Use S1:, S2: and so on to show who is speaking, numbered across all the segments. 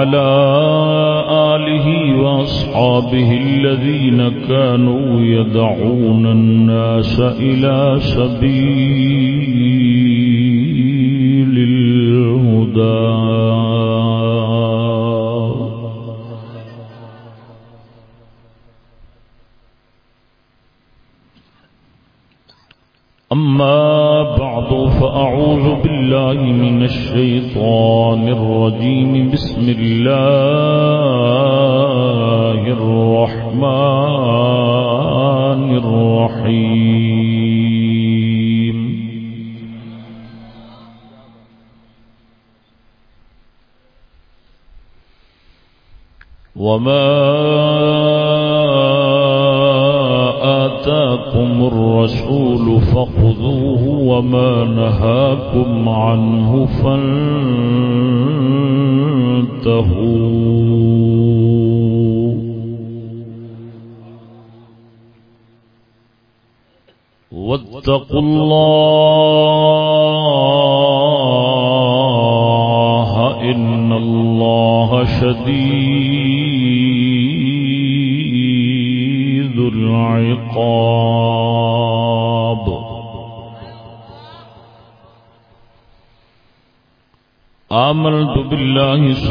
S1: وعلى آله وأصحابه الذين كانوا يدعون الناس إلى سبيل واتقوا الله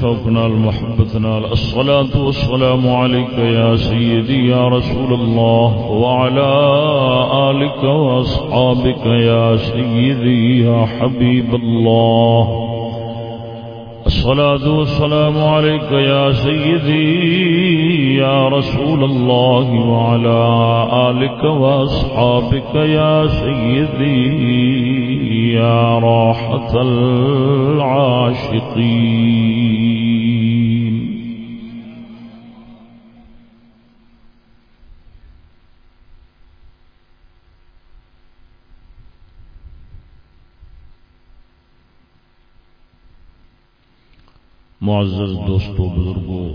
S1: شوق نال محبت نال الصلاة والسلام عليك يا سيدي يا رسول الله، وعلى آلك وأصحابك يا سيدي يا حبيب الله. الصلاة والسلام عليك يا سيدي، يا رسول الله وعلى آلك وأصحابك يا سيدي، يا راحة العاشقين. معزز دوستو بزرگوں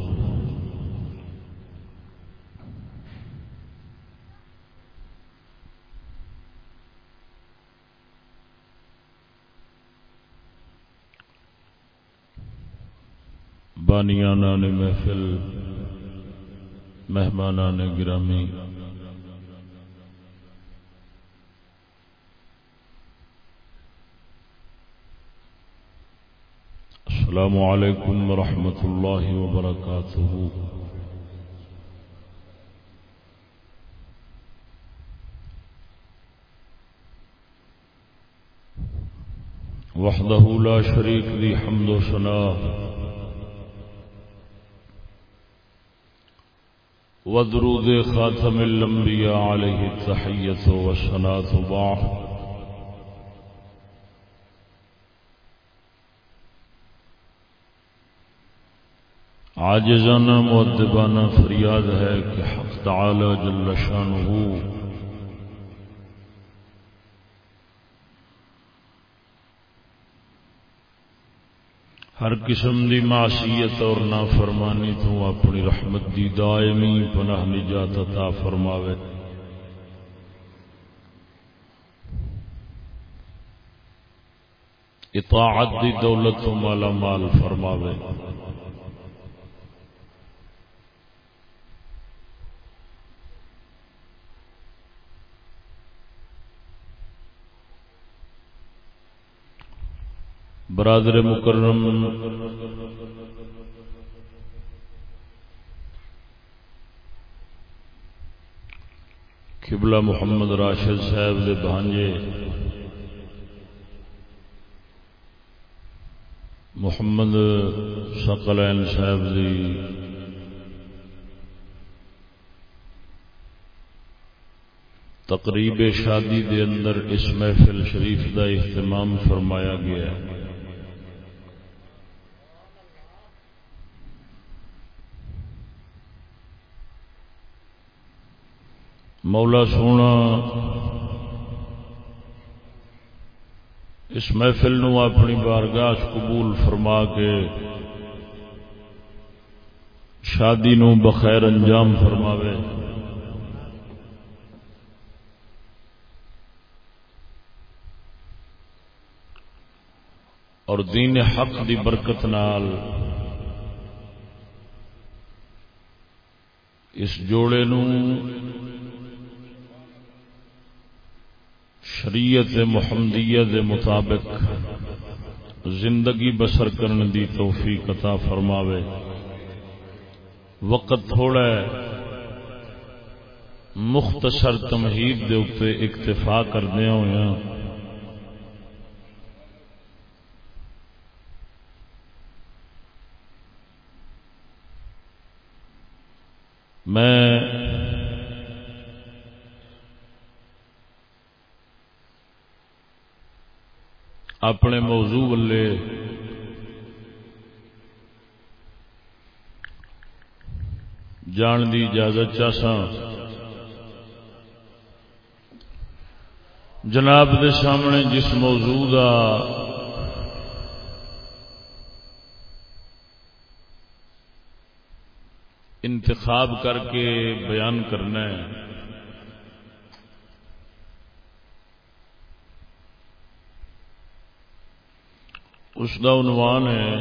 S1: بانیانان محفل مہمانان گرامی السلام علیکم ورحمۃ اللہ وبرکاتہ وحدہ لا شریک دی حمد و ودرود خاتم الانبیاء علیہ التحیت و ثناء بعد عاجزانہ مؤدبانہ فریاد ہے کہ حق تعالی جل شانہ ہر قسم دی معصیت اور نافرمانی تو اپنی رحمت دی دائمی پناہ نجات عطا فرماوے۔ اطاعت دی دولت تو مالا مال فرماوے۔ برادر مکرم۔ قبلہ محمد راشد صاحب دے بھانجے۔ محمد سقلین صاحب دی۔ تقریب شادی دے اندر اس محفل شریف دا اہتمام فرمایا گیا۔ ہے مولا سونا، اس محفل نو اپنی بارگاہ قبول فرما کے شادی نو بخیر انجام فرماوے۔ اور دین حق دی برکت نال اس جوڑے نو شریعت محمدیہ دے مطابق زندگی بسر کرنے دی توفیق عطا فرماوے۔ وقت تھوڑا ہے۔ مختصر تمہید دے اتے اکتفا کردیا ہوا میں اپنے موضوع والے جان دی اجازت چاسا جناب دے سامنے جس موضوع کا انتخاب کر کے بیان کرنا ہے اس کا عنوان ہے۔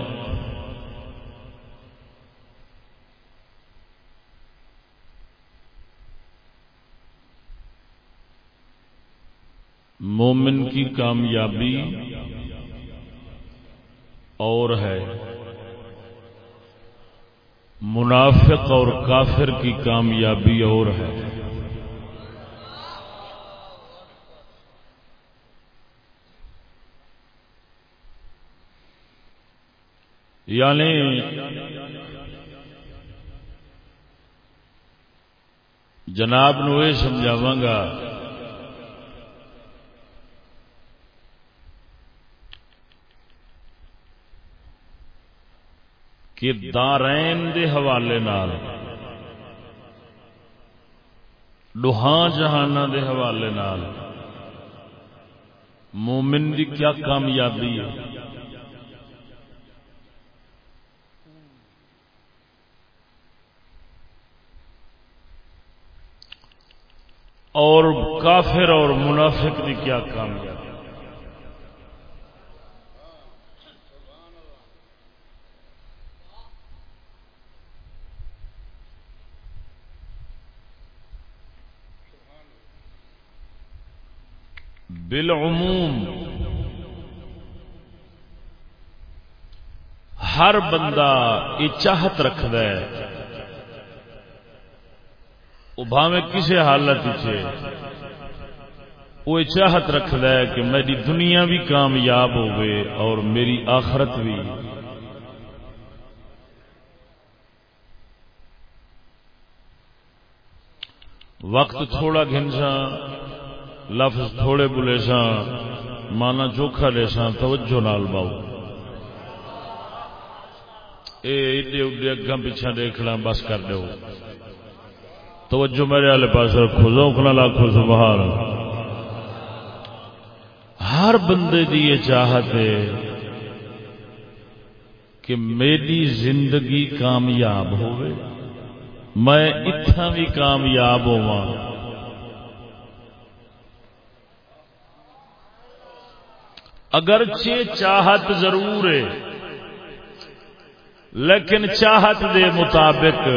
S1: مومن کی کامیابی اور ہے۔ منافق اور کافر کی کامیابی اور ہے۔ یعنی جناب نو یہ سمجھاوا گا کہ دارین دے حوالے نال، لوہاں جہان دے حوالے نال مومن دی کیا کامیابی ہے؟ اور کافر اور منافق کی کیا کامیابی بالعموم ہر بندہ یہ چاہت رکھد ہے وہ بھاوے کسی حالت وہ چاہت رکھد ہے کہ میری دنیا بھی کامیاب ہوئے اور میری آخرت بھی۔ وقت تھوڑا گھنسا لفظ تھوڑے بلے سا مانا چوکھا لے سا توجہ نال باؤ۔ ایڈے اڈے اگا پیچھا دیکھنا بس کر دو توجہ میرے والے پاس رکھو زوکنا لاکھو سبحان ہر بندے دی یہ چاہت ہے کہ میری زندگی کامیاب ہوئے میں اتنا بھی کامیاب ہوا اگرچہ چاہت ضرور ہے لیکن چاہت دے مطابق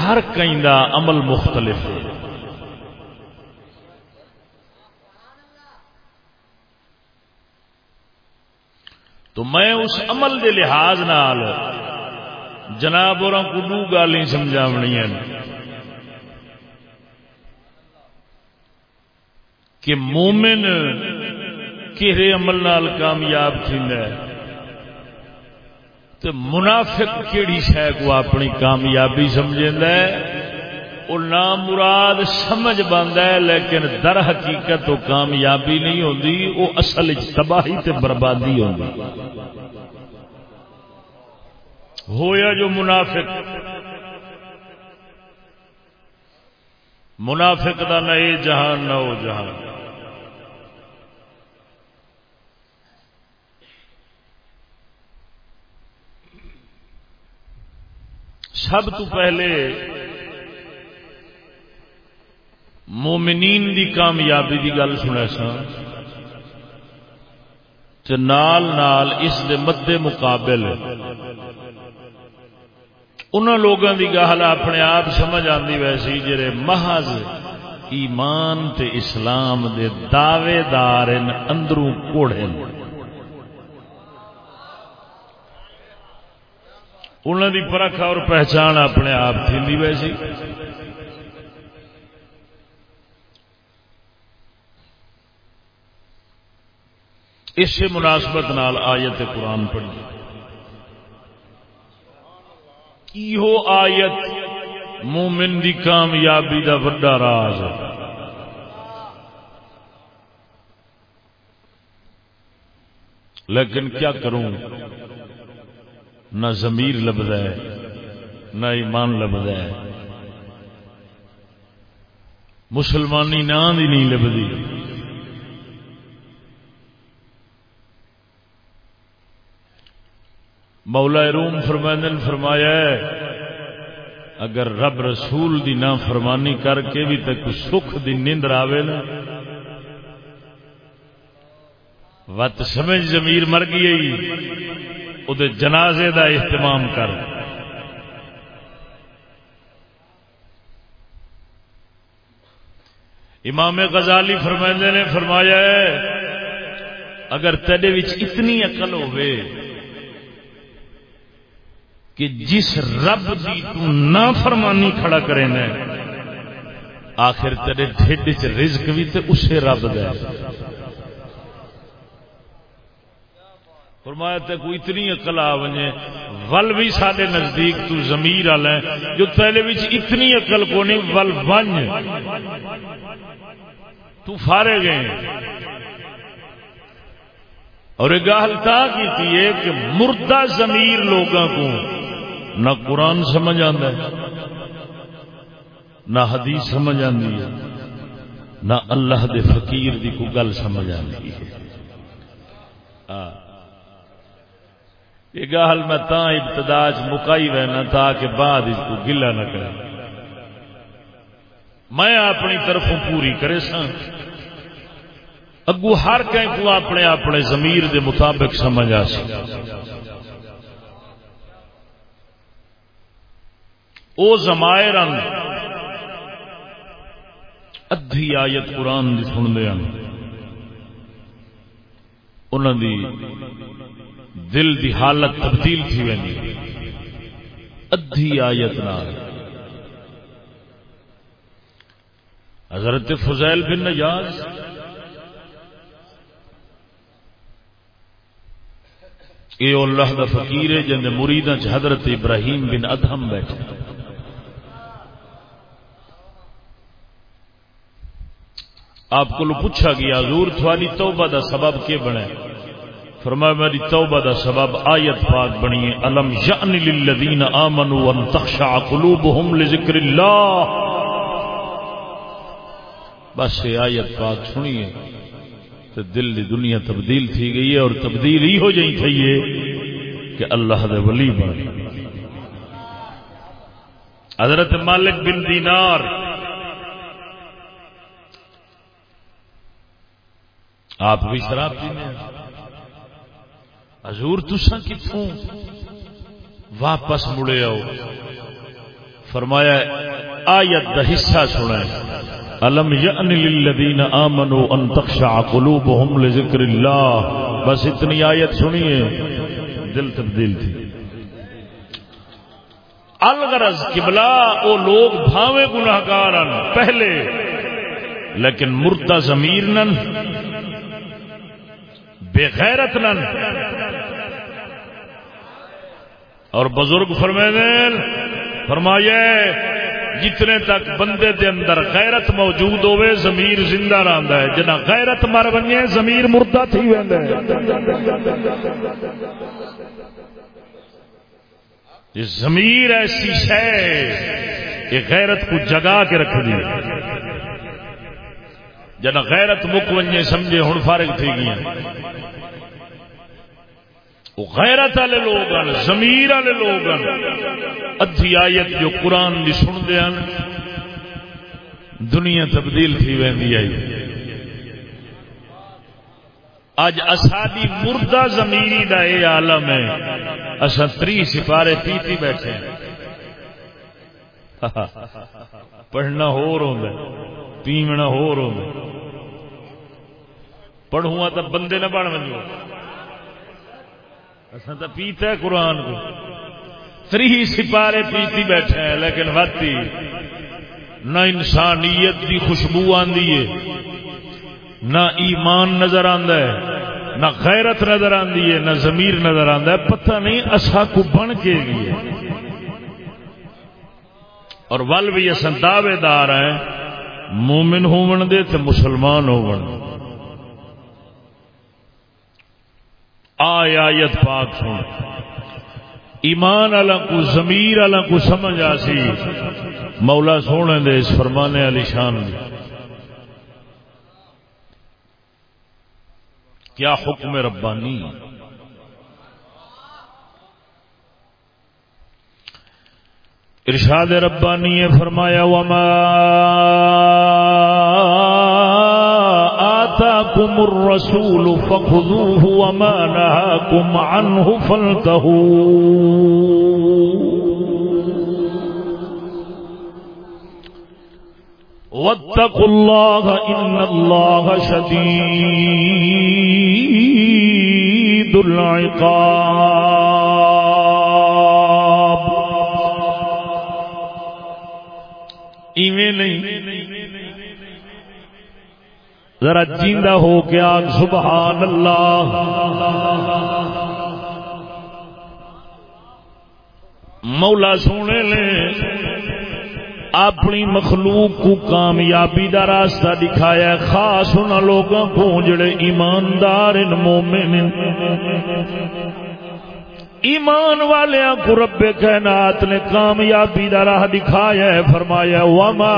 S1: ہر کئی دا عمل مختلف ہے۔ تو میں اس عمل دے لحاظ نال جناب اور کو دو گال سمجھاونی کہ مومن کہڑے عمل نال کامیاب ہے؟ تو منافق کیڑی شہ کو اپنی کامیابی سمجھ وہ نام مراد سمجھ بند ہے، لیکن در حقیقت وہ کامیابی نہیں ہوتی وہ اصل تباہی تے بربادی ہوتی ہویا جو منافق۔ منافق دا نہ یہ جہان نہ وہ جہان۔ سب تو پہلے مومنین دی کامیابی دی گل سنا سا۔ نال نال اس دے مد مقابل ان لوگوں کی گل اپنے آپ سمجھ آتی ویسی جڑے محض ایمان تے اسلام دے دعوے دار اندروں کوڑے انہوں دی پرکھ اور پہچان اپنے آپ تھی ویسی اس مناسبت نال آیت قرآن پڑھی۔ ہو آیت؟ مومن دی کامیابی دا وڈا راز۔ ہے لیکن کیا کروں؟ نہ ضمیر لبد ہے، نہ ایمان لبد ہے۔ مسلمانی نام ہی نہیں لبدی۔ مولا روم فرمائن فرمایا اگر رب رسول دی نہ فرمانی کر کے بھی تک سکھ دی نیندر آوے نا وت سمجھ زمیر مر گئی وہ جنازے دا اہتمام کر۔ امام غزالی فرمائندے نے فرمایا اگر تیرے اتنی عقل ہوئے کہ جس رب دی تو نہ فرمانی کھڑا کرے نا، آخر تیرے ڈھڈ چ رزق بھی تے اسے رب دے۔ فرمایا تے کوئی اتنی اقل آ وجے ول بھی سارے نزدیک تو زمیر والا ہے جو پہلے بھی اتنی اقل کو نہیں، ول ون۔ تو فارے گئے اور ایک گل تا کی تھی کہ مردہ ضمیر لوگوں کو نہ قرآن سمجھ آتا ہے، نہ حدیث سمجھ آتی ہے، نہ اللہ دے فقیر دی کو گل سمجھ آتی ہے۔ یہ گل میں تا ابتدا مکائی رہنا تاکہ بعد اس کو گلا نہ کرے۔ میں اپنی طرف پوری کرے سا اگو ہر کہیں کو اپنے اپنے ضمیر دے مطابق سمجھ آ سکتا او زمائے رنگ ادھی آیت قرآن دی سن دیا انہوں دی دل دی حالت تبدیل تھی وی ادھی آیت نال۔ حضرت فضیل بن نجاز یہ اللہ دا فقیر ہے جن مریداں چ حضرت ابراہیم بن ادہم بیٹھے۔ آپ کو پوچھا گیا، حضور تھوڑی توبہ دا سبب کے بنے؟ فرمایا میری توبہ دا سبب آیت پاک بنی ہے۔ الم یعن للذین آمنوا ان تخشع قلوبهم لذکر اللہ۔ بس یہ آیت پاک سنیے تو دل دی دنیا تبدیل تھی گئی ہے اور تبدیل ہی ہو جائی تھی یہ کہ اللہ دے ولی بن۔ حضرت مالک بن دینار۔ آپ بھی شراب پینے ہیں؟ حضور تسا کتوں واپس مڑے آؤ۔ فرمایا آیت دا حصہ سنا الم یعن للذین آمنوا ان تخشع قلوبهم لذکر اللہ۔ بس اتنی آیت سنیے، دل تبدیل تھی۔ الغرض قبلہ، او لوگ بھاوے گناہگار پہلے، لیکن مردہ ضمیر نن، بے غیرت نن۔ اور بزرگ فرمائے فرمایا جتنے تک بندے دے اندر غیرت موجود ہوئے زمیر زندہ رہندا ہے۔ جنا غیرت مر بنے زمیر مردہ تھی ویندا ہے۔ یہ زمیر ایسی شے یہ غیرت کو جگا کے رکھ دی جنا غیرت مک ونجے سمجھے ہن فارغ تھی گئی وہ غیرت والے لوگ ہیں زمیر والے لوگ ہیں۔ ادھی آیت جو قرآن بھی سنتے ہیں، دنیا تبدیل تھی وی آئی۔ اج اسادی مردہ زمینی دا یہ عالم ہے۔ اصا تری سپارے پیتی بیٹھے پڑھنا ہو رہا پیمنا ہو رہا پڑھوں تو بندے نہ بن بنو اصل تو پیتا ہے قرآن کو۔ تری سپارے پیتی بیٹھے ہیں، لیکن واتی نہ انسانیت کی خوشبو آدھی ہے، نہ ایمان نظر آتا ہے، نہ غیرت نظر آتی ہے، نہ زمیر نظر آتا ہے۔ پتہ نہیں اصا کو بن کے لیے اور ول بھی اصل دعوے دار ہیں، مومن ہون دے تے مسلمان ہون دے آیت پاک سن۔ ایمان والا کو زمیر والا کو سمجھ آ سی مولا سونے دے اس فرمانے علی شان دی۔ کیا حکم ربانی؟ ارشاد ربانی فرمایا، وما آتاكم الرسول فخذوه وما نهاكم عنه فانتهوا واتقوا الله إن الله شديد العقاب ایویں نہیں ذرا جیندہ ہو کے آگ سبحان اللہ مولا سونے لے اپنی مخلوق کو کامیابی دا راستہ دکھایا خاص ان لوگوں کو جڑے ایماندار ان مومن ایمان والے کو رب کائنات نے کامیابی دا راہ دکھایا ہے۔ فرمایا وما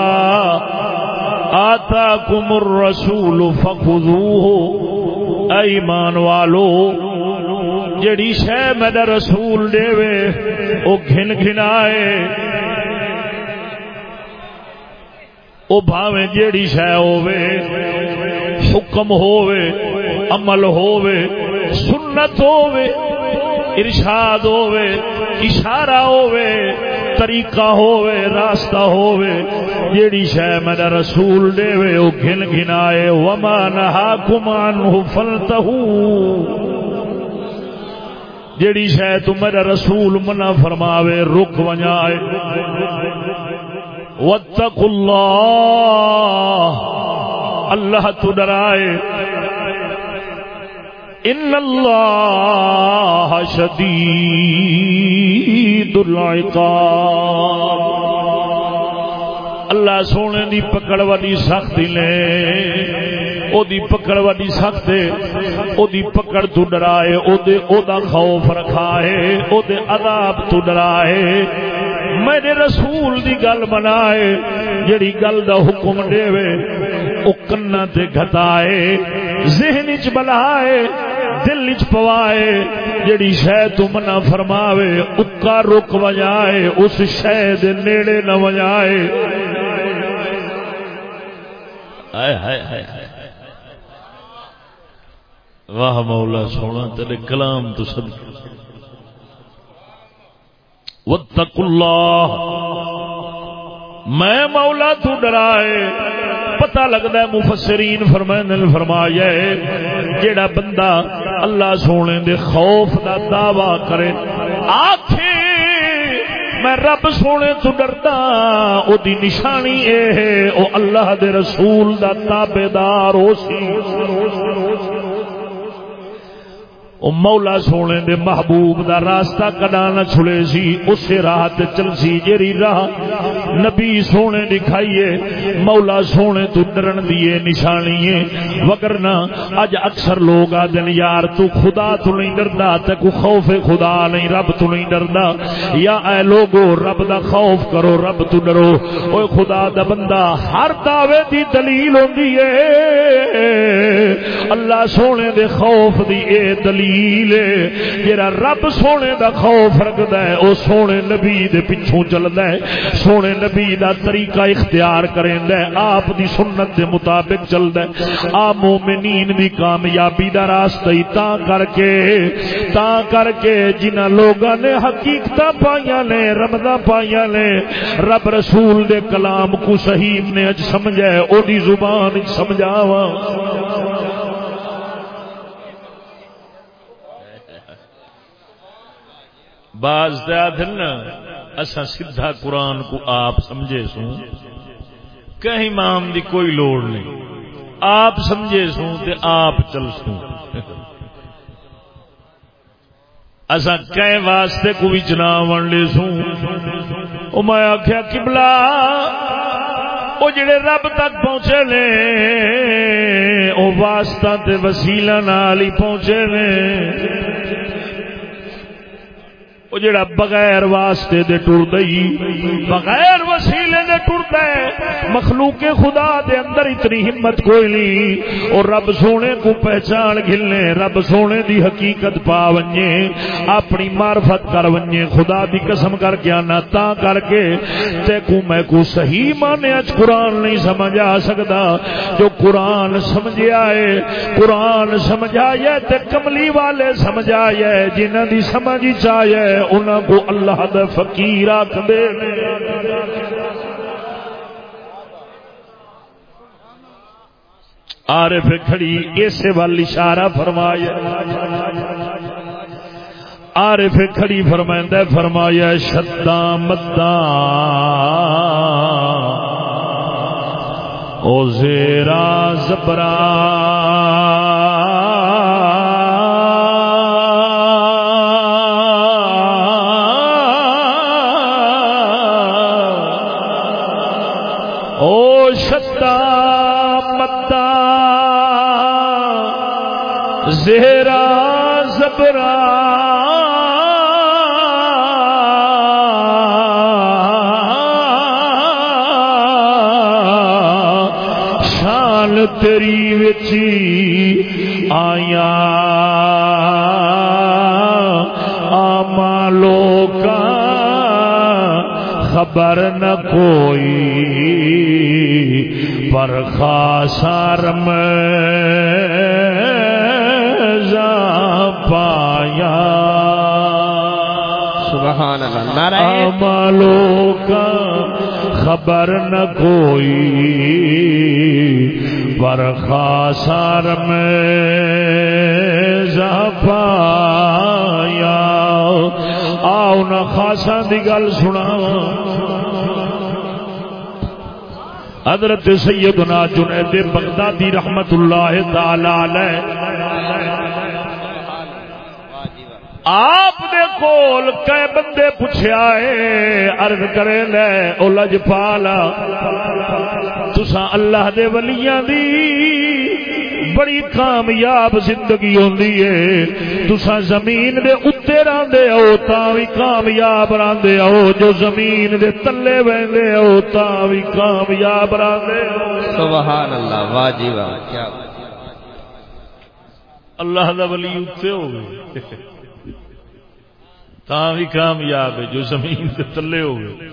S1: آتا کمر رسول فخذوه، ایمان والو. جڑی شہ میرا رسول دے وے او گھن گھنائے. او بھاویں جیڑی شہ ہووے، حکم ہووے، عمل ہووے، سنت ہووے، ارشاد ہووے، اشارہ ہووے طریقہ ہووے، راستہ ہووے، جیڑی شہ میرا رسول دے وے او گھن گھنائے وما نہاکم عنہ فلتہو جیڑی شہ تو میرا رسول منع فرماوے، رک ونجائے واتقوا اللہ اللہ تو ڈرائے۔ ان اللہ شدید العقاب۔ اللہ سونے دی پکڑ والی سختی لے۔ او دی پکڑ والی سخت او دی پکڑ تو ڈرائے۔ او دے او دا خوف رکھائے۔ او دے عذاب تو ڈرائے۔ میرے رسول دی گل بنائے۔ جڑی گل دا حکم دے وے، او کنا تے گھتائے ذہن چ بلائے۔ دل چ پوائے جڑی شہ تو منع فرماوے، اکا رک وجائے، اس شہ دے نیڑے نہ وجائے۔ واہ مولا، سونا تیرے کلام تو سب۔ وتق اللہ میں مولا تو ڈرائے پتہ لگتا ہے، مفسرین فرمین فرمایا جیڑا بندہ اللہ سونے دے خوف دا دعوی کرے، آکھے، میں رب سونے تو ڈرتا او دی نشانی اے، او اللہ دے رسول دا تابے دار ہو سی۔ او مولا سونے دے محبوب دا راستہ کڈا نہ چھڑے سی اسی راہ تے چل سی جیری راہ نبی سونے دکھائیے مولا سونے تو ڈرن دیے نشانی ہے۔ وگرنہ اج اکثر لوگ آدن یار تو خدا تو نہیں ڈردا، تے کو خوف خدا نہیں، رب تو نہیں ڈردا۔ یا اے لوگو، رب دا خوف کرو، رب تو ڈرو۔ اوے خدا دا بندہ ہر دعوے دی دلیل ہوندی ہے۔ اللہ سونے دے خوف دی اے دلیل جرا رب سونے دا خوف رکھد ہے وہ سونے نبی دے پچھوں چلتا ہے۔ سونے نبی دا طریقہ اختیار کریں آپ دی سنت دے مطابق چلتا ہے۔ آ مومنین دی کامیابی دا راستہ ہی تا کر کے، تا کر کے جنہ لوگوں نے حقیقت پائیا نے رمدہ پائیا نے، رب رسول دے کلام کو صحیح نے اج سمجھا ہے، او دی زبان سمجھاواں۔ باز دن اسا سیدھا قرآن کو آپ سمجھے سو کہیں امام دی کوئی لوڑ نہیں۔ آپ سمجھے سو تے آپ چل سو اسا کہیں واسطے کو بھی چنا ون لے سو او میں آخیا کبلا وہ جڑے رب تک پہنچے نے وہ واسطہ تے وسیلہ نال ہی پہنچے نے۔ وہ جڑا بغیر واسطے دے ٹر دئی بغیر وسیلے دے ٹر دے مخلوق خدا دے اندر اتنی ہمت کوئی نہیں۔ اور رب سونے کو پہچان گھلنے، رب سونے دی حقیقت پا ونجے، اپنی معرفت کر ونجے۔ خدا دی قسم کر کے آنا تا کر کے، تے کو میں کو صحیح مانے اچ قرآن نہیں سمجھ آ سکتا۔ جو قرآن سمجھ آئے قرآن سمجھ آئے تے کملی والے سمجھ آئے جنہ دی سمجھ چاہے انہوں کو اللہ دے فقیر آخ دے عارف کھڑی اسے وال اشارہ فرمایا عارف کھڑی فرمائندہ فرمایا شدا مدا او زیرا زبرا۔ خبر نہ کوئی پر خاصارم پایا۔ سبحان اللہ آما کا خبر نہ کوئی پر خاصار میں پایا۔ آؤ نہ خاصا دی گل سنا حضرت سیدنا جنید بغدادی رحمت اللہ تعالی علیہ۔ آپ دے کول کئے بندے پوچھا ہے، عرض کرے لے، او لج پالا تسا اللہ دے ولیاں دی بڑی کامیاب زندگی ہوندی ہے۔ تسا زمین دے اتے راندے ہو تا بھی کامیاب راندے ہو۔ جو زمین دے تلے ویندے ہو تا بھی کامیاب راندے ہو۔
S2: سبحان اللہ واہ جی واہ کیا
S1: اللہ دا ولی اتنے ہو گئے تا بھی کامیاب ہے جو زمین کے تلے ہو گئے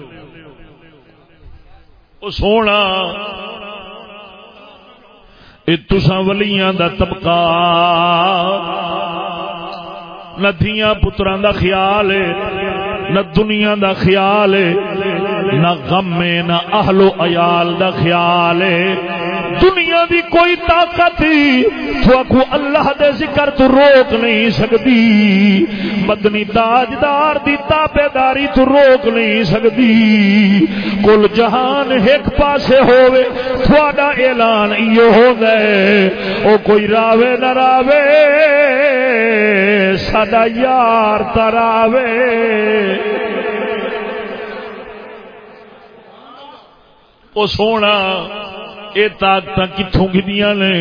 S1: وہ سونا تسا ولیاں دا طبقہ نہ دیا پترا دا خیال ہے نہ دنیا دا خیال ہے نہ غم ہے نہ اہلو عیال دا خیال ہے دنیا دی کوئی طاقت کو اللہ دے ذکر تو روک نہیں سکتی مدنی تاجدار دی تابے داری تو روک نہیں سکتی۔ کل جہان ایک پاسے ہوئے تھوڑا اعلان یہ ہو گئے۔ او کوئی راوے نہ راوے سدا یار تراوے او سونا یہ طاقت کتوں گدیاں نے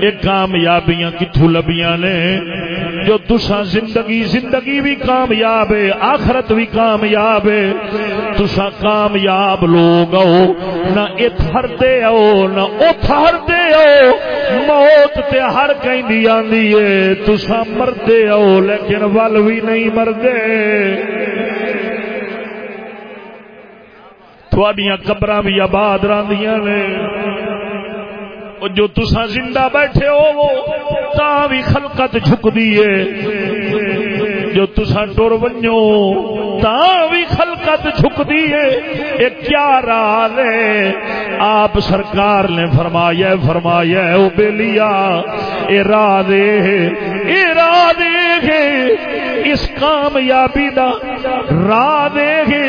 S1: یہ کامیابیاں کتوں لبیاں نے جو تسا زندگی زندگی بھی کامیاب ہے آخرت بھی کامیاب ہے تسا کامیاب لوگ ہو نہ اتھر دے ہو نہ اتھر دے ہو موت تے ہر کہیں آندی ہے تسا مردے ہو لیکن ول بھی نہیں مردے تھوڑیاں قبر بھی آباد راندیاں نے۔ جو تسا زندہ بیٹھے ہو تا بھی خلقت جھک ہے۔ جو تسا ٹر ونجو تا بھی خلقت جھک دیے یہ کیا رال ہے۔ آپ سرکار نے فرمایا فرمایا، او بیلیا، اے راہ دے اے راہ اس کامیابی دا راہ دے گے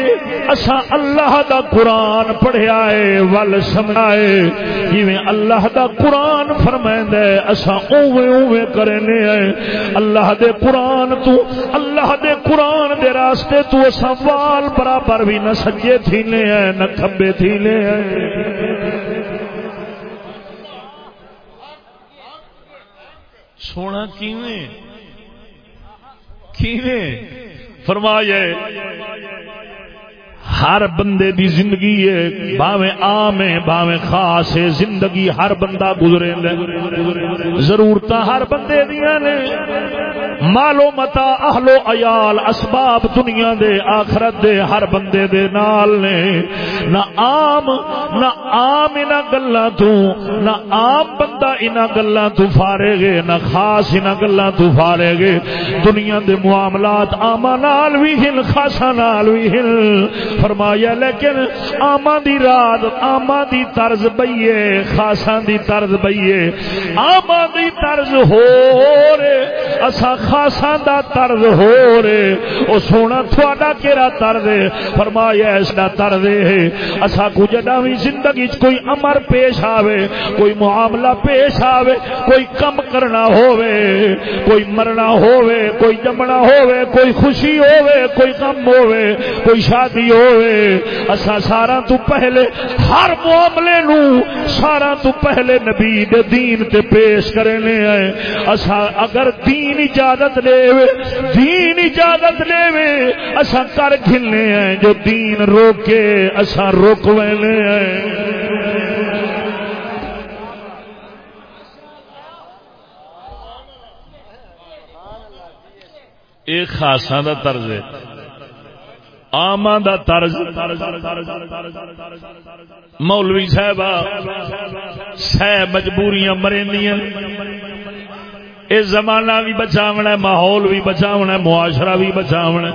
S1: اسا اللہ دا قرآن پڑھیا ہے، ول سمجھائے جی اللہ دا قرآن فرمائد ہے اسا اوے اوے کرنے ہیں۔ اللہ دے قرآن تو، اللہ دے قرآن دے راستے تو اسا وال برابر بھی نہ سجے تھیلے ہیں نہ کھبے تھیلے ہیں سونا کیویں؟ کیویں؟ فرمایا ہر بندے دی زندگی ہے، باویں عام ہے، باویں خاص ہے۔ زندگی ہر بندہ گزرے ضرورت ہر بندے دیا نے۔ مالو متا اہلو عیال، اسباب دنیا دے، آخرت دے ہر بندے دے نال نے۔ نہ عام نہ عام ان گلا تو، نہ عام بندہ ان گلا تو فارے گے نہ خاص ان گلا تو فارے گے دنیا دے معاملات آما نال بھی ہل خاصا نال بھی ہل۔ فرمایا، لیکن آما دی رات آما دی طرز بئیے خاصا دی طرز بئیے۔ آما دی طرز ہو رے اسا خاصا دا طرز ہو رے۔ او سونا تھوڑا کیرا طرز ہے، فرمایا اس دا طرز ہے۔ اسا کو جدا بھی زندگی کوئی امر پیش آوے، کوئی معاملہ پیش آوے، کوئی کم کرنا ہووے، کوئی مرنا ہووے، کوئی جمنا ہووے، کوئی خوشی ہووے، کوئی غم ہووے، کوئی شادی ہووے۔ اسا سارا تو پہلے ہر معاملے نو سارا تو پہلے نبی دے دین تے پیش کرنے ہیں اسا اگر دین اجازت لے دین اجازت لے اسا کر کھلنے ہیں جو دین روکے اسا روک ویلے ہیں ایک خاصا دا طرز ہے۔ آما دا طرز۔ مولوی صاحب سہ مجبوریاں مرندیاں یہ زمانہ بھی بچاونا ماحول بھی بچاونا معاشرہ بھی بچاونا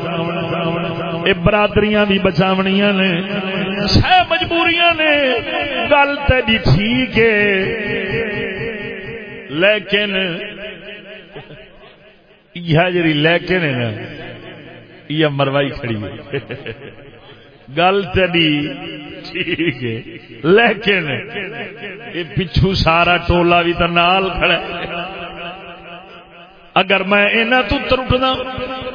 S1: یہ برادریاں بھی بچاونیاں نے۔ سہ مجبوریاں نے۔ گل تیری ٹھیک ہے۔ لیکن، یہ جی لیکن ہے نا یہ مروائی کھڑی ہے؟ گل تیری ٹھیک ہے، لیکن یہ پچھو سارا ٹولا بھی تو نال کھڑا اگر میں اینا تو ترٹنا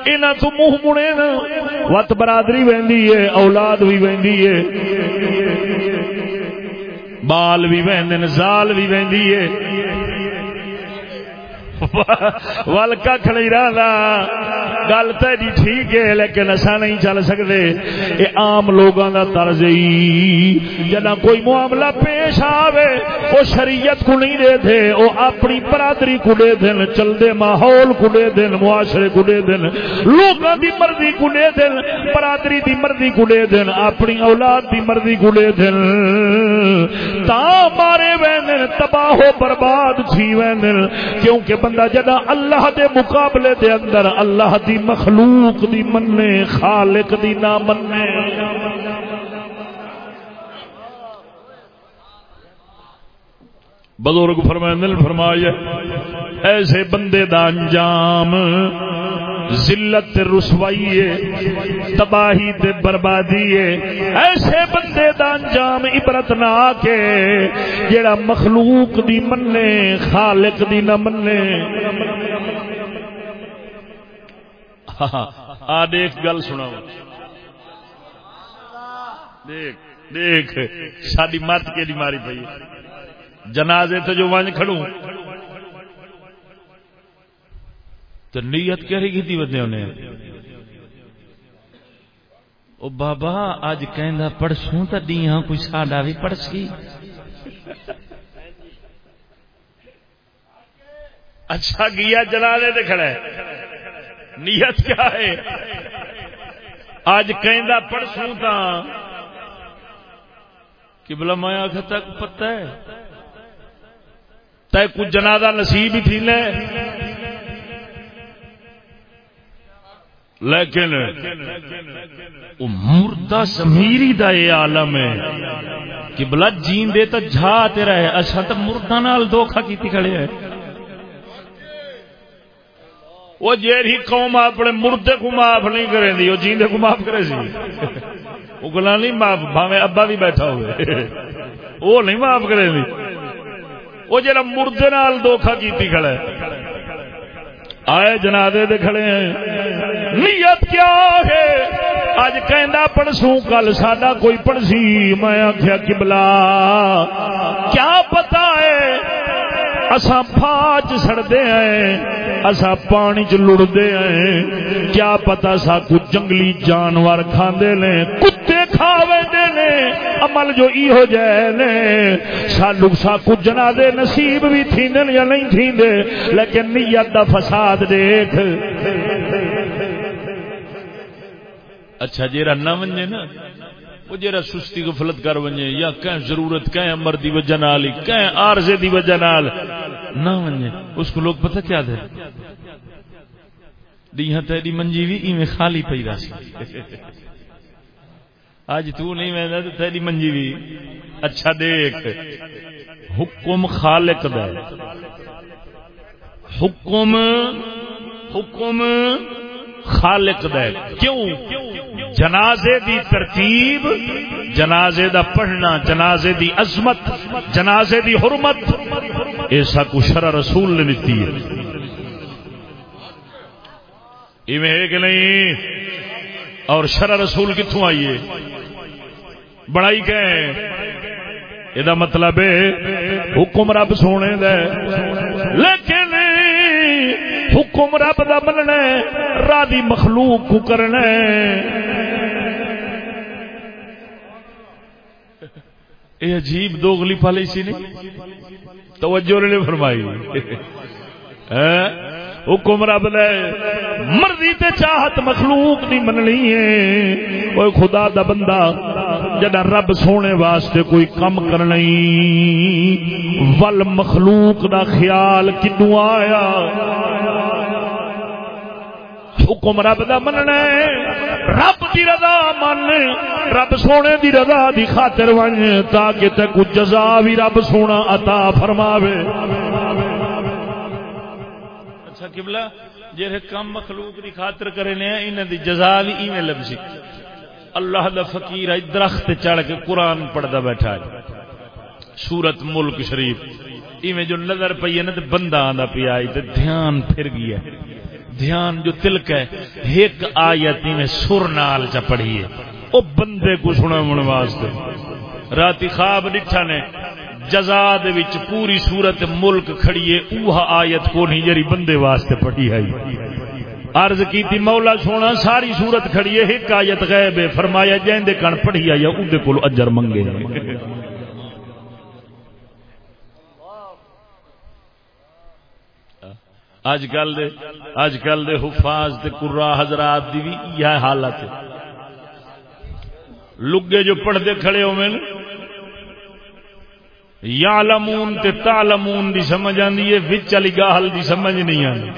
S1: اینا تو منہ مڑے نا وت برادری وہدی ہے، اولاد بھی وہدی ہے، بال بھی وہدے زال بھی وہدی ہے۔ ول کھ نہیں رہا گل تو جی ٹھیک ہے لیکن اصا نہیں چل سکتے یہ عام لوگوں کا طرز ہی جنا کوئی معاملہ پیش آوے وہ شریعت کو نہیں دے تھے وہ اپنی برادری کو دے دن چلتے ماحول کو دے دن معاشرے کو دے دن لوگوں کی مرضی کو دے دن برادری کی مرضی کو دے دن اپنی اولاد کی مرضی کو دے دن تا مارے وین تباہ و برباد تھی وین کیونکہ بندہ جدا اللہ دے مقابلے دے اندر اللہ دی مخلوق دی مننے، خالق دی نہ مننے بزرگ فرمائے دل فرمایا ایسے بندے دا انجام ذلت رسوائی تباہی تے بربادی ایسے بندے دا انجام عبرت نہ کے جڑا مخلوق دی مننے، خالق دی نہ مننے۔ ہاں، ہاں، آ دیکھ، گل سنا دیکھ دیکھ ساری مت کے ماری پی جنازے تو جو ونج کھڑوں۔ تو نیت کہڑی کی بندے انہیں او بابا اج کہ پڑسوں تو ڈیاں کوئی ساڈا بھی پڑسی اچھا گیا جنازے تے کھڑا ہے۔ نیت کیا ہے؟ اج کہ پڑسوں تا کہ بلا میں آخ تک پتا ہے؟ تے کچھ جنازہ نصیب ہی تھی لے لیکن وہ مردہ سمیری دا یہ عالم ہے۔ کہ بلا جین دے تو جھا تیرا ہے اچھا تو مردہ نال دھوکھا کیتی کھڑے ہے وہ جیڑی قوم اپنے مردے کو معاف نہیں کرے دی وہ جیندے کو معاف کرے سی۔ وہ گلا نہیں معاف بھاوے ابا بھی بیٹھا ہوئے۔ وہ نہیں معاف کرے دی۔ وہ جڑا مردے نال دھوکھا کیتی کھڑا ہے۔ آئے جنادے دے کھڑے ہیں۔ نیت کیا ہے؟ اج کہندا پڑسوں، کل ساڈا کوئی پڑسی۔ میں آخیا کبلا کیا پتا ہے؟ اسا پھاچ سڑدے ہیں اسا پانی چ لڑدے ہیں کیا پتا سا کچھ جنگلی جانور کھاندے نے، کتے کھاوے دے نے۔ عمل جو ای ہو جائے نے۔ سانو سا کچھ جنازے نصیب بھی تھیندے یا نہیں تھیندے، لیکن نیت دا فساد دیکھ۔ اچھا جیرا نہ ونجے نا وہ جرا سستی غفلت کر ونجے، یا کہ ضرورت کہ امر دی وجہ نال کہ عارضے دی وجہ نال نہ ونجے۔ اس کو لوگ پتہ کیا دے؟ دیہاں تیری منجی بھی ایویں خالی پئی راسی آج تو نہیں ویندا تو تیری منجی بھی اچھا دیکھ۔ حکم خالق دا حکم حکم خالق دے۔ کیوں؟ جنازے دی ترتیب، جنازے دا پڑھنا، جنازے دی عظمت، جنازے دی حرمت ایسا کو شرع رسول نے دیتی ہے۔ ایویں ہے کہ نہیں؟ اور شرع رسول کتوں آئیے بڑائی کہ یہ مطلب ہے، حکم رب سونے دے۔ لیکن حکم رب دا مننا راضی مخلوق کو کرنا یہ عجیب دوگلی پالی سی نہیں توجہ نے فرمائی۔ ہاں؟ حکم رب لے مرضی تے چاہت مخلوق دی مننی ہے۔ اوے خدا دا بندہ، جڑا رب سونے واسطے کوئی کم کرنا ول مخلوق دا خیال کدو آیا۔ حکم رب دا مننا رب دی رضا من، رب سونے دی رضا دی خاطر ون، تاکہ تے کچھ جزا بھی رب سونا عطا فرماوے۔ اچھا قبلہ جہے کم مخلوق دی خاطر کرے نے، انہاں دی جزا بھی ایویں لبسی۔ اللہ دا فقیر ہے درخت چڑھ کے قرآن پڑھتا بیٹھا ہے۔ سورت ملک شریف۔ ایویں جو نظر پی ہے نا بندہ آندا پیا تے دھیان پھر گیا دھیان جو تلک ہے، ایک آیت میں سر نال چ پڑھی ہے۔ او بندے کو سنا من واسطے۔ راتی خواب ڈٹھا نے جزا پوری صورت ملک کھڑیے اوہ آیت کو نہیں جری بندے واسطے پڑھی ہے۔ عرض کی تھی مولا سونا، ساری صورت کھڑیے ایک آیت غیب ہے۔ فرمایا جائیں دے کن پڑھی آیا اودے کول اجر منگے۔ اج کل دے اج کل دے حفاظ تے قرا حضرات دی بھی یہ حالت ہے۔ لگے جو پڑھتے کھڑے ہوئے یا لمون تے تالمون دی سمجھ آندی ہے، وچ علی گاہل دی سمجھ نہیں آندی۔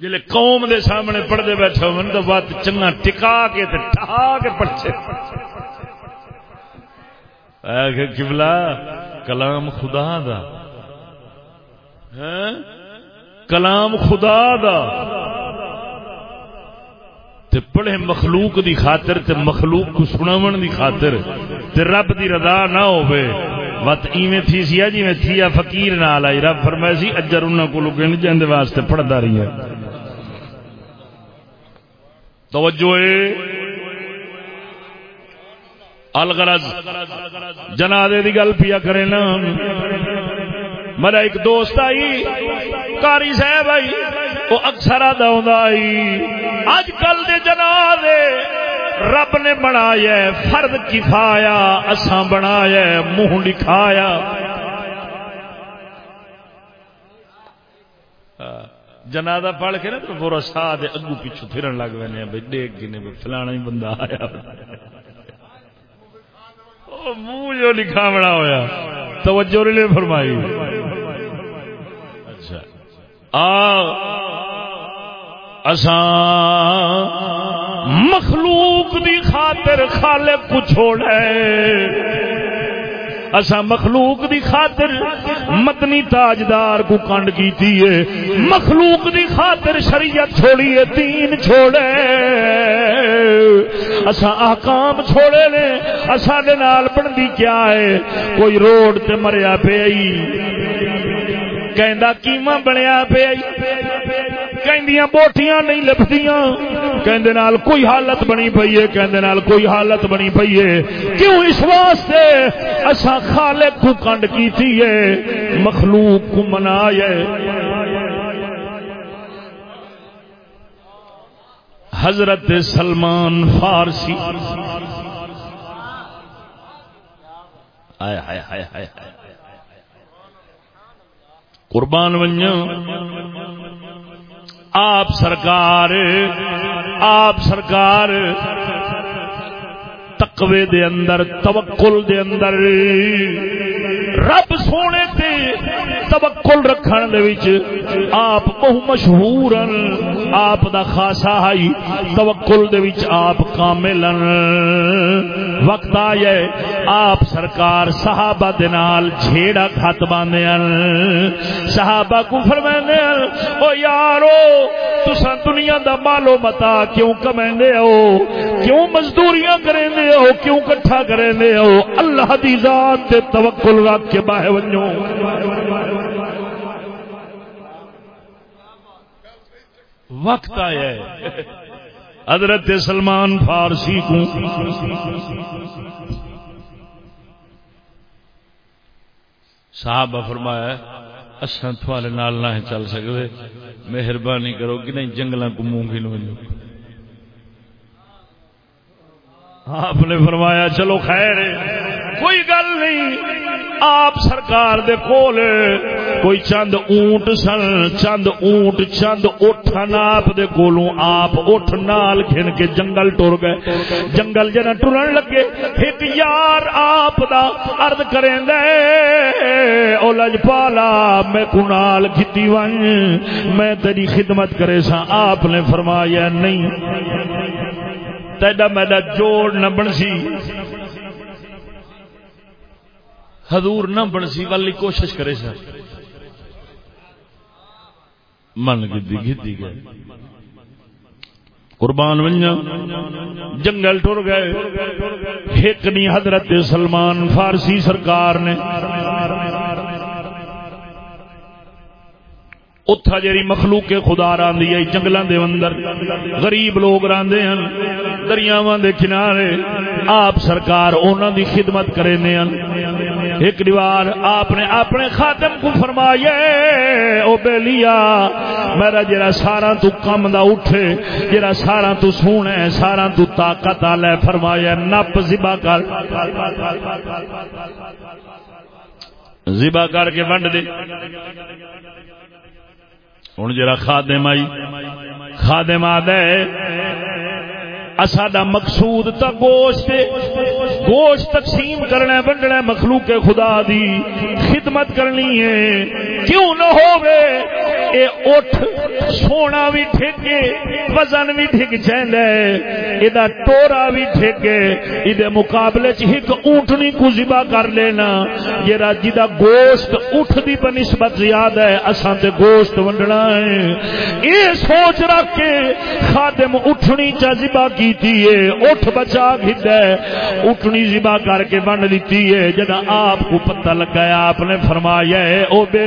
S1: جلے قوم دے سامنے پڑھتے بیٹھے ہوئے تو بات چنگا ٹکا کے تے ٹھا کے پڑھے کبلا کلام خدا دا۔ ہاں؟ کلام خدا دا۔ تے پڑھے مخلوق دی خاطر، تے مخلوق کو سناون دی خاطر۔ تے رب دی رضا نہ ہوے وت ایویں تھی سی جی میں تھی فقیر نال آئی۔ رب فرمایا سی، اجر انہاں کو گن جن دے واسطے پڑھدا رہی ہے توجہ الغرض، جنازے دی گل پیا کرے نا۔ میرا ایک دوست آئی کاری صاحب آئی وہ اکثر آئی۔ اج کل دے جناب رب نے بنایا فرد کفایا، اساں بنایا منہ لکھایا۔ جنازہ پڑھ کے نا تو پورا سا دے اگو پیچھو پھرن لگ پے بھائی دیکھ گنے فلانا ہی بندہ آیا۔ منہ جو لکھا بڑا ہوا توجہ نے فرمائی۔ اچھا۔ آ مخلوق دی خاطر خالق کو چھوڑے اسا مخلوق دی خاطر مدنی تاجدار کو کنڈ کی مخلوق دی خاطر شریعت چھوڑیے دین چھوڑے۔ اسا احکام چھوڑے نے اسا دے نال بندی کیا ہے۔ کوئی روڈ تے مریا پی کہندا کیما بنیا پیا کہندیاں بوٹیاں نہیں لبدیاں کہندے نال کوئی حالت بنی پئی ہے کہندے نال کوئی حالت بنی پئی ہے کیوں اس واسطے اسا خالق کو کنڈ کیتی ہے مخلوق کو منایا حضرت سلمان فارسی آئے ہائے ہائے ہائے قربان ونیا آپ سرکار آپ سرکار تقوی دے اندر توکل دے اندر۔ رب سونے تے توکل رکھن دے وچ آپ بہو مشہور آپ دا خاصا ہے توکل دے وچ آپ کامل وقت آیا آپ سرکار صحابہ دے نال جھیڑا کھت باندھے صحابہ کو فرماندے او یارو، تساں دنیا دا مالو متا کیوں کمیندے ہو؟ کیوں مزدوریاں کریندے ہو؟ کیوں کٹھا کریندے ہو؟ اللہ دی ذات تے توکل رکھ۔ کے باہے ونجو۔ وقت آیا ہے۔ حضرت سلمان فارسی کو۔ صاحب فرمایا اصا تھوڑے نال نہ چل سکتے مہربانی کرو کہ نہیں جنگل کو مونگی نو آپ نے فرمایا، چلو خیر کوئی گل نہیں۔ آپ سرکار دے کول کوئی چند اونٹ سن، چند اونٹ، چند اٹھ ناپ دے کولوں آپ اٹھ نال گھن کے جنگل ٹر گئے۔ جنگل جنا ٹرن لگے ایک یار آپ دا عرض کریں دے۔ او لجپالا میں کنال گھتی ون۔ میں تیری خدمت کرے سا آپ نے فرمایا، نہیں۔ تیڈا میڈا جوڑ نہ بنسی۔ حضور نہ بنسی والی کوشش کرے سر۔ من گدی گدی گئے۔ قربان ونجا۔ جنگل ٹر گئے۔ ایک نہیں حضرت سلمان فارسی سرکار نے۔ اتھا جری مخلوق کے خدا راندی ہے جنگلاں دے اندر۔ غریب لوگ راندے ہیں دریاواں دے کنارے۔ آپ سرکار انہاں دی خدمت کرے نے ایک دیوار آپ نے اپنے خاتم کو فرمایا او بے لیا میرا جرا سارا تو کم دا اٹھے جرا سارا تو سونے، سارا تو طاقت آلے، فرمایا، نپ زبا کر۔ زبا کر کے ونڈ دے۔ ہوں جرا خادم آئی، خادم آدھے اساڈا مقصود تا گوشت گوشت تقسیم کرنا ونڈنا مخلوق خدا دی، خدمت کرنی ہے۔ کیوں نہ ہوگے اے اٹھ، سونا بھی ٹھیکے وزن بھی ٹھیک چاہندا ہے۔ ادا ٹورا بھی ٹھیکے اے مقابلے چ ایک اونٹنی کو ذبح کر لینا۔ جڑا جدا گوشت اٹھ دی بنسبت زیادہ ہے، اساں تے گوشت ونڈنا ہے۔ اے سوچ رکھ کے خادم اٹھنی چا ذبح کی اٹھ بچا گھد اٹھنی زبا کر کے بن دیتی ہے۔ جدا آپ کو پتہ لگایا آپ نے فرمایا ہے، او بے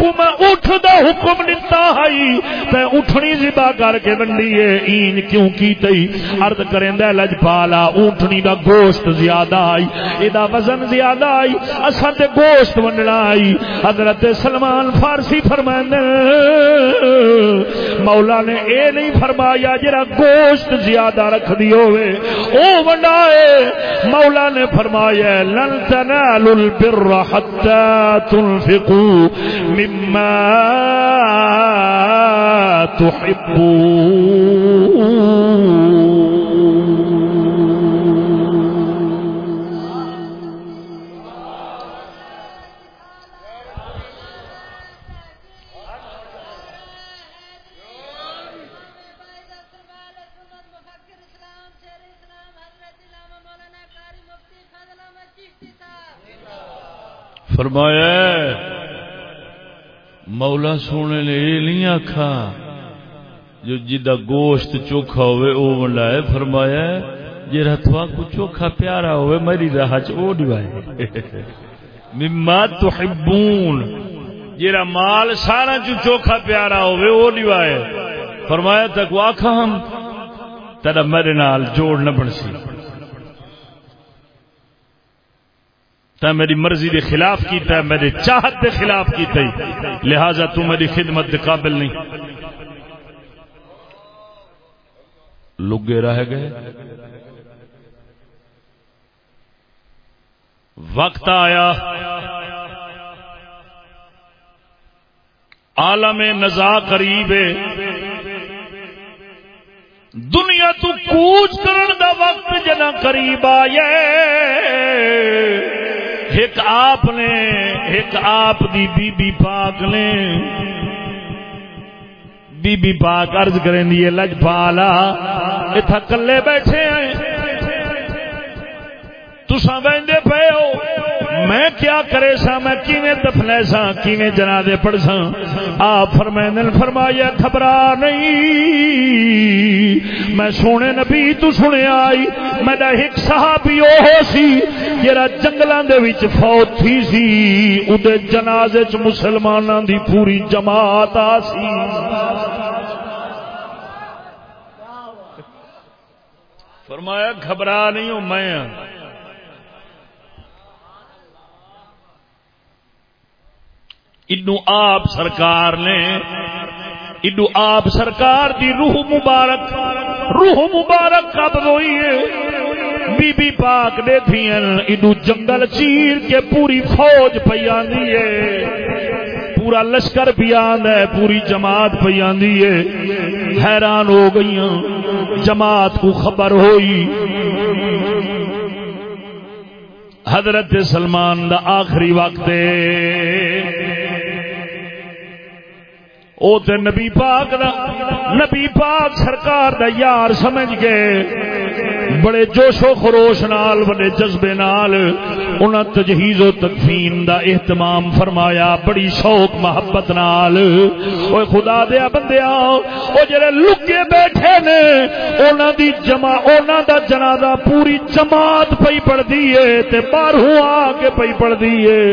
S1: لیا میں اٹھ دا حکم دیتا ہے۔ تے اٹھنی زبا کر کے بنڈی ہے این کیوں کی تئی عرض کریں دے لجپالا، اونٹنی دا گوشت زیادہ آئی ادا وزن زیادہ آئی، اساں تے گوشت ونڈنا آئی۔ حضرت سلمان فارسی فرمائیں مولا نے اے نہیں فرمایا جرا گوشت زیادہ رکھ دی ہوئے او ونڈائے مولا نے فرمایا، لن تنالوا البر حتى تنفقوا مما تحبون فرمایا مولا سونے نے یہ نہیں آخا جو جدا گوشت چوکھا ہوئے او ونڈائے فرمایا جی رتوا کو چوکھا پیارا ہوئے، میری راہ چو ڈوائے مما تحبون، جیرا مال سارا چو چوکھا پیارا ہوئے، او ڈوائے فرمایا تک واکھا ہم تیرا میرے نال جوڑ نہ بن سی تا میری مرضی دے خلاف کیتا ہے، میرے چاہت دے خلاف کیتا ہے لہذا تو میری خدمت دے قابل نہیں۔ لگے رہ گئے۔ وقت آیا۔ عالم نزا قریب دنیا تو کوچ کرن دا وقت جنا قریب آیا ایک آپ نے، ایک آپ دی بی بی پاک نے۔ بی بی پاک عرض کریں دیئے لج پالا۔ اتھا کلے بیٹھے ہیں۔ تسا ویندے پے میں کیا کرے سا میں کیویں دفنے سا کیویں جنازے پڑھ سا آپ فرمائیں فرمایا گھبرا نہیں۔ میں سونے نبی تو سنے آئی میرا ایک صحابی او سی جڑا جنگلاں دے وچ فوت تھی سی۔ اودے جنازے چ مسلماناں دی پوری جماعت آ سی۔ فرمایا، گھبرا نہیں ہوں میں۔ ادو آپ سرکار نے ادو آپ سرکار دی روح مبارک روح مبارک کب ہوئی ہے؟ بی بی پاک دے تھین ادو جنگل چیر کے پوری فوج پی آندی ہے۔ پورا لشکر پی ہے، پوری جماعت پی آندی ہے۔ حیران ہو گئی جماعت کو خبر ہوئی۔ حضرت سلمان دا آخری وقت او تے نبی پاک دا نبی پاک سرکار دا یار سمجھ گئے۔ بڑے جوش و خروش نال، بڑے جذبے نال انہاں تجہیز و تدفین دا اہتمام فرمایا، بڑی شوق، محبت نال۔ اوے خدا دیا بندیا او جڑے لکے بیٹھے نے، انہاں دی جمع، انہاں دا جنازہ پوری جماعت پئی پڑدی ہے، تے باہروں آ کے پئی پڑدی ہے۔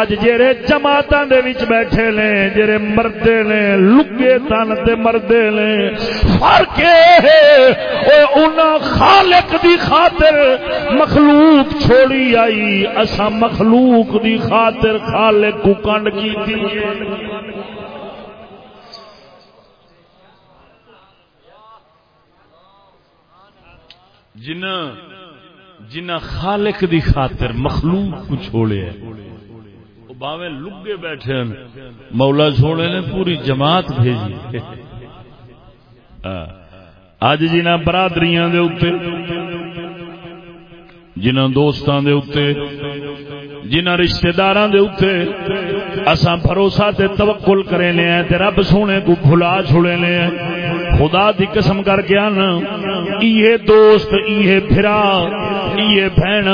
S1: اج جڑے جماعتاں دے وچ بیٹھے نے، جڑے مردے نے لگے تن تے مردے نے، فرق ہے او انہاں خالی خالق دی خاطر مخلوق چھوڑی آئی۔ اسا مخلوق دی خاطر خالق کو کنڈ کی جنہ جنہ خالق دی خاطر مخلوق کو چھوڑے وہ باوے لگے بیٹھے مولا سونے نے پوری جماعت بھیجی اج جنہ برادریاں دے اوتے جنہ دوستاں دے اوتے جنہ رشتہ داراں دے اوتے اساں بھروسہ تے توکل کرے نے تے رب سونے کو بھلا چھڑے نے خدا دی قسم کر کے ان ایے دوست ایے بھرا ایے بہن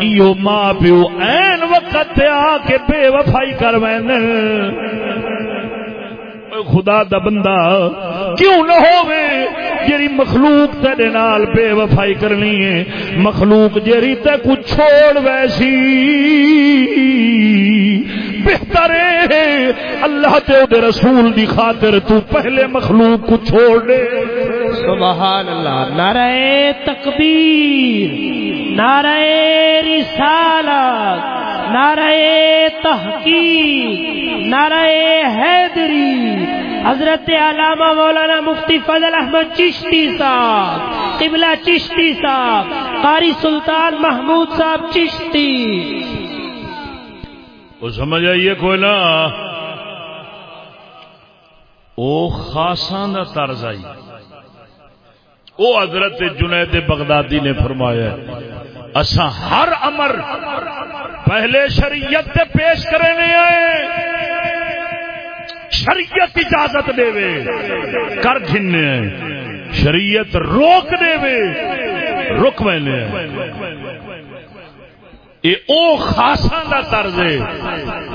S1: ایو ماں پیو این وقت تے آ کے بے وفائی کر خدا دا بندہ کیوں نہ ہوئے جیری مخلوق تیرے نال بے وفائی کرنی ہے، مخلوق جیری تے کو چھوڑ ویسی۔ بہتر ہے، اللہ تے دے رسول دی خاطر تو پہلے مخلوق کو چھوڑ دے۔
S2: سبحان اللہ نعرہ تکبیر، نعرہ رسالت۔ نعرہ تحقیق، نعرہ حیدری، حضرت علامہ مولانا مفتی فضل احمد چشتی صاحب، قبلہ چشتی صاحب، قاری سلطان محمود صاحب چشتی۔
S1: وہ سمجھ آئیے کوئی نا؟ او خاصان دا طرز آئی۔ او حضرت جنید بغدادی نے فرمایا اسا ہر امر پہلے شریعت تے پیش کرنے آئے۔ شریعت اجازت دے وے کر گھنے شریعت روک دے وے۔ رک وینے اے او خاصا دا طرز ہے۔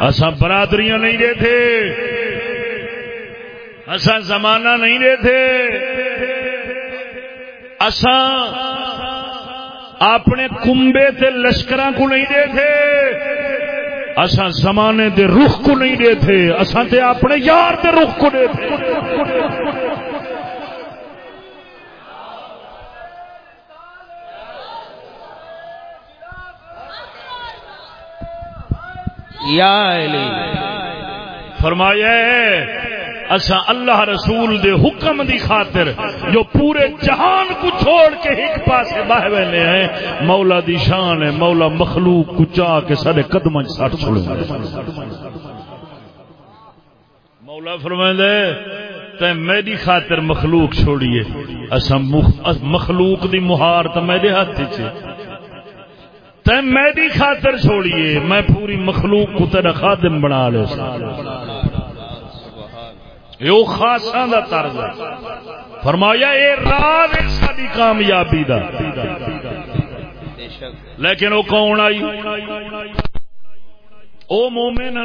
S1: اسا برادریاں نہیں دے تھے۔ اسا زمانہ نہیں دے تھے۔ اسا اپنے کمبے تے لشکر کو نہیں دے تھے۔ اسا زمانے دے رخ کو نہیں دے تھے۔ اسا تے اپنے یار دے رخ کو دے تھے۔
S2: یا علی،
S1: فرمایا اسا اللہ رسول دے حکم دی خاطر جو پورے جہان کو چھوڑ کے ایک پاسے باہ ویلے ہیں، مولا دی شان ہے، مولا مخلوق کو چاہ کے سارے قدم سٹ چھوڑے مولا فرمائے دے تے میری خاطر مخلوق چھوڑیے۔ اسا مخلوق دی مہار تے میرے ہاتھ چھے تے میری خاطر چھوڑیے، میں پوری مخلوق کو تیرا خادم بنا لے۔ سا یہ خاصا دا طرز ہے۔ فرمایا، اے راز ہے ساری کامیابی دا۔ لیکن وہ کون آئی؟ او مومن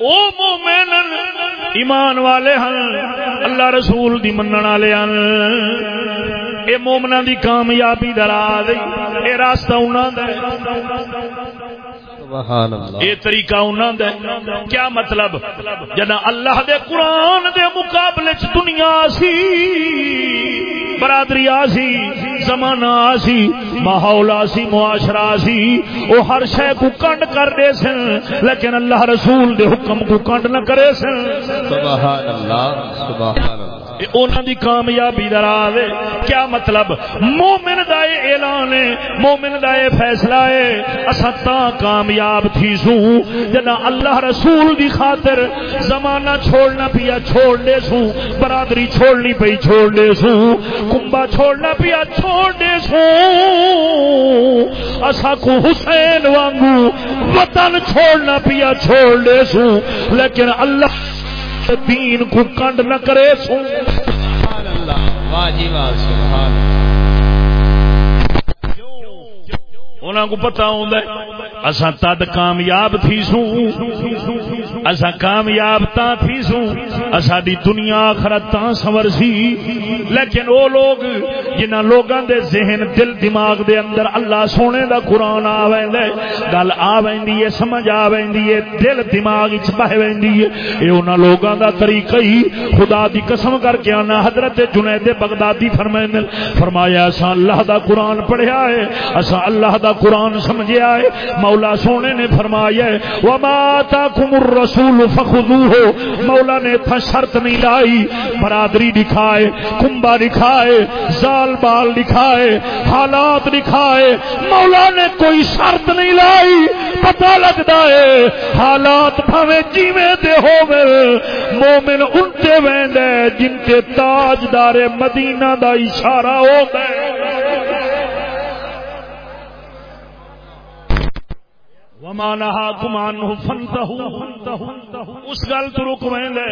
S1: او مومن ایمان والے ہیں اللہ رسول دی منن والے ہیں اے مومنا دی کامیابی درا اے راستہ انہوں دا یہ طریقہ انہوں دا کیا مطلب؟ جنا اللہ دے قرآن دے مقابلے چ دنیا سی برادری آسی زمانہ آسی ماحول آسی معاشرہ آسی وہ ہر شے کو کنڈ کر دے سن لیکن اللہ رسول دے حکم کو کنڈ نہ کرے سن۔
S2: سبحان اللہ سبحان اللہ
S1: اونا دی کامیابی در آوے کیا مطلب؟ مومن دائے اعلان ہے، مومن دائے فیصلہ ہے۔ اسا تا کامیاب تھی سو جنا اللہ رسول دی خاطر زمانہ چھوڑنا پیا چھوڑ دے سو برادری چھوڑنی پئی چھوڑ دے سو کمبا چھوڑنا پیا چھوڑ دے سو اسا کو حسین وانگو وطن چھوڑنا پیا چھوڑ دے سو لیکن اللہ دین کو کنڈ نہ کرے سو۔ انہوں کو پتا ہوں اصا تد کامیاب تھی سو۔ اسا کامیاب تا تھی سوں۔ اساڈی دنیا آخرت تا سنور سی۔ لیکن او لوگ جنہاں لوگاں دے ذہن، دل، دماغ دے اندر اللہ سونے دا قرآن آ ویندے گل آ ویندی ہے، سمجھ آ ویندی ہے، دل، دماغ وچ بہ ویندی ہے۔ اے انہاں لوگاں دا طریقہ ہی خدا دی قسم کر کے آنا۔ حضرت جنید بغدادی فرمائے فرمایا اسا اللہ دا قرآن پڑھیا ہے۔ اسا اللہ دا قرآن سمجھیا ہے۔ مولا سونے نے فرمایا ہے، وما تاکم الرسول فخذوه. مولا نے تھا شرط نہیں لائی. برادری دکھائے کنبا دکھائے، زال بال دکھائے، حالات دکھائے. مولا نے کوئی شرط نہیں لائی. پتہ لگتا ہے، حالات بھاوے جیویں دے ہوے مومن انتے ویندا جن تے تاجدار مدینہ دا اشارہ ہو گئے وما نهاكم عنه فانتهوا اس گل تو رک ویندے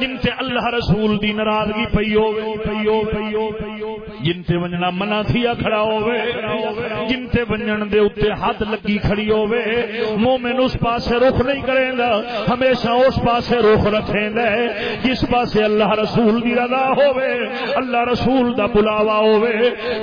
S1: جن تے اللہ رسول دی ناراضگی پئی ہوے پئی ہو جن تے ونجنا منع تھیا کھڑا ہوے جن تے ونجن دے اوتے حد لگی کھڑی ہوے مومن اس پاسے رخ نہیں کریندا، ہمیشہ اس پاسے رخ رکھیندا ہے، جس پاسے اللہ رسول دی رضا ہوے اللہ رسول دا بلاوا ہوے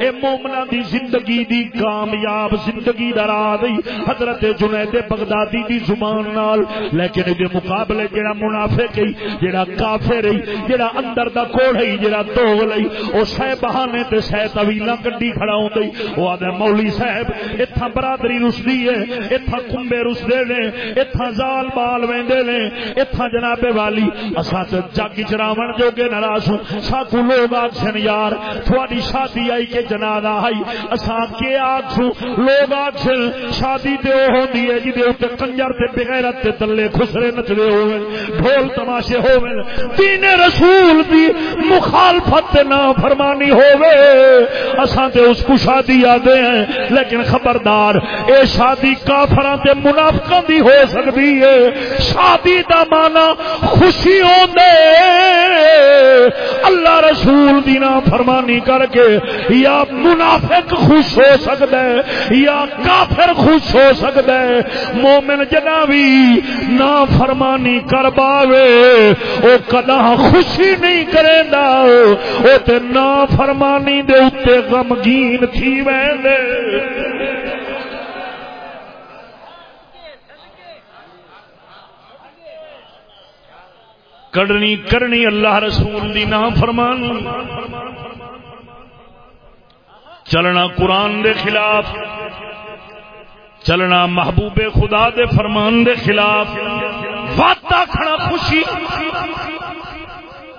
S1: اے مومناں دی زندگی دی کامیاب زندگی دا راہ حضرت جنید دے بغدادی دی زبان نال، لیکن دے مقابلے جڑا منافق ہے جڑا کافر ہے جڑا اندر دا کوڑ ہے جڑا توغ لئی او سہ بہانے تے سہ طویلاں گڈی کھڑا ہوندی او آدے مولوی صاحب ایتھا برادری رسدی ہے ایتھا کمبے رسدے نے ایتھا زال بال ویندے نے ایتھا جناب والی۔ اساں تے جگ چراون جوگے ناراض ہوں۔ ساکو لوگ آکھن یار، تھوڑی شادی آئی کہ جنازہ آئی۔ اساں کے آکھوں لوگ آکھن شادی تے او ہوندی ہے جی کنجر تے بغیرت تے تلے خسرے نچلے ہوئے ڈھول تماشے ہوئے۔ دین رسول دی مخالفت نہ فرمانی ہوئے۔ اساں تے اس کو شادی آدے ہیں، لیکن خبردار، اے شادی کافراں تے منافقاں دی ہو سکتی ہے۔ شادی دا مانا خوشی ہوندے۔ اللہ رسول دی نہ فرمانی کر کے یا منافق خوش ہو سکتا ہے، یا کافر خوش ہو سکتا ہے۔ مومن جنا بھی نہ فرمانی کر پاوے وہ کدا خوشی نہیں کرے وہ تے نہ فرمانی دے اتنے غمگین تھی وے کرنی کرنی اللہ رسول دی نہ فرمان۔ چلنا قرآن دے خلاف۔ چلنا محبوب خدا دے فرمان دے خلاف۔ وعدہ کھڑا خوشی۔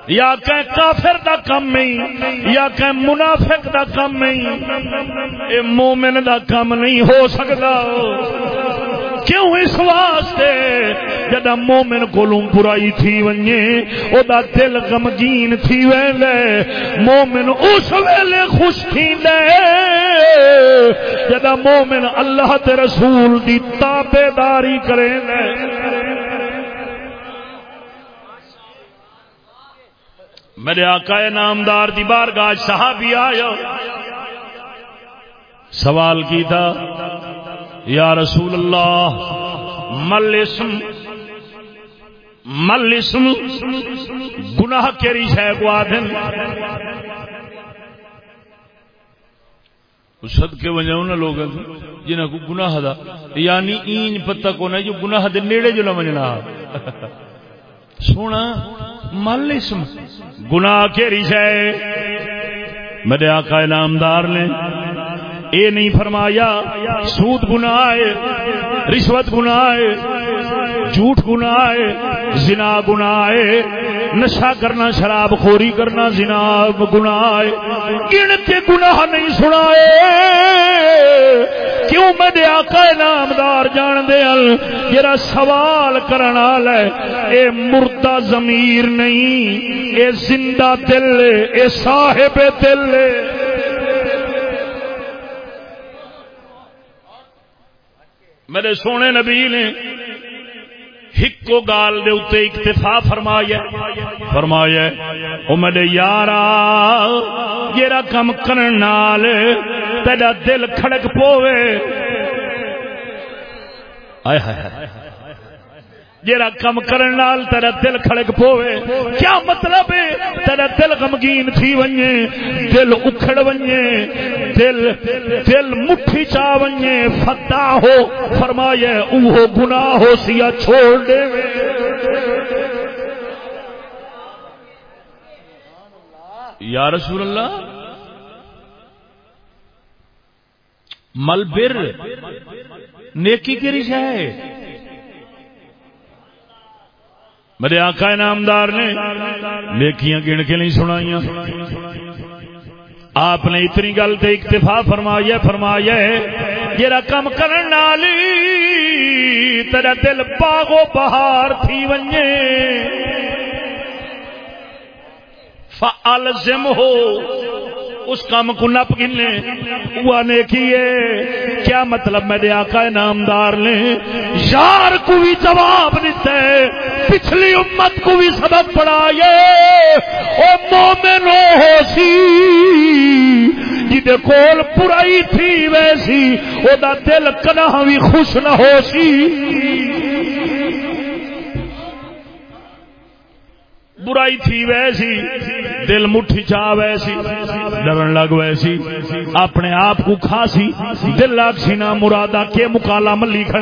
S1: یا کہ کافر دا کم نہیں، یا کہ منافق دا کم نہیں۔ اے مومن دا کم نہیں ہو سکتا۔ کیوں اس واسطے؟ جدا مومن کولوں برائی تھی ونجے او دا دل غمگین تھی ویلے، مومن اس ویلے خوش تھی جدا مومن اللہ تے رسول دی تابے داری کرے لے میرے آقا نامدار دی بارگاہ صحابی آیا۔ سوال کی تھا یا رسول اللہ مل اسم مل اسم گناہ کیری شہ کو آدھن۔ سد کے وجہ انہیں لوگ جی، جنہ کو گناہ دا یعنی این پتہ کو نہیں جو گناہ دے نیڑے جو نہ وجنا سونا مل اسم گناہ کیری شہ میرے آقا نامدار نے اے نہیں فرمایا۔ سود گنا ہے، رشوت گنا ہے، جھوٹ گنا ہے، زنا گنا ہے نشا کرنا، شراب خوری کرنا، زنا گنا ہے۔ گن کے گناہ نہیں سنا کیوں میں آقا نامدار جان دے جرا سوال کرنا لے اے مردہ ضمیر نہیں، اے زندہ دل، اے صاحب دل۔ میرے سونے نبی نے ہکو گال دے اتے اکتفا فرمایا فرمایا او میرے یارا جیرا کم کرن نال تیرا دل کھڑک پوے آئے ہائے۔ جیڑا کم کرن نال تیرا دل کھڑک پوے کیا مطلب ہے؟ تیرا دل غمگین تھی ونجے، دل اکھڑ ونجے، دل دل مٹھی چا ونجے، فتا ہو، فرمایا اوہ گناہ ہو سیا چھوڑ دے وے۔ یا رسول اللہ، مل بر، نیکی کی رشا ہے میرے آقا نامدار نے نیکیاں گن کے نہیں سنائی آپ نے اتنی گل تے اکتفا فرمایا فرمایا جرا کم کرن والی تیرا دل باغو بہار تھی ونجے۔ فالزم ہو، اس کام کو نپ گنے۔ وہ نیکیے کیا مطلب میرے آقا نامدار نے؟ یار کو بھی جواب دیتا ہے پچھلی امت کو بھی سبق پڑھائے او مومن ہو سی جی کول برائی تھی ویسی، او دا دل کنا بھی خوش نہ ہو سی برائی تھی ویسی، دل مٹھی چاہ ویسی، ڈرن لگ ویسی۔ اپنے آپ کو کھاسی، دل لگ سی نہ مرادہ کے مکالا ملی کھڑ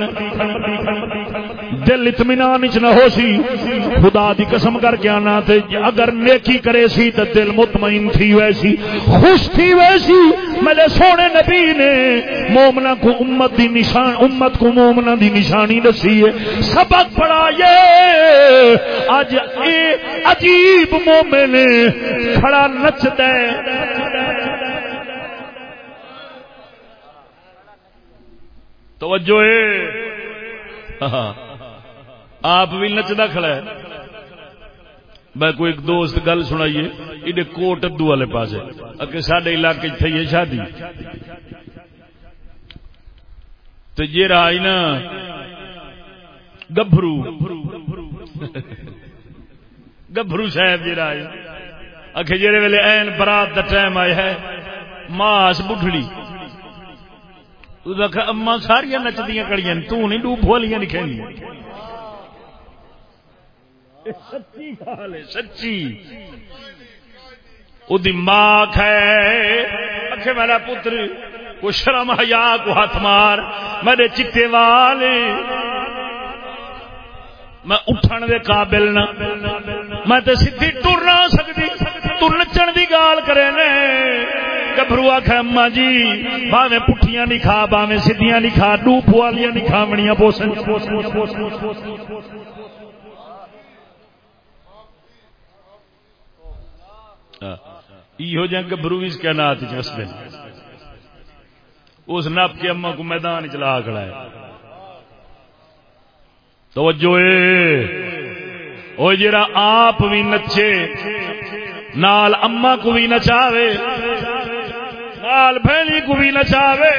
S1: دل اطمینان چ نہ ہو سی، خدا دی قسم کر کے آنا تے اگر نیکی کرے سی تو دل مطمئن تھی ویسی خوش تھی ویسی میرے سونے نبی نے مومنا کو امت دی نشان، امت کو مومنا دی نشانی دسی ہے۔ سبق پڑھائے اج اے عجیب مومن کھڑا نچتا توجہ ہاں۔ آپ بھی نچتا کھڑا ہے۔ میں کوئی ایک دوست گل سنائیے یہ کوٹ ادو والے پاس اگے سڈے علاقے تھی شادی۔ تو یہ رہا نا گبرو گبرو صاحب جی رہا اکھے جہے ویلے این برات کا ٹائم آیا ہے، ماس بڑھڑی اما ساریا نچدیا کڑیاں تو نہیں، ڈوب والیاں نہیں کھینی سچی گال ہے، سچی۔ وہ ماں ہے اکھے میرا پتر کو شرم حیا کو ہاتھ مار۔ میرے چٹے وال میں اٹھن دے قابل نہ۔ میں تے سیدھی ٹر نہ سکتی تو نچن دی گال کرے نے۔ گبرو آخ اما جی باوے پٹھیاں نہیں کھا باوے سیدیاں نہیں کھا ڈوپ والیاں نہیں کھاونیاں بوسن یہ جہ گبرو اس کے نات چستے اس نپ کے اما کو میدان چلا کھڑا ہے۔ توجہ وہ جڑا آپ بھی نچے، نال اما کو بھی نچاوے، نال بہنی کو بھی نچاوے۔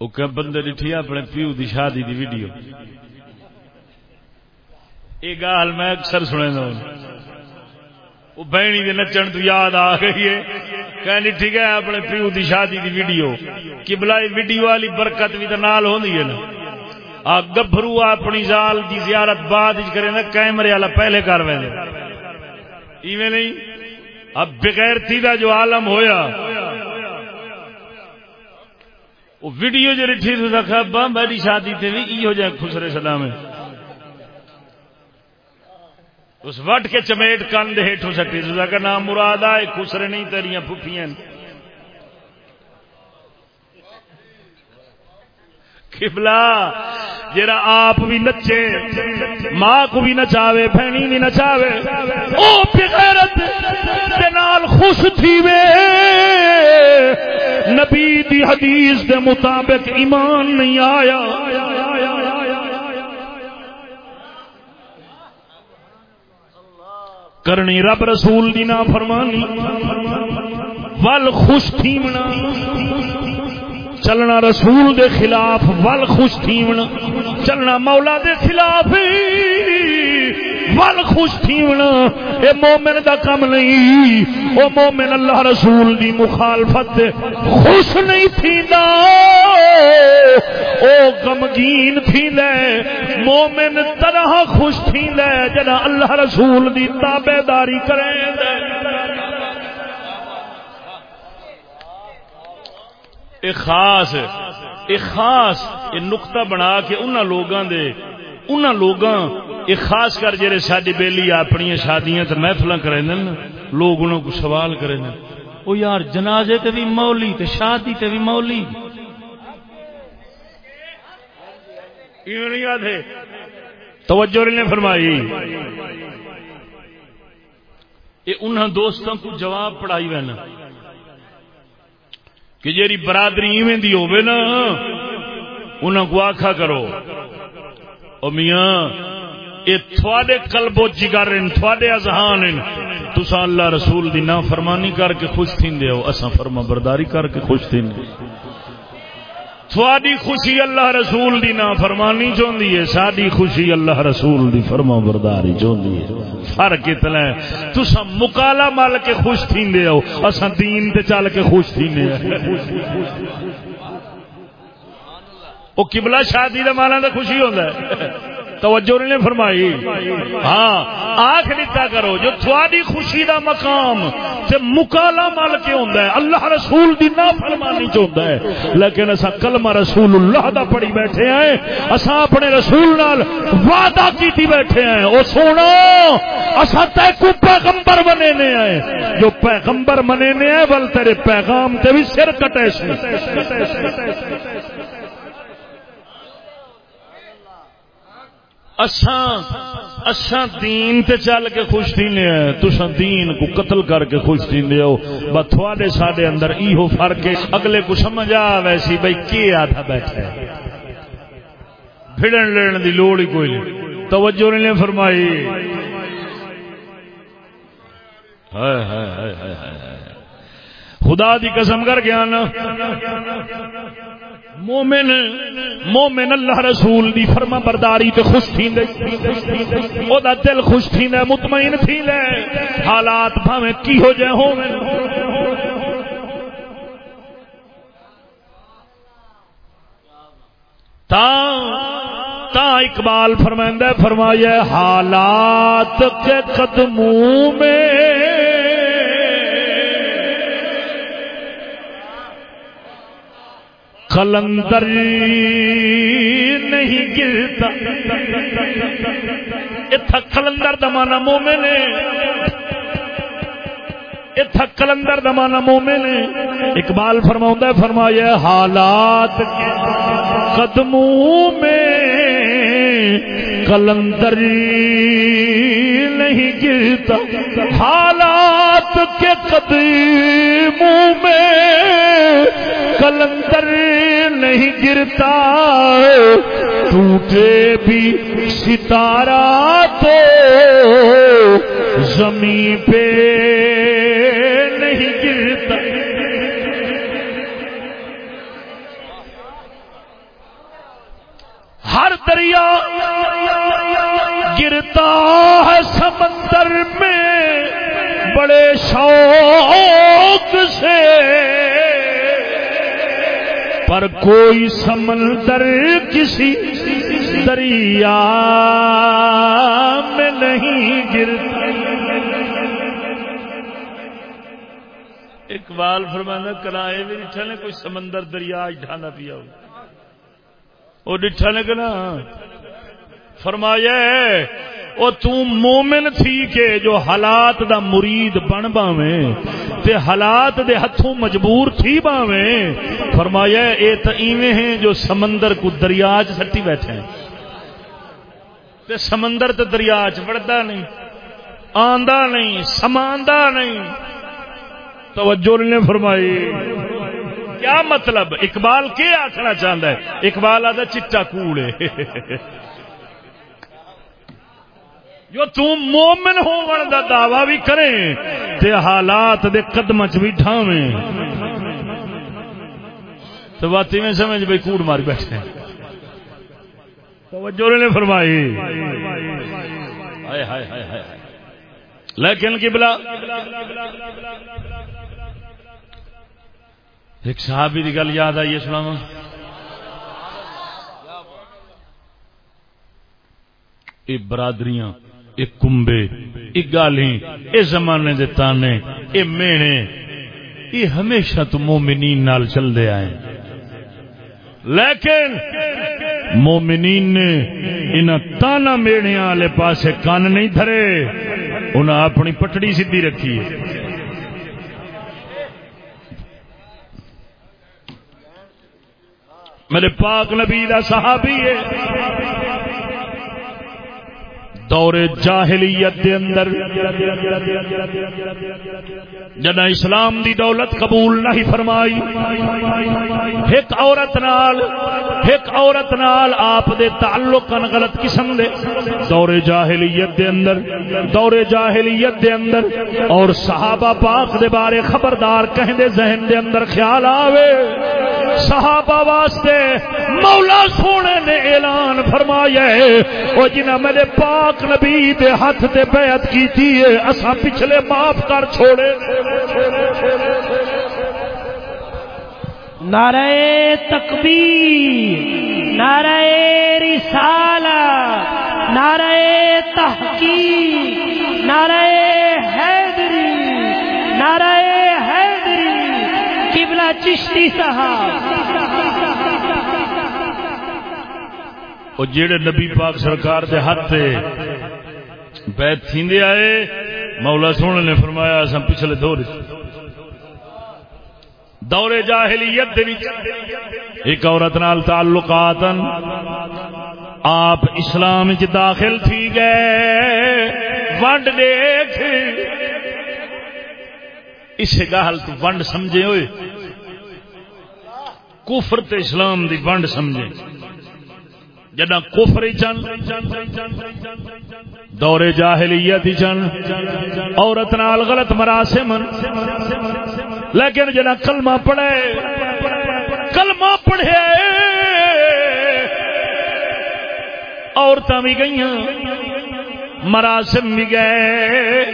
S1: وہ بندے ڈٹھی اپنے پیو دی شادی دی ویڈیو۔ یہ گال میں اکثر سنے دوں۔ وہ بہنی دے نچن تو یاد آ گئی ہے۔ کہنی ٹھیک ہے، اپنے پیو دی شادی دی ویڈیو۔ قبلہ ویڈیو والی برکت بھی تو نال ہوندی ہے نا۔ آ گبھرو اپنی زال دی زیارت بعد کرے نا، کیمرے والا پہلے کر وے ایویں نہیں؟ اب بغیر تیدا جو عالم ہویا۔ وہ ویڈیو جو رٹھی تو رکھا با میری شادی تے بھی ای ہو خسرے سلام ہے اس وٹ کے چمیٹ کند ہیٹو سٹی کا نام مراد آئے خسرے نہیں، تیریاں پھوپیاں کبلا جرا آپ بھی نچے، ماں کو بھی نچاوے بہنی بھی نچاوے، او بغیرت نال خوش تھی وے نبی دی حدیث دے مطابق ایمان نہیں آیا۔ کرنی رب رسول دی نا فرمانی ول خوش تھیمنا۔ چلنا رسول دے خلاف ول خوش تھیمنا۔ چلنا مولا دے خلاف۔ ول خوش تھیونا اے مومن دا کم نہیں۔ او مومن اللہ رسول دی مخالفت خوش نہیں تھیندا۔ او غمگین تھی لے مومن طرح خوش تھی لے جنا اللہ رسول دی تابے داری کریں دے خاص ایک خاص یہ نقطہ بنا کے انہاں لوگاں دے انہاں لوگاں ایک خاص کر جڑے ساڈی بیلی اپنی شادیاں تے محفلاں کرے نا لوگ انہاں کو سوال کرے نا او یار جنازے تے بھی مولی تے شادی تے بھی مولی۔ توجہ نے فرمائی۔ یہ انہاں دوستوں کو جواب پڑھائی وینا۔ کہ جیری برادری ایویں دی ہوے نا انہاں کو آکھا کرو۔ او میاں، اے تھوڑے قلب جگر ان تھوڑے اذہان ان تسا اللہ رسول دی نافرمانی کر کے خوش تھیندے ہو، اساں فرما برداری کر کے خوش تھیندے۔ تھوڑی خوشی اللہ رسول دی نافرمانی چوندی ہے ساری خوشی اللہ رسول دی فرما برداری چوندی ہے۔ فرق اتنا ہے تسا مکالا مل کے خوش تھیندے ہو، اساں دین تے چل کے خوش تھیندے ہیں او قبلہ شادی دا مانا تے خوشی ہوندا ہے۔ توجہ نے فرمائی۔ ہاں آنکھ دیتا کرو، جو تھوڑی خوشی دا مقام تے مکالا مل کے ہوندا ہے، اللہ رسول دی نافرمانی چ ہوندا ہے۔ لیکن اسا کلمہ رسول اللہ دا پڑھی بیٹھے ہیں۔ اسا اپنے رسول نال وعدہ کیتی بیٹھے ہیں۔ او سونا اسا تے کو پیغمبر بنے نے ہیں۔ جو پیغمبر بنے نے ہیں، ول تیرے پیغام تے بھی سر کٹے سی اساں اساں دین تے چل کے خوش تھینے ہیں۔ تساں دین کو قتل کر کے خوش تھیندے ہو۔ بس تھوڑے ساڈے اندر ایہو فرق ہے۔ اگلے کو سمجھ آ ویسی بھائی کی آدھا بیٹھا ہے۔ پھڑن لینے دی لوڑ ہی کوئی نہیں۔ توجہ نے فرمائی۔ ہائے ہائے ہائے ہائے ہائے خدا دی قسم کر گیا نا مومن مومن اللہ رسول دی فرما برداری تے خوش تھی او دا دل خوش تھی دے مطمئن تھی لے حالات بھاویں کی ہو جائے ہو تا تا اقبال فرمائندہ فرمایا حالات کے قدموں میں کلندر نہیں گرتا۔ اتھا کلندر دمانا مومن اتھا کلندر دمانا مومن اقبال فرماؤں فرمایا حالات قدموں میں کلندر نہیں گرتا۔ حالات کے قدموں میں کلندر نہیں گرتا ٹوٹے بھی ستارہ تو زمین پہ نہیں گرتا۔ ہر دریا گرتا ہے سمندر میں، بڑے شوق سے۔ پر کوئی سمندر کسی دریا میں نہیں گرتا۔ اقبال فرمانا کرائے بھی ڈٹھا نے کوئی سمندر دریا ڈھانا پیا ہو۔ وہ ڈٹھا نے کہنا فرمایا او تو مومن تھی کہ جو حالات دا مرید بن باویں تے حالات دے ہتھوں مجبور تھی باویں فرمایا، اے تا ایویں ہیں جو سمندر کو دریا چ سٹی بیٹھے ہیں۔ تے سمندر تے دریا چ وڑدا نہیں، آندا نہیں، سماندا نہیں۔ توجہ نے فرمائی۔ کیا مطلب؟ اقبال کیا آخنا چاہتا ہے؟ اقبال آدھا چٹا کوڑے جو تم مومن ہون دا دعوی بھی کریں تے حالات دے قدم چ بھی ڈھاویں۔ تو بات میں سمجھ بھائی کوڑ مار بیٹھے۔ توجہ نے فرمائی۔ ہائے ہائے ہائے ہائے لیکن قبلہ۔ ایک صحابی کی گل یاد آئی ہے سنا یہ برادریاں۔ یہ کمبے یہ گالی یہ زمانے دے تانے یہ مینے یہ ہمیشہ تو مومنین نال چل دے آئے۔ لیکن مومنین نے ان تانا میڑے والے پاسے کان نہیں دھرے انہیں اپنی پٹڑی سیدھی رکھی ہے۔ میرے پاک نبی دا صحابی ہے۔ دور جاہلیت دے اندر۔ جنا اسلام دی دولت قبول نہیں فرمائی، ایک عورت نال، ایک عورت نال آپ دے تعلق ان غلط قسم دے۔ دور جاہلیت دے اندر، دور جاہلیت دے اندر۔ اور صحابہ پاک دے بارے خبردار کہیں دے ذہن دے اندر خیال آوے۔ صحابہ واسطے مولا سونے نے اعلان فرمایا ہے۔ او جنہ میرے پاک نبی دے ہاتھ تے بیعت کیتی ہے اسا پچھلے معاف کر چھوڑے۔
S2: نعرہ تکبیر، نعرہ رسالہ نعرہ تحقیق، نعرہ قبلہ چشتی صاحب۔
S1: وہ جیڑے نبی پاک سرکار دے ہاتھ تے بیت تھیندے آئے، مولا سونے نے فرمایا، اساں پچھلے دور دور جاہلیت دے وچ ایک عورت نال تعلقاتن آپ اسلام وچ داخل تھی گئے۔ ونڈ دیکھ۔ اسے گل تو ونڈ سمجھے ہوئے۔ کفر تے اسلام دی ونڈ سمجھے۔ جنا کفر چن دور جاہلیت چن عورت نال غلط مراسم۔ لیکن جنا کلمہ پڑھے کلمہ پڑھے عورتیں بھی گئی مراسم بھی گئے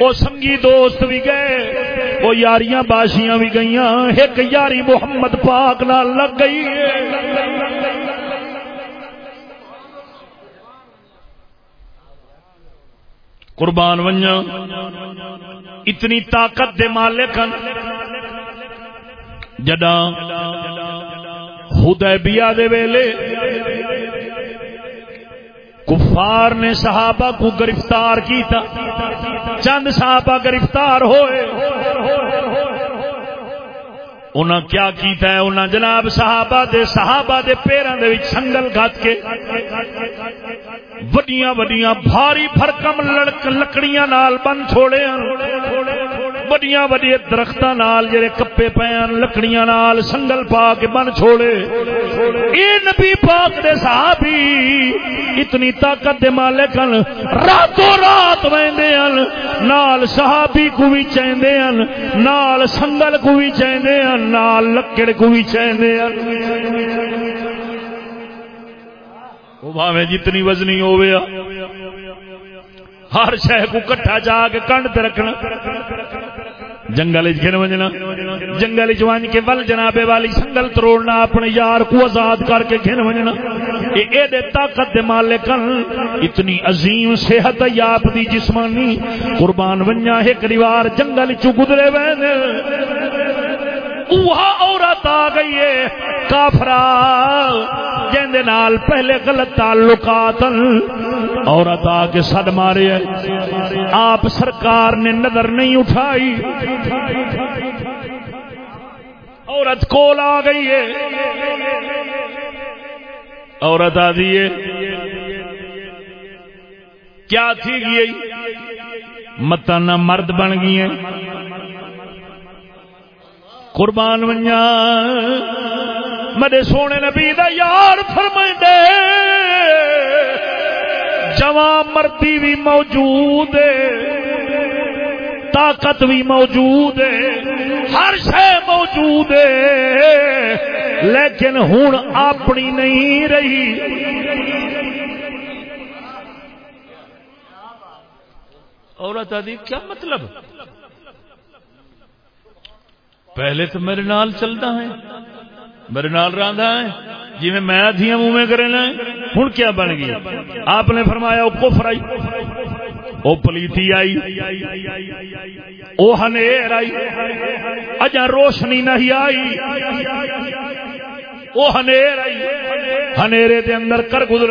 S1: وہ سنگی دوست بھی گئے۔ وہ یاریاں باشیاں بھی گئی ایک یاری محمد پاک نال لگ گئی۔ قربان ونیا اتنی طاقت دے مالک جدا حدیبیہ دے ویلے کفار نے صحابہ کو گرفتار کیتا۔ چند صحابہ گرفتار ہوئے۔ انہاں کیا کیتا ہے؟ انہاں جناب صحابہ دے صحابہ دے پیروں دے وچ سنگل گھات کے وڈیاں وڈیاں بھاری بھرکم لڑک لکڑیاں نال بن چھوڑے وڈیاں وڈیے درختاں نال جڑے کپے پے لکڑیاں نال سنگل پا کے بن چھوڑے اے نبی پاک دے صحابی اتنی طاقت دے مالک ہن راتوں رات ویندے ہن نال صحابی کو بھی چیندے ہن نال سنگل کو بھی چیندے ہن نال لکڑ کو بھی چیندے ہن وہ بھاوے جتنی وزنی ہوئے ہر شہ کو کٹھا جا کے کنڈ تے رکھنا جنگل گھن وجنا جنگل چ کے ول جنابے والی سنگل تروڑنا، اپنے یار کو آزاد کر کے گھن وجنا اے دے طاقت دے مالک اتنی عظیم صحت آپ دی جسمانی۔ قربان ونیا ایک دیوار جنگل چ گزرے وے۔ اوہا عورت آ گئی ہے، کافرا۔ جن نال پہلے غلط تعلقات عورت آ کے سد مارے آپ سرکار نے نظر نہیں اٹھائی۔ عورت کول آ گئی ہے۔ عورت آ دیے کیا تھی گئی؟ متانا مرد بن گئی ہیں۔ قربان ونیا میرے سونے نبی دا یار فرمائے دے جوان مردی بھی موجود ہے، طاقت بھی موجود ہے، ہر شے موجود ہے۔ لیکن ہوں اپنی نہیں رہی۔ عورت آدھی کیا مطلب؟ پہلے تو میرے نال چلتا ہے۔ میرے نال رہا ہے۔ جی میں میں ادھیاں منہ میں کرے لیں ہوں کیا بن گئی آپ نے فرمایا وہ کفر آئی وہ پلیتی آئی۔ وہ ہنیر آئی۔ اجا روشنی نہیں آئی۔ وہ ہنیر آئی ہنیرے دے اندر کر گزر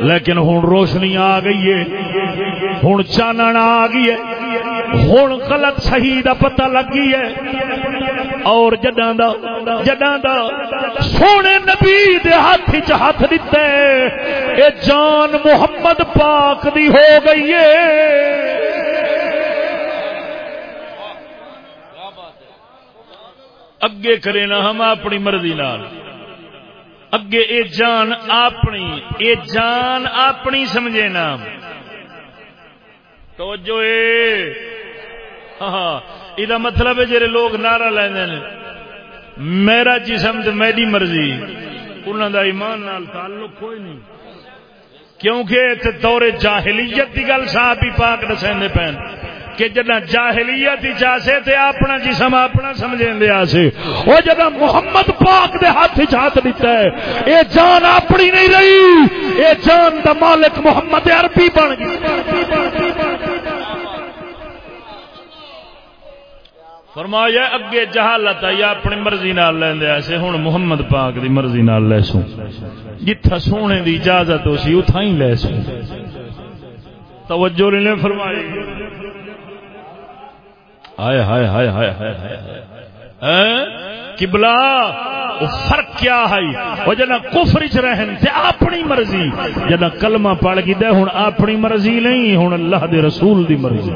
S1: لیکن ہوں روشنی آ گئی ہے۔ ہوں چانن آ گئی ہے۔ ہوں غلط صحیح دا پتہ لگ گئی ہے۔ اور جڈاں دا جڈاں دا سونے نبی دے ہاتھ چ ہاتھ دتے اے جان محمد پاک دی ہو گئی ہے۔ اگے کرے نا ہم اپنی مرضی نال۔ اگے اے جان اپنی، اے جان اپنی سمجھے نا توجہ اے۔ ہاں یہ مطلب ہے جڑے لوگ نعرہ لیندے نے۔ میرا جسم تے میری مرضی۔ انہاں دا ایمان نال تعلق کوئی نہیں۔ کیونکہ دور جاہلیت کی گل صاحب ہی پاک دسے پین کہ جنا جاہلیت چاسے تے اپنا جسم اپنا سمجھیں دے آسے وہ جدا محمد پاک دے ہاتھ ہاتھ دیتا ہے، اے جان اپنی نہیں رہی، اے جان دا مالک محمد عربی بن گئی فرمایا، اگے جہالت آئی، اپنی مرضی نال لیندے ایسے ہن محمد پاک دی مرضی نال لے سوں جتھا سونے دی اجازت ہو سی اتھا ہی لے سوں توجہ نے فرمائی۔ ہائے ہائے ہائے ہائے ہائے ہائے کبلا فرق کیا ہے وہ جنا کفر چ رہن تے اپنی مرضی جنا کلمہ پڑھ گئی دے ہن اپنی مرضی نہیں ہن اللہ دے رسول دی مرضی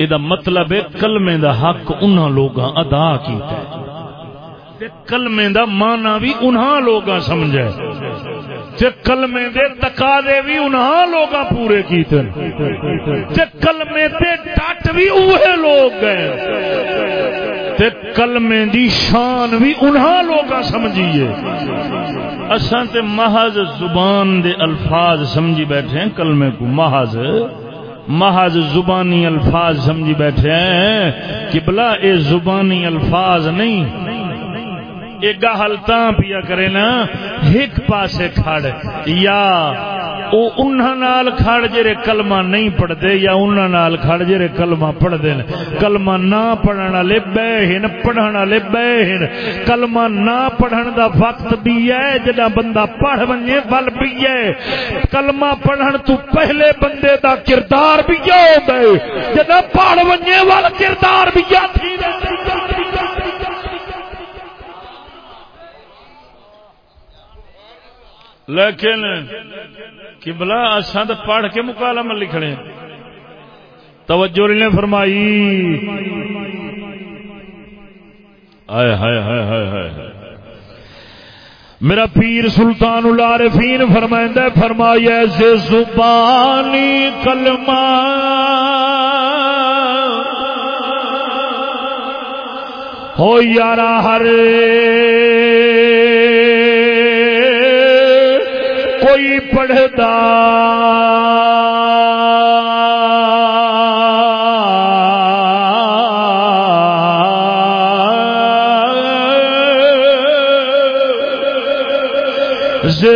S1: یہ مطلب ہے کلمے دا حق انہاں لوگاں ادا کیتا ہے کلمے دا مانا بھی انہاں لوگاں سمجھے تے کلمے دے تقاضے بھی انہاں لوگاں پورے کیتے تے کلمے تے ڈٹ بھی اوہے لوگ گئے تے کلمے دی شان بھی انہاں لوگاں سمجھیے۔ اساں تے محض زبان دے الفاظ سمجھی بیٹھے ہیں، کلمے کو محض۔ محض زبانی الفاظ سمجھی بیٹھے ہیں۔ کہ بلا اے زبانی الفاظ نہیں ایک گاہل تاں پیا کرے نا، ایک پاسے کھڑ۔ یا او انہاں نال کھڑ جڑے کلمہ نہیں پڑھ دے یا انہاں نال کھڑ جڑے کلمہ پڑھ دے کلمہ نہ پڑھن والے بے ہن، پڑھن والے بے کلمہ نہ پڑھن دا وقت بھی ہے جدا بندہ پڑھ ونجے ول بھی ہے۔ کلمہ پڑھن تو پہلے بندے دا کردار بھی ہوندا ہے جدا پڑھ ونجے ول کردار بھی تھی لیکن کبلا اصا تو پڑھ کے مکالم لکھنے توجہ نے فرمائی۔ ہائے ہائے ہائے ہائے میرا پیر سلطان العارفین فرمائندہ فرمایا سے زبانی کلمہ ہو یارا ہر کوئی پڑھتا۔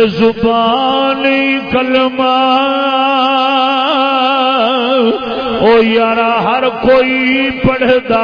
S1: زبانی کلمہ۔ او یارا ہر کوئی پڑھتا۔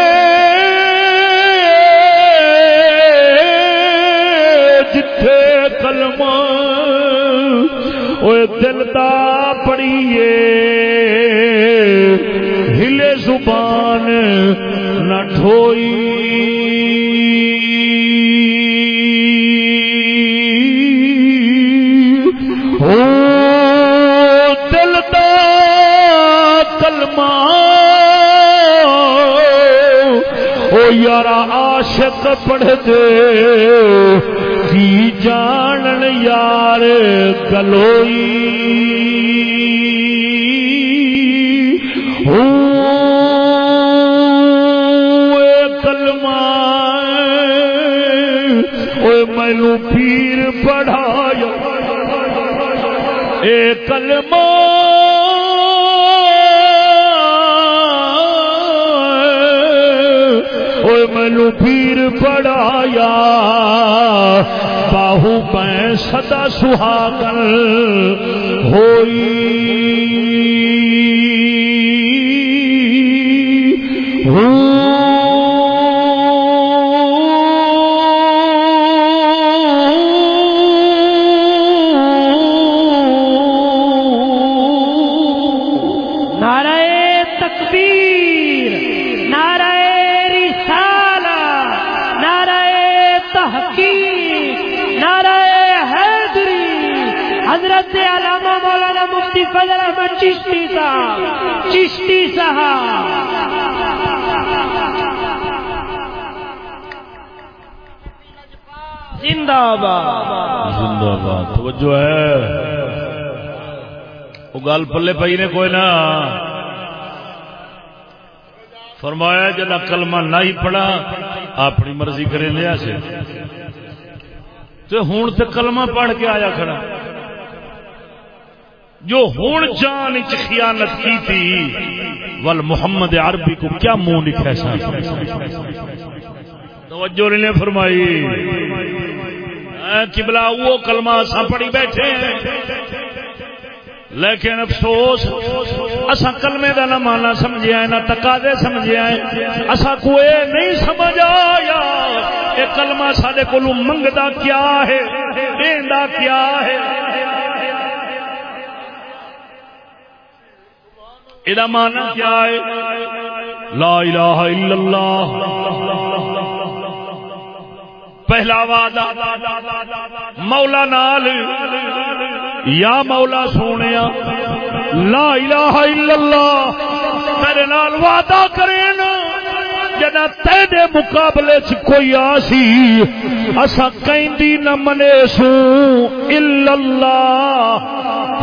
S1: اوے دل دا پڑھیے ہلے زبان نہ ٹھوئی کلمہ یار عاشق پڑھ دے کی جانن یار گلوئی۔ کلمہ مینو پیر پڑھایا۔ اے کلمہ مینو پیر پڑھایا۔ باہو پہ سدا سہاگن ہوئی۔ گل پلے پی نے کوئی نہ۔ فرمایا جنا کلمہ نہ ہی پڑھا، اپنی مرضی کرے لیا سے۔ تو ہوں تو کلمہ پڑھ کے آیا کھڑا۔ جو ہوں جان خیانت کی تھی، ول محمد عربی کو کیا منہ لکھا سا توجہ نے فرمائی۔ کبلا وہ کلمہ سا پڑھی بیٹھے ہیں۔ لیکن افسوس اسا کلمے دا نہ مانا سمجھیا ہے نہ تقاضے سمجھیا ہے اسا کوئی نہیں سمجھ آیا یہ کلمہ سارے کو منگدا کیا ہے، دیندا کیا ہے۔ یہ مانا کیا ہے؟ لا الہ الا اللہ۔ پہلا وعدہ مولا نال یا مولا سونے لا الہ الا اللہ میرے نال وعدہ کرے نا جنا تیرے مقابلے چ کوئی آسی، اسا کہندی نہ منے سو، الا اللہ۔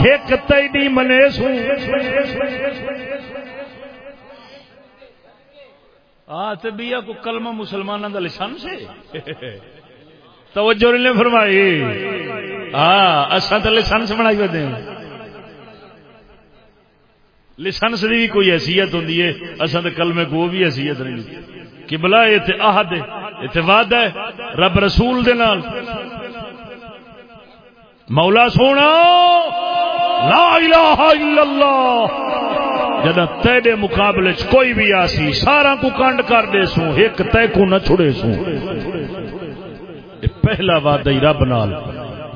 S1: ایک تے تیری منے سو۔ آ، تے بیا کو کلمہ مسلمانوں دا لسان سے؟ توجہ نے فرمائی۔ ہاں اصا تو لسنس بنائی ہوتے ہیں لسنس کی بھی کوئی حیثیت ہوں اصل تو کلمے کو بھی حیثیت نہیں۔ کہ بلا یہ آہد ہے وعد ہے، رب رسول دے نال۔ مولا سونا، لا الہ الا اللہ۔ جدا تیرے مقابلے چ کوئی بھی آسی، سارا کو کنڈ کر دے سو ایک تے کو نہ چھڑے سو پہلا وعدہ ہی رب نال۔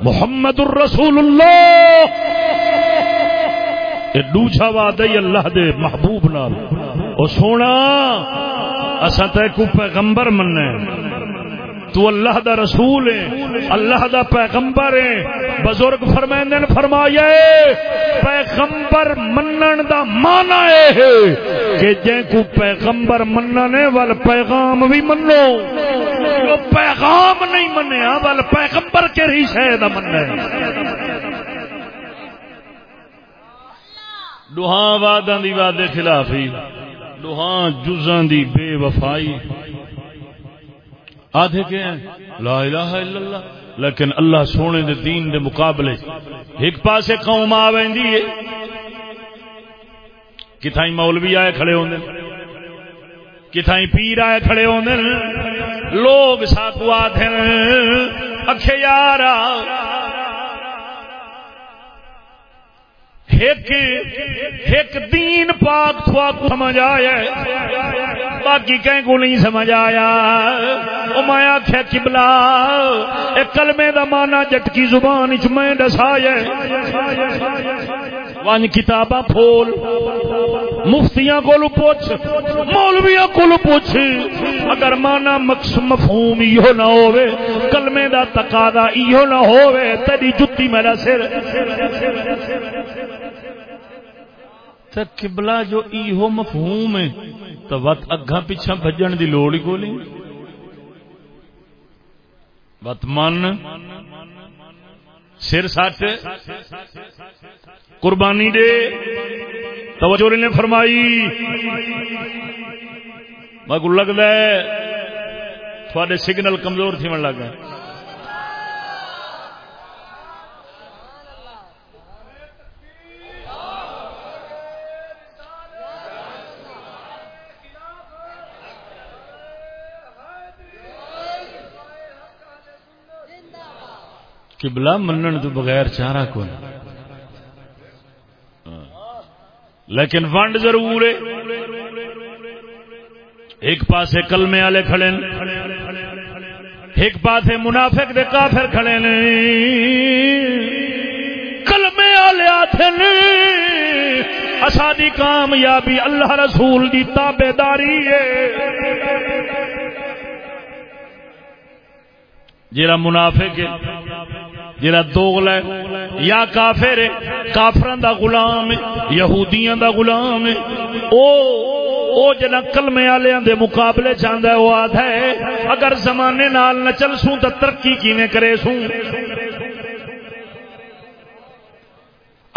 S1: محمد الرسول اللہ یہ دوسرا وعدہ ہی اللہ دے محبوب نال او سونا اساں تے کو پیغمبر مننے تو اللہ دا رسول ہے، اللہ دا پیغمبر ہے۔ بزرگ فرمائندے نے فرمایا پیغمبر منن دا مانا ہے کہ جے کو پیغمبر مننے وال پیغام بھی منو۔ جو پیغام نہیں منیا، وال پیغمبر کے ہی شاید مننا دوہاں وعداں دی وعدے خلافی دوہاں جزاں دی بے وفائی۔ آدھے کے ہیں لا الہ الا اللہ، لیکن اللہ سونے دے دین دے مقابلے ایک پاسے قوم آ ویندی ہے۔ کتھائی مولوی آئے کھڑے ہوندے کتھائی پیر آئے کھڑے ہوندے لوگ ساتھو آدھے اکھے یارا ایک ایک دین پاک تھوا کو سمجھ آیا باقی کہیں کو نہیں سمجھ آیا۔ او میں آخیا چبلا ایک کلمے دا مانا جٹکی زبان چ میں دسایا ون کتاباں پھول مفتیاں کو پوچھ، مولویاں کو پوچھ۔ اگر مانا مقص مفہوم ایو نہ ہوئے کلمے دا تقاضا ایو نہ ہوئے تیری جتی میرا سر۔ تو قبلہ جو ایہو مفہوم ہے، تو وقت اگا پیچھا بجن دی لوڑ ہی کو نہیں وت من، سر سٹ، قربانی دے۔ توجہ نے فرمائی۔ مگر لگتا ہے تھوڑے سگنل کمزور تھی من لگا قبلہ منن تو بغیر چارہ کون؟ لیکن ونڈ ضرور ہے۔ ایک پاسے کلمے والے کھڑے ایک پاسے منافق دے کافر کھڑے نے کلمے والے آتے اسادی کامیابی اللہ رسول دی تابے داری ہے۔ جرا منافق ہے۔ جڑا دوغل ہے، یا کافر ہے، کافراں دا غلام ہے، یہودیاں دا غلام ہے۔ او او جنا کلمے والےاں دے مقابلے چاندا ہے، او آدھا ہے، اگر زمانے نال نہ چل سوں تے ترقی کیویں کرے سوں؟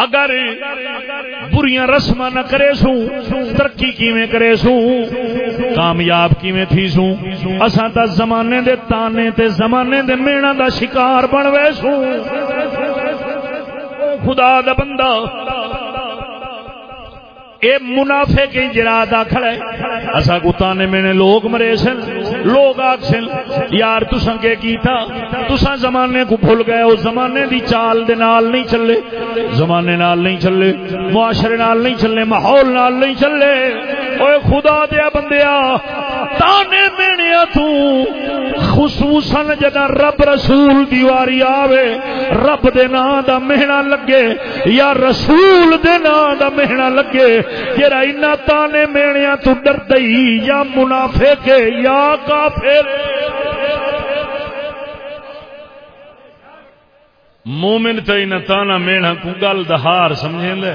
S1: اگر بریاں رسم نہ کرے سو ترقی کیویں کرے سو کامیاب کیویں تھی سو اساں تا زمانے دے تانے تے زمانے دے مینا دا شکار بن وے سو خدا دا بندہ، اے منافع کے جرا کھڑے اسا کو تانے میں لوگ مرے سن۔ لوگ آگ یار تساں کے کیتا؟ تساں زمانے کو بھول گئے اس زمانے دی چال دے نال نہیں چلے، زمانے نال نہیں چلے، معاشرے نال نہیں چلے، ماحول نال نہیں چلے۔ اوے خدا دیا بندیا تانے مینیا تو خصوصاً جدا رب رسول دیواری آوے، رب دے نا دا مہنا لگے یا رسول دے نا دا مہنا لگے جرا اینا تانے مینیا تو ڈر دئی یا منافع کے یا کافر مومن تے نہ تانا مینا کو گل دہار سمجھیں دے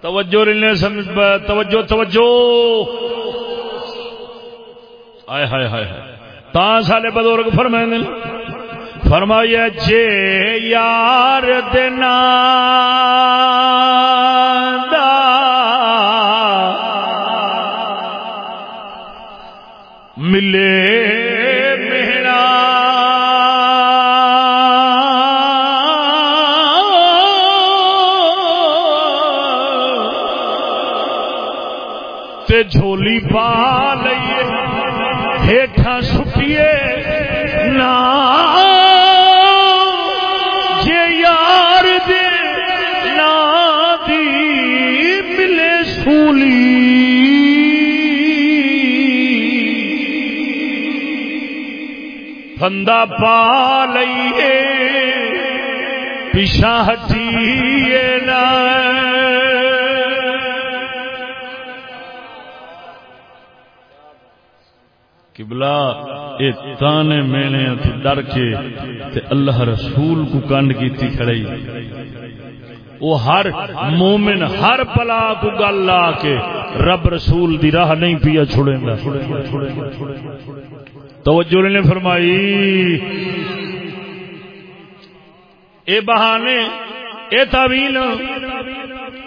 S1: توجہ رلنے سمجھ توجہ توجہ۔ آئے ہائے ہائے ہائے تا سالے بزرگ فرمائیں دے فرمایا جے یار دینا لے بندہ پا لئیے پیشا ہٹیے نا قبلہ، اے تانے مینے تے ڈر کے تے اللہ رسول کو کنڈ کیتی کھڑی وہ ہر مومن، ہر پلا کو گل لا کے رب رسول دی راہ نہیں پیا چھڑے گا۔ توجہ نے فرمائی۔ اے بہانے، اے تعویل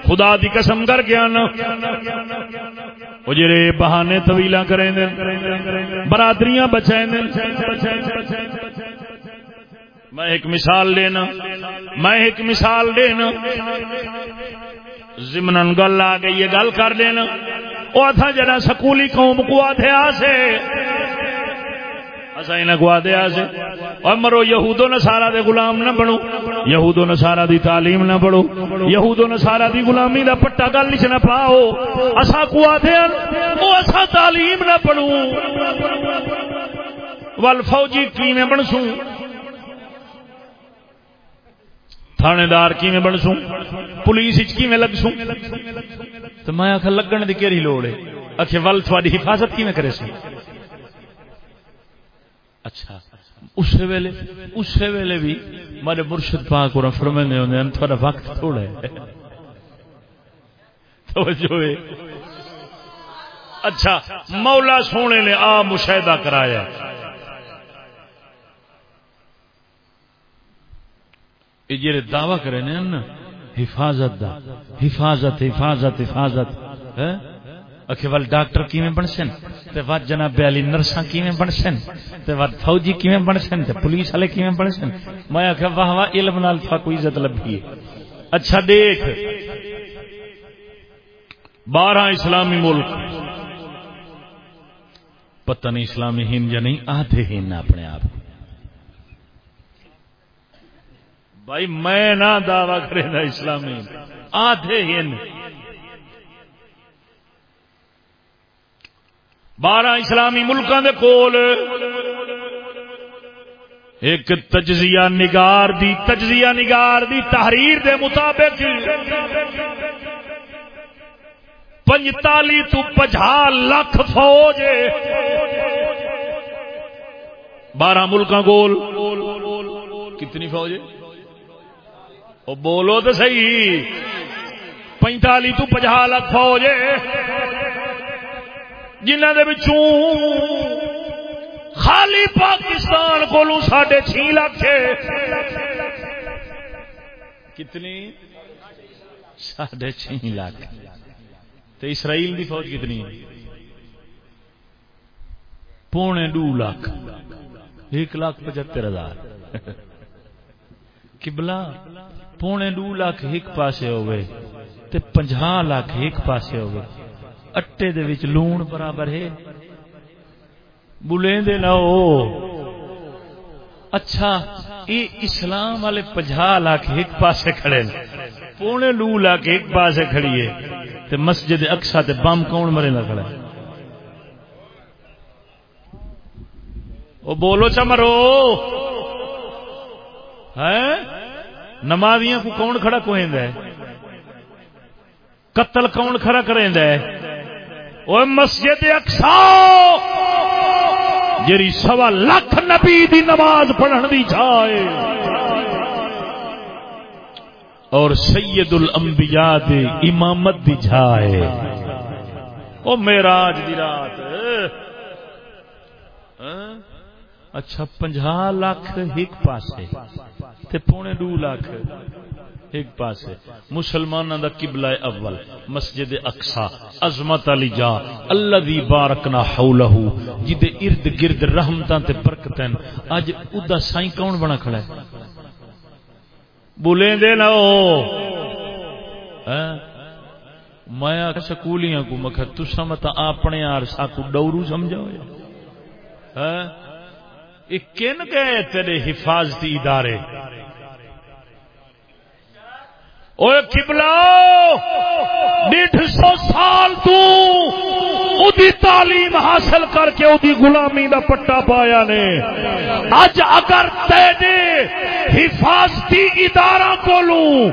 S1: خدا دی قسم کر کے آنا۔ وہ جڑے بہانے طویلا کریں برادریاں بچائیں میں ایک مثال لینا، میں ایک مثال دینا۔ زمن گل آ گئی، یہ گل کر لینا۔ وہ تھا جنا سکولی قوم کو آتے آسے۔ اصا انہیں کو آدھے آسے اور مرو یہود و نصارا دے غلام نہ بنو۔ یہود و نصارا دی تعلیم نہ پڑھو یہود و نصارا دی غلامی دا پٹا گل نچ نہ پاؤ اسا کو آدھے وہ اسا تعلیم نہ پڑھو ول فوجی کیویں بنسوں؟ تھانے دار کیویں بنسوں؟ پولیس وچ کیویں لگسوں؟ تو میں آخ لگن دی کیڑی لوڑ ہے؟ اکھے ول تھوڑی حفاظت کیویں کرے سی اچھا۔ اس ویلے اس ویلے بھی مارے مرشد پاک اور فرمانے ہوندے ہیں تھوڑا وقت تھوڑا ہے۔ توجہ ہے۔ اچھا مولا سونے نے آ مشاہدہ کرایا۔ یہ جڑے دعوی کرے نا، حفاظت دا۔ حفاظت حفاظت حفاظت۔ ہاں؟ اکھے وال ڈاکٹر کیویں بن سن تے ود جناب علی نرساں کیویں بن سن تے ود فوجی کیویں بن سن تے پولیس والے کیویں بن سن میں آکھیا واہ واہ علم نال تھا کوئی عزت لبھی ہے۔ اچھا دیکھ۔ بارہ اسلامی ملک۔ پتہ نہیں اسلامی ہند یا نہیں، آدھے ہند اپنے آپ۔ بھائی میں نہ دعوی کرے نا اسلامی۔ آدھے ہند۔ بارہ اسلامی ملکوں کے کول۔ ایک تجزیہ نگار دی، تجزیہ نگار دی تحریر دے مطابق پنجتالی تو پجا لاکھ فوج بارہ ملکوں گول کتنی فوج بولو تو صحیح۔ پینتالی تو پجا لاکھ فوج جنہ دے بچوں خالی پاکستان کو ساڑھے چھ لاکھ کتنی؟ ساڑھے چھ لاکھ۔ تو اسرائیل دی فوج کتنی ہے؟ پونے دو لاکھ۔ ایک لاکھ پچہتر ہزار۔ کبلا پونے دو لاکھ ایک پاسے ہو گئے تے پنجا لاکھ ایک پاسے ہو گئے اٹے دے وچ لون برابر ہے۔ بلیں دے نہ اچھا یہ اسلام والے پنجا لاکھ ایک پاسے کھڑے پونے دو لاکھ ایک پاسے کھڑی ہے۔ تے مسجد اکسا تے بم کون مرے نہ کھڑا وہ بولو چمرو۔ ہے نمازیاں کو کون کھڑا کوئیں ہے؟ قتل کون کھڑا کریں ہے؟ وہ مسجد اکسا جری سوا لکھ نبی دی نماز پڑھن دی جائے۔ اور سید الانبیاء دے امامت دی جائے۔ او میراج دی رات۔ ہاں؟ اچھا پنجا لاکھ ایک پاسے تے پونے دو لاکھ۔ ایک پاسے۔ مسلمانوں دا قبلہ اول، مسجد اقصا عظمت علی جا، الذی بارکنا حولہ، جدے ارد گرد رحمتاں تے برکتیں اج ادا سائیں کون بنا کھڑا ہے؟ بولیں دے نہ ہاں؟ میں سکولیاں کو مکھ تسا مت اپنے آر ساکو ڈورو سمجھو ہاں؟ یہ کن گئے تیرے حفاظتی ادارے۔ اوے کبلا ڈیڑھ سو سال تو ادی تعلیم حاصل کر کے ادی غلامی دا پٹا پایا نے۔ اج اگر تینے حفاظتی ادارہ کو لوں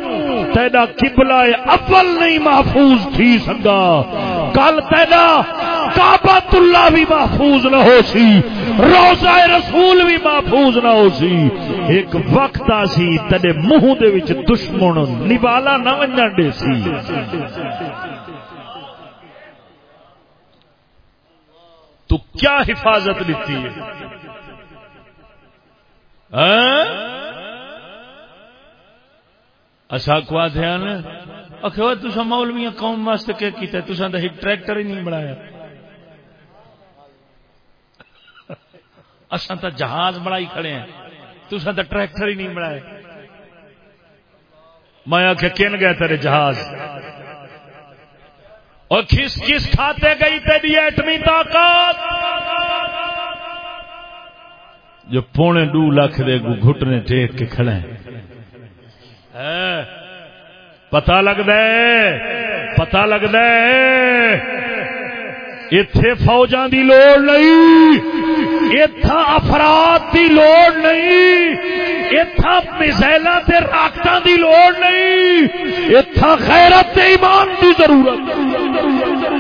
S1: تینا قبلہ اول نہیں محفوظ تھی سکا۔ کل تینا کعبۃ اللہ بھی محفوظ نہ ہو سی، روزہ رسول بھی محفوظ نہ ہو سی۔ ایک وقت آسی تینے منہ دے وچ دشمن نبالا نہ ونجن دے سی۔ تو کیا حفاظت لیتی ہے؟ اچھا کو دھیان اکھو تسا مولوی قوم واسطے کیا کیتا ہے؟ تسا تو ٹریکٹر ہی نہیں بنایا۔ اصا تو جہاز بڑائی کھڑے ہیں۔ تسا تو ٹریکٹر ہی نہیں بنایا۔ میں آخ کن گئے تیرے جہاز؟ اور کس کس کھاتے گئی تیری ایٹمی طاقت؟ جو پونے دو لاکھ دے گو گھٹنے ٹیک کے کھڑے ہیں۔ پتا لگتا ہے پتا لگتا ہے اتے فوجاں دی لوڑ نہیں اتھا افراد دی لوڑ نہیں اتھا میزائل راکٹ دی لوڑ نہیں اتھا خیرت ایمان دی ضرورت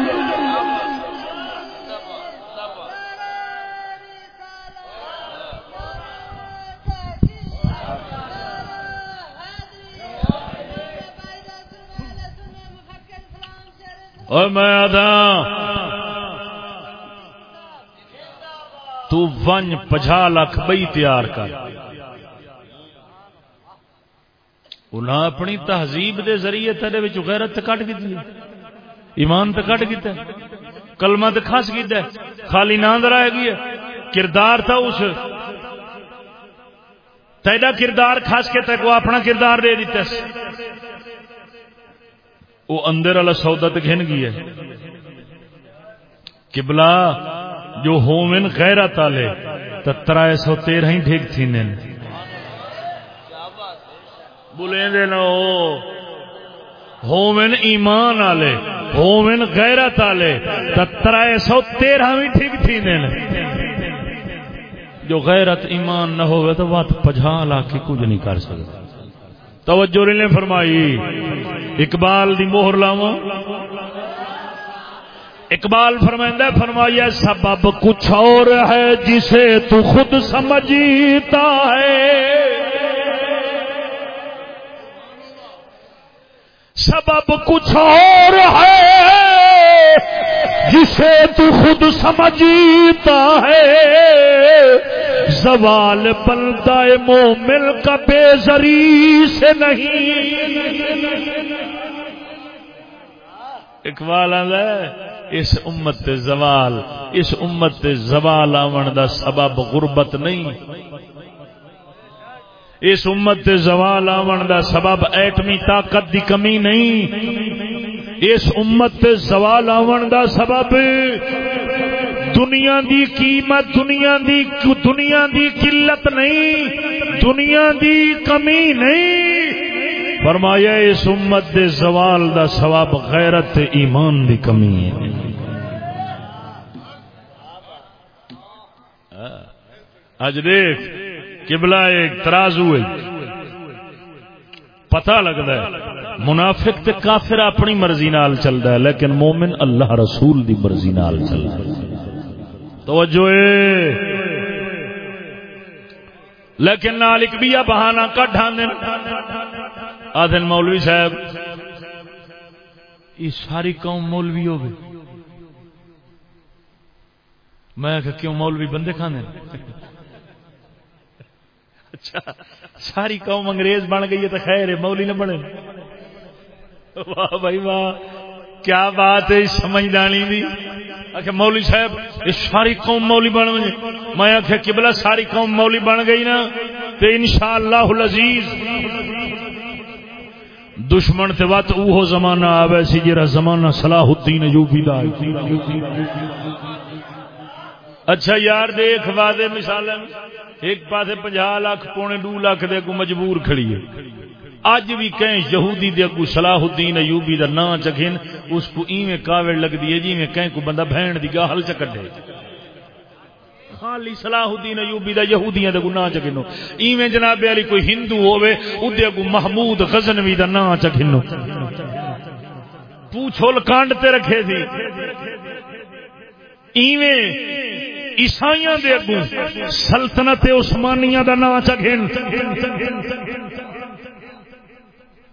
S1: اور میں آدھا، تو ون پچا لاکھ بئی تیار کر۔ انہیں اپنی تہذیب دے ذریعے تیرے غیرت کٹ کی ایمان تو کٹ کیتا کلمہ تو خس کیتا خالی ناند رہ گئی کردار تھا اس۔ تیرا کردار خس کے تک وہ اپنا کردار دے دیتا وہ اندر والا سودا تو گھن گئی ہے۔ کبلا جو ہومن غیرت تالے ترائے سو تیرہ ہی ٹھیک تھی نین بولیں دے نو ہومن ایمان والے، ہومن غیرت والے ترائے سو تیرہ بھی ٹھیک تھی نین جو غیرت ایمان نہ ہوئے تو بات پجھا لا کے کچھ نہیں کر سکتا۔ توجہ نے فرمائی۔ اقبال دی موہر لاوا اقبال فرمائندہ فرمایا، سبب کچھ اور ہے جسے تو خود سمجھتا ہے۔ سبب کچھ اور ہے جسے تو خود سمجھتا ہے۔ زوال بلتا مومل کا بے زری سے نہیں۔ اقبال اس امت زوال، اس امت زوال آمن دا سبب غربت نہیں۔ اس امت زوال آمن دا سبب ایٹمی طاقت دی کمی نہیں۔ اس امت زوال آمن دا سبب دنیا دی قیمت، دنیا دی دنیا دی قلت نہیں، دنیا دی کمی نہیں۔ فرمایا، اس امت دے زوال دا سبب غیرت ایمان دی کمی ہے۔ اج دیکھ، قبلہ ایک ترازو پتہ لگتا ہے، منافق تے کافر اپنی مرضی نال چلتا ہے، لیکن مومن اللہ رسول دی مرضی نال چلتا ہے۔ توجہ لیکن نال ایک بھی بہانا کٹ آدھے آدھن مولوی صاحب، یہ ساری قوم مولوی ہو گئی میں کہ کیوں مولوی بندے کھانے؟ اچھا ساری قوم انگریز بن گئی ہے تو خیر ہے مولی نہ بنے۔ واہ بھائی واہ، کیا بات ہے، سمجھدانی دی۔ آخر مولی صاحب، یہ ساری قوم مولی بن گئی۔ میں آخیا کبلا ساری قوم مولی بن گئی نا، تو ان شاء اللہ دشمن تے وت اوہ زمانہ آوے سی جرا زمانہ صلاح الدین ایوبی دا اچھا یار دیکھ وعدے مثال ایک پاس پنجا لاکھ پونے دو لاکھ دے کو مجبور کھڑی ہے۔ اج بھی کہیں یہودی دے کو صلاح الدین ایوبی دا نام چکھن، اس کو ایویں کاوڑ لگ دی جی میں کہیں کو بندہ بہن دی گاہل چکڈے خالی صلاح الدین ایوبی دا یہودیاں دے کو نام چکھنو ایویں جناب علی کوئی ہندو ہوے اودے کو محمود غزنوی دا نام چکھنو پوچھول کانڈ تے رکھے تھی ایویں عیسائیاں دے اگوں سلطنت عثمانیہ دا نام چگن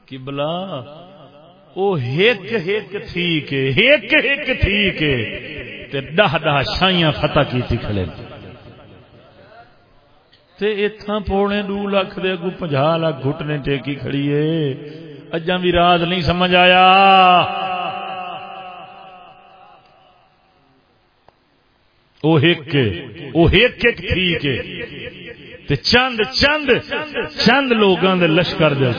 S1: قبلہ، او ہیک ہیک ٹھیک ہے ہیک ہیک ٹھیک ہے تے دہ دہ شائیاں فتح کیتی کھڑے تے اتھاں پونے دو لاکھ دے اگوں پنجا لاکھ گھٹنے ٹیکی کھڑی ہے اجاں بھی راز نہیں سمجھ آیا وہ ایک وہ ایک ایک ٹھیک ہے چند چند چند لوگوں دے لشکر دے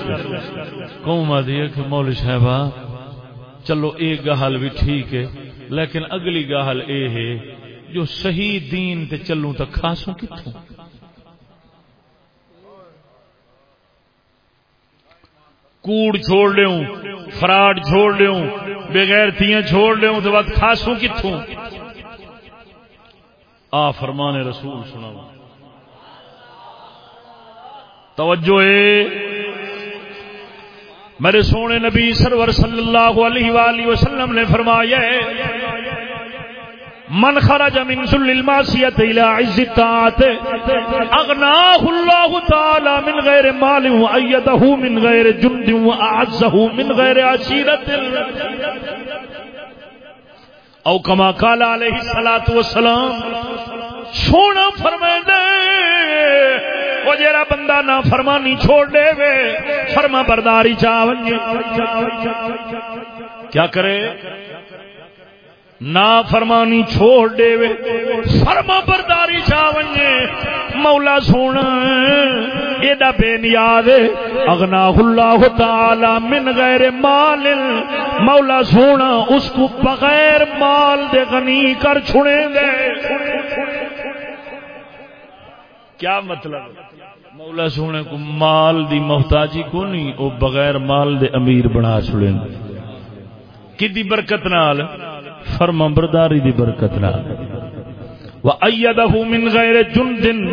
S1: قوم آدھی ہے کہ مول صاحب چلو ایک گہل بھی ٹھیک ہے لیکن اگلی گہل اے ہے جو صحیح دین تے چلوں تو خاصوں کتوں کوڑ چھوڑ لیوں، فراڈ چھوڑ لیوں، بغیر تیاں چھوڑ لیوں تو بعد خاصوں کتوں آ فرمان رسول سنا توجہ اے، میرے سونے نبی سرور صلی اللہ علیہ وآلہ وسلم نے فرمایا من خرج من ذل المعصیت الى عز الطاعت اغناه الله تعالی من غیر مال و وایده من غیر جند و واعزه من غیر عشیرت او کما کالا علیہ الصلات والسلام، سونا فرمائے وہ جیرا بندہ نہ فرمانی چھوڑ دے وے، فرما برداری چاہیے کیا کرے؟ نا فرمانی چھوڑ دے وے۔ فرما برداری چاہیے مولا سونا، ایڈا بے نیاد اغنا اللہ تعالی من غیر مال۔ مولا سونا، اس کو بغیر مال دے غنی کر چھڑے دے کیا مطلب؟ مولا سونے کو مال دی محتاجی کو نہیں او بغیر مال دے امیر بنا چھڑے کی برکت نال؟ فرما برداری دی برکت نال۔ وَأَيَّدَهُ مِنْ غَيْرِ جُنْدٍ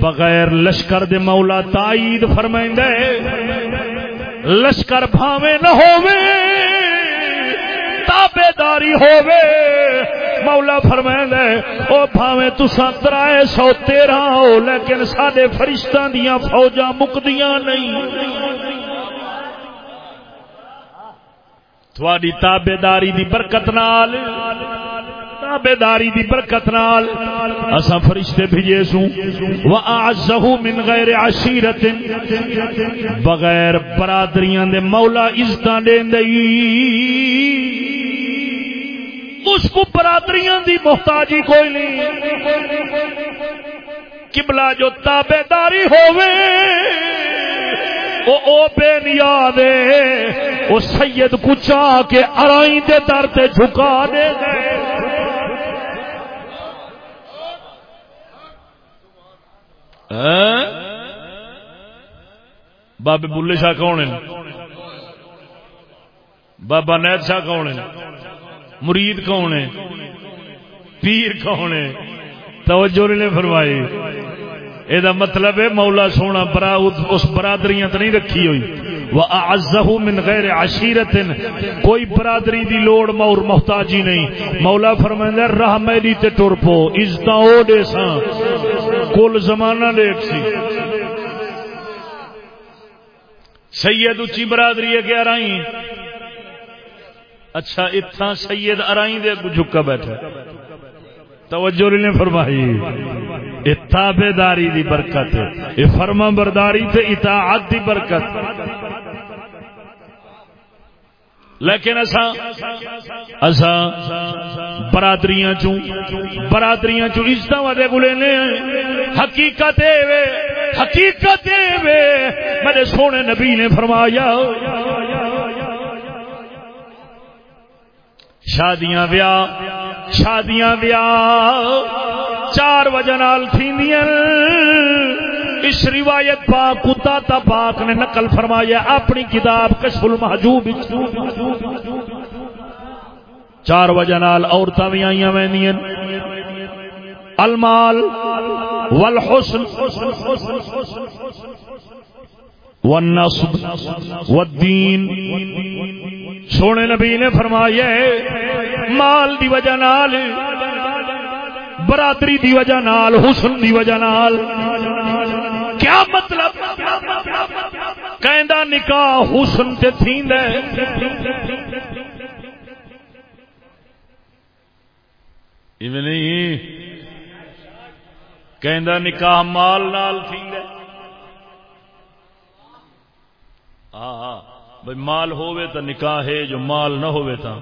S1: بغیر لشکر دے مولا تائید فرمائیں دے لشکر بھاوے نہ ہووے تابے داری ہووے۔ مولا فرمائیں دے او بھاوے تسا ترائے سو تیرہ ہو، لیکن سادے فرشتان دیاں فوجاں مقدیاں نہیں۔ تھوڑی تابے داری دی برکت نال تابے داری دی برکت نال اسا فرشتے بھیجے سوں واعزه من غیر عشیرت بغیر برادریاں دے مولا عزتاں دین دئی اس کو برادریاں دی محتاجی کوئی نہیں۔ قبلہ جو تابے داری ہووے او او بے نیاد او سید کو چاہ کے ارائیں دے در تے جھکا دے ہاں؟ بابے بلے شاہ کون ہیں؟ بابا نیت شاہ کون ہے مرید کون ہے پیر کون ہے توجہ نے فرمائی۔ یہ مطلب ہے مولا سونا برا اس برادریاں تو نہیں رکھی ہوئی۔ وہ من غیر عشیرت کوئی برادری دی لوڑ مور محتاجی نہیں۔ مولا فرمائندہ راہ میری تے ٹر پو۔ عزت او دے سا ہاں۔ کل زمانہ دیکھ سی۔ سید اچھی برادری ہے کہ ارائیں۔ اچھا اتنا سید ارائیں دے جھکا بیٹھا۔ توجہ نے فرمائی۔ اتابے داری دی برکت یہ فرما برداری تے اطاعت دی برکت۔ لیکن اسا اسا برادریاں چوں برادریاں چوں عزت والے بولے نے حقیقت وے حقیقت وے۔ میرے سونے نبی نے فرمایا۔ شادیاں بیاہ شادیاں بیاہ چار وجہ نال تھیندیاں۔ اس روایت پاک کتا تا پاک نے نقل فرمایا، اپنی کتاب کشف المحجوب چار وجہ نال عورتاں بھی آئیاں ویندیاں المال والحسن۔ والنصب والدین۔ سونے نبی نے فرمایا، مال دی وجہ نال برادری دی وجہ نال، حسن دی وجہ نال۔ کیا مطلب؟ کہندا نکاح حسن تے تھیندا ایویں نہیں۔ کہندا نکاح مال نال تھیندا ہاں ہاں بھائی مال ہوئے تو نکاح ہے، جو مال نہ ہوئے تا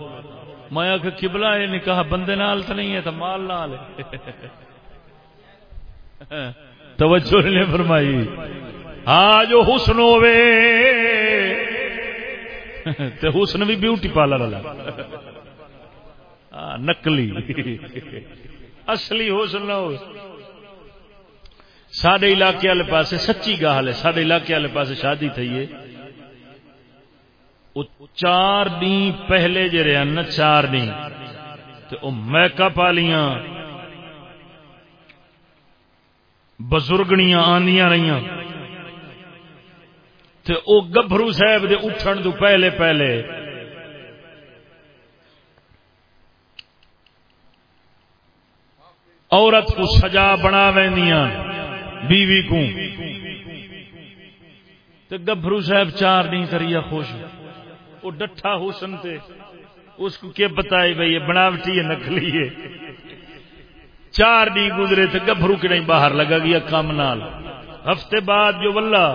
S1: میں آخ کبلا یہ نکاح بندے نال تو نہیں ہے، تو مال نال توجہ نے فرمائی۔ ہاں جو حسن ہوے تے حسن بھی بیوٹی پارلر والا۔ ہاں نکلی اصلی حسن نہ ہو۔ سڈے علاقے والے پاس سچی گال ہے سڈے علاقے والے پاس شادی تھی ہے۔ چار دن پہلے جڑے ہیں نا چار دن تو میک اپ والیاں بزرگنیاں آندیاں رہی تے او گبھرو صاحب دے اٹھن تو پہلے پہلے۔ عورت کو سجا بنا ویندیاں بیوی کو۔ تے گبھرو صاحب چار دن کریے خوش ہو۔ وہ ڈٹھا حسن تے۔ اس کو کیا بتائی بھائی، یہ بناوٹی ہے نکلی ہے۔ چار دی گزرے تو گبرو کے نہیں باہر لگا گیا کام نال۔ ہفتے بعد جو ولہ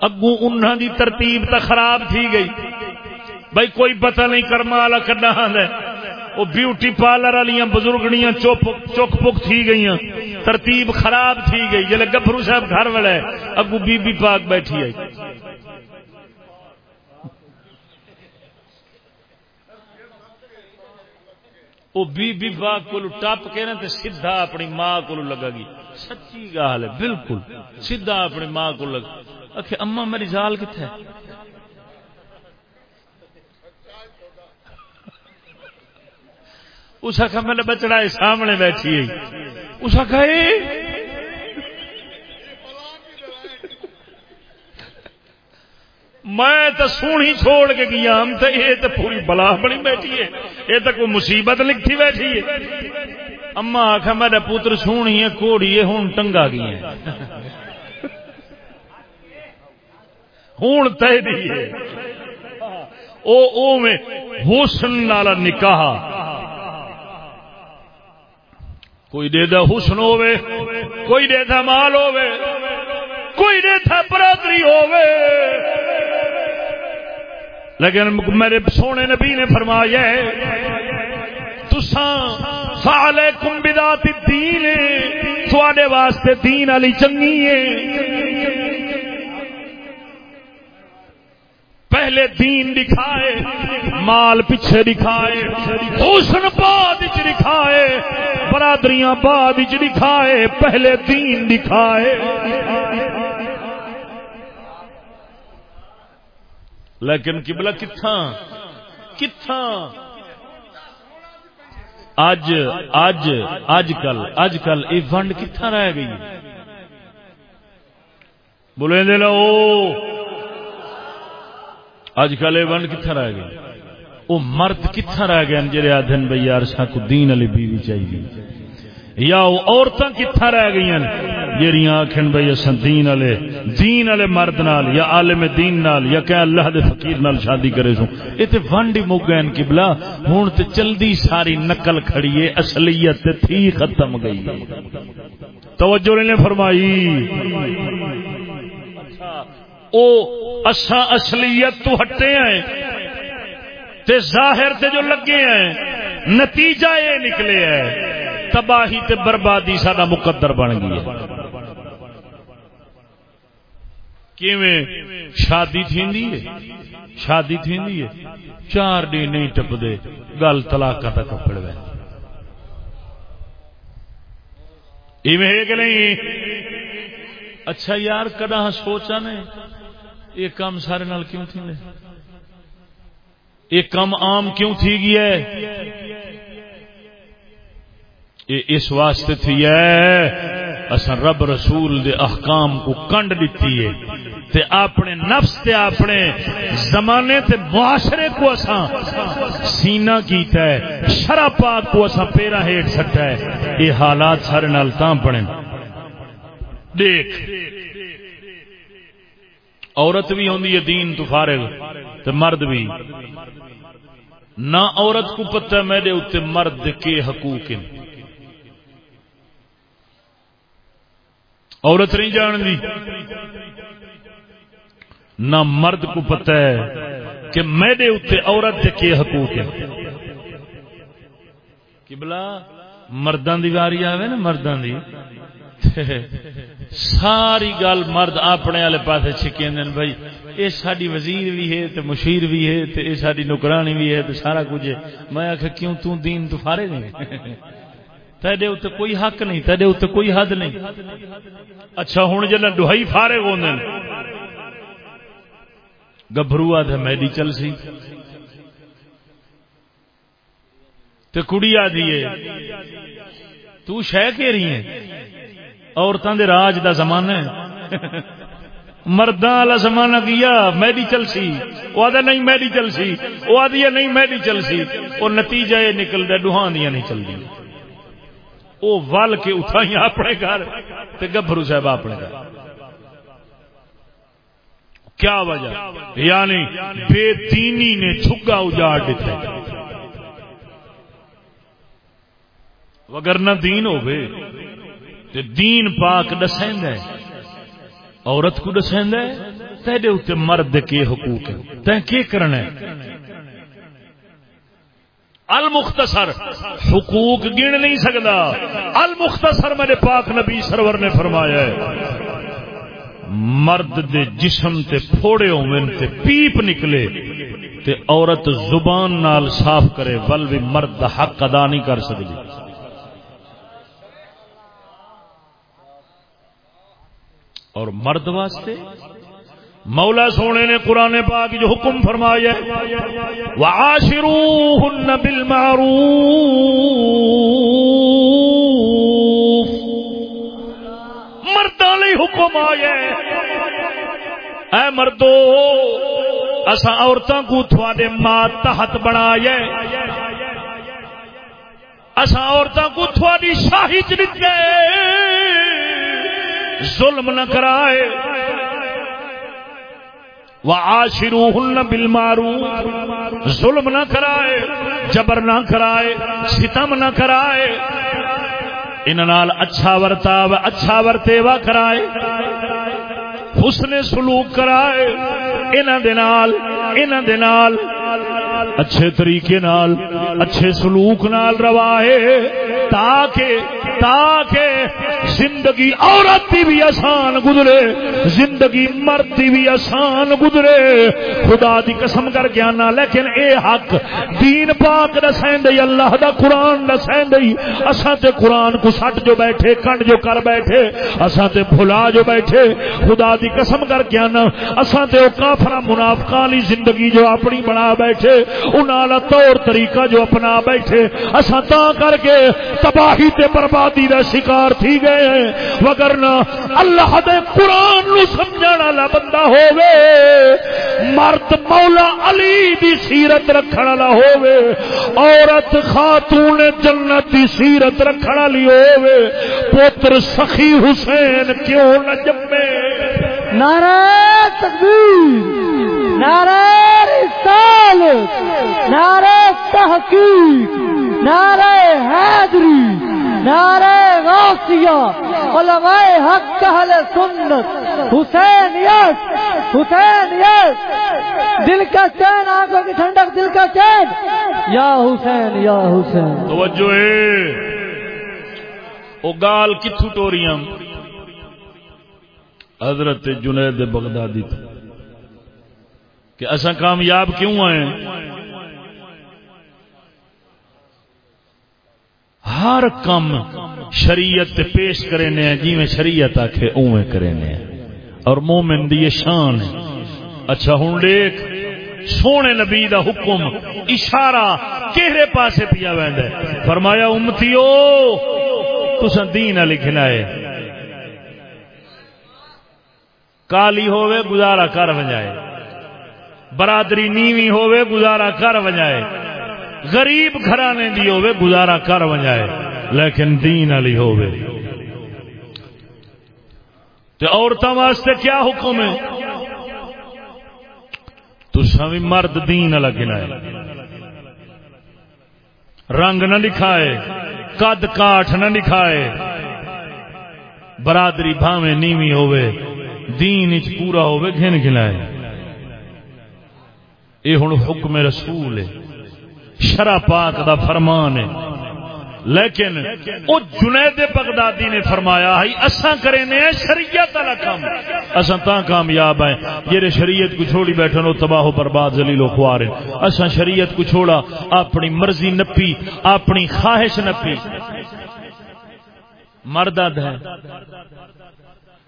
S1: اگو انہاں دی ترتیب تا خراب تھی گئی۔ بھائی، کوئی پتہ نہیں کرما والا کڈا ہے۔ وہ بیوٹی پارلر والی بزرگنیاں چک پک تھی گئی ترتیب خراب تھی گئی۔ جلے گبرو صاحب گھر والے اگو بی بی پاک بیٹھی آئی۔ وہ بی بی پاک کو ٹپ کے نا تو سیدھا اپنی ماں کو لگا گی۔ سچی گال ہے، بالکل۔ سیدھا اپنی ماں کو لگا۔ اما میری جال کتنے اس آخا میرا بچڑا سامنے بیٹھی اس آخا میں تو سونی چھوڑ کے گیا ہم تو یہ تو پوری بلا بنی بیٹھی ہے۔ یہ تو کوئی مصیبت لکھی بیٹھی ہے۔ اما آخا میرا پتر سونی ہے، کوڑی ہے ہوں ٹنگا گئی ہے ہوں تے او میں حسن والا نکاح۔ کوئی دے دا حسن ہوے کوئی دے دا مال ہوے کوئی دے دا برادری ہوے لیکن میرے سونے نبی نے فرمایا تساں فعلیکم بذات واسطے دین علی چنگی ہے۔ پہلے دین دکھائے، مال پیچھے دکھائے، حسن بعد دکھائے، برادریاں بعد دکھائے، پہلے دین دکھائے۔ لیکن کبلا کتھا کتھا اج اج اج کل اج کل یہ ونڈ کتھا رہ گئی؟ بولے دے لو اج کل یہ ونڈ کتنا رہ گیا وہ مرد کتنا رہ گئے جی آدھن بھائی یار ساکو دین علی بیوی چاہیے۔ یا وہ عورتیں کتنا رہ گئی ہیں جی آخن بھائی اصل دین والے دین والے مرد نال یا عالم دین نال یا کہ اللہ دے فقیر نال شادی کرے سو یہ تو ونڈ ہی مک گئے کبلا ہوں تو چلدی ساری نقل کھڑی ہے، اصلیت تھی ختم گئی توجہ نے فرمائی۔ اچھا، او اساں اصلیت تو ہٹے ہیں۔ تے ظاہر تے جو لگے ہیں، نتیجہ یہ نکلے ہے تباہی تے بربادی سارا مقدر بن گئی کیویں؟ شادی تھی شادی تھی چار ڈی نہیں ٹپتے گل طلاق تک پڑ گئے ایویں کہ نہیں؟ اچھا یار کدا سوچا نے یہ کام سارے نال کیوں تھی یہ کم عام کیوں تھی گیا یہ اس واسطے تھی ہے اصا رب رسول دے احکام کو کنڈ دیتی ہے۔ تے اپنے نفس تے اپنے زمانے تے معاشرے کو اسا سینہ کیتا ہے شرع پاک کو اسا پیرا ہیٹ سکتا ہے۔ یہ حالات سارے نال تاں پڑے دیکھ، عورت بھی ہوندی ہے، دین تو فارغ، تے مرد بھی۔ نہ عورت کو پتہ میرے اتنے مرد کے حقوق ہیں۔ عورت نہیں جان دی نہ مرد کو پتہ ہے کہ میرے اتنے عورت کے کی حقوق ہیں۔ کہ بلا مردان دی واری آوے نا مردان دی۔ ساری گل مرد اپنے والے پاس چھکے بھائی۔ یہ ساری وزیر بھی ہے تو مشیر بھی ہے تو یہ ساری نکرانی بھی ہے تو سارا کچھ ہے۔ میں آخ کیوں تو دین تو فارے نہیں تیرے اتنے کوئی حق نہیں تیرے اتنے کوئی حد نہیں۔ اچھا ہوں جنا ڈہائی فارے ہو گبرو آ میری چل سی۔ تو کڑی آ جی دیے تو شہ کے رہی ہے عورتوں دے راج دا زمانہ ہے۔ مرداں والا زمانہ کیا؟ میڈیکل سی۔ وہ آدھا نہیں میڈیکل سی۔ وہ آدھی نہیں میڈیکل سی۔ وہ نتیجہ یہ نکل دیا ڈوہاں دیا نہیں چل دیا وہ ول کے اتائی اپنے گھر گبرو صاحب اپنے گھر۔ کیا وجہ؟ یعنی بے تینی نے چھگا اجاڑ دیتا وگرنہ دین ہوے تے دین پاک دسیند ہے۔ عورت کو دسیند ہے تیرے اتنے مرد کے حقوق ہے؟ تے کی کرنا ہے؟ المختصر، حقوق گن نہیں سکتا المختصر میرے پاک نبی سرور نے فرمایا ہے، مرد دے جسم تے پھوڑے ہوئے تے پیپ نکلے تے عورت زبان نال صاف کرے، ول بھی مرد حق ادا نہیں کر سکتی اور مرد واسطے مولا سونے نے قرآن پاک جو حکم فرمایا وعاشروہن بالمعروف۔ مردہ لئی حکم آیا اے مردو اسا عورتوں کو تھوڑے ماں تحت بنایا اسا عورتوں کو تھوڑی شاہی چ ظلم نہ کرائے۔ وعاشروہن بالمعروف. ظلم نہ کرائے، جبر نہ کرائے، ستم نہ کرائے۔ ان نال اچھا ورتاو اچھا ورتےوا کرائے۔ حسن سلوک کرائے۔ انہاں دے نال، انہاں دے نال۔ اچھے طریقے نال، اچھے سلوک نال روائے تاکہ تاکہ زندگی عورت دی بھی آسان گزرے، زندگی مرد دی بھی آسان گزرے۔ خدا دی قسم کر کے آنا، لیکن اے حق، دین پاک دسین دئی، اللہ دا قرآن دسین دئی۔ اساں تے قرآن کو سٹ جو بیٹھے، کنڈ جو کر بیٹھے، اساں تے بھلا جو بیٹھے۔ خدا دی قسم کر کے آنا، اساں تے او کافر منافقاں لی زندگی جو اپنی بنا بیٹھے، انہاں طور طریقہ جو اپنا بیٹھے۔ اساں تا کر کے تباہی تے بربادی دا شکار تھی گئے۔ ہیں وگرنہ اللہ دے قرآن نو سمجھن والا بندہ ہووے، مرد مولا علی دی سیرت رکھن والا ہووے، عورت خاتون جنت دی سیرت رکھن والی ہووے، پوتر سخی حسین کیوں نہ جمے؟
S2: نعرہ تکبیر۔ نعرہ رسالت، نعرہ تحقیق، نعرہ حیدری نعرہ غوثیہ علماء حق، اہل سنت، حسین یس حسین یس، دل کا چین، آنکھوں کی ٹھنڈک، دل کا چین، یا حسین یا حسین۔
S1: توجہ ہے۔ او گال کتھو ٹوریاں حضرت جنید بغدادی تھی کہ اصا کامیاب کیوں آئے؟ ہر کم شریعت پیش کرے نے جی میں شریعت آخے اوے کرے نے اور مومن دی شان ہے۔ اچھا ہوں دیکھ، سونے نبی دا حکم، اشارہ کہرے پاسے پیا ویندا ہے؟ فرمایا، امتیو، تساں دین لکھنا ہے۔ کالی ہوئے گزارا کر ونجائے برادری نیوی ہوئے گزارا کر ونجائے۔ غریب گھرانے دی ہوئے گزارا کر ونجائے۔ لیکن دین علی ہوئے تو عورتوں واسطے کیا حکم ہے؟ تو سوی مرد دین لگنا ہے۔ رنگ نہ لکھائے، قد کاٹ نہ لکھائے۔ برادری بھاویں نیوی ہوئے دین پورا ہوئے گھن گھنائے۔ یہ ہوں حکم رسول ہے شرع پاک دا فرمان ہے لیکن او جنید بغدادی نے فرمایا ہے اساں کرے نے شریعت والا کام اساں تا کامیاب ہیں جڑے شریعت کو چھوڑی بیٹھے نو تباہ و برباد ذلیل و خوار ہیں اساں شریعت کو چھوڑا اپنی مرضی نپی اپنی خواہش نپی مردد ہے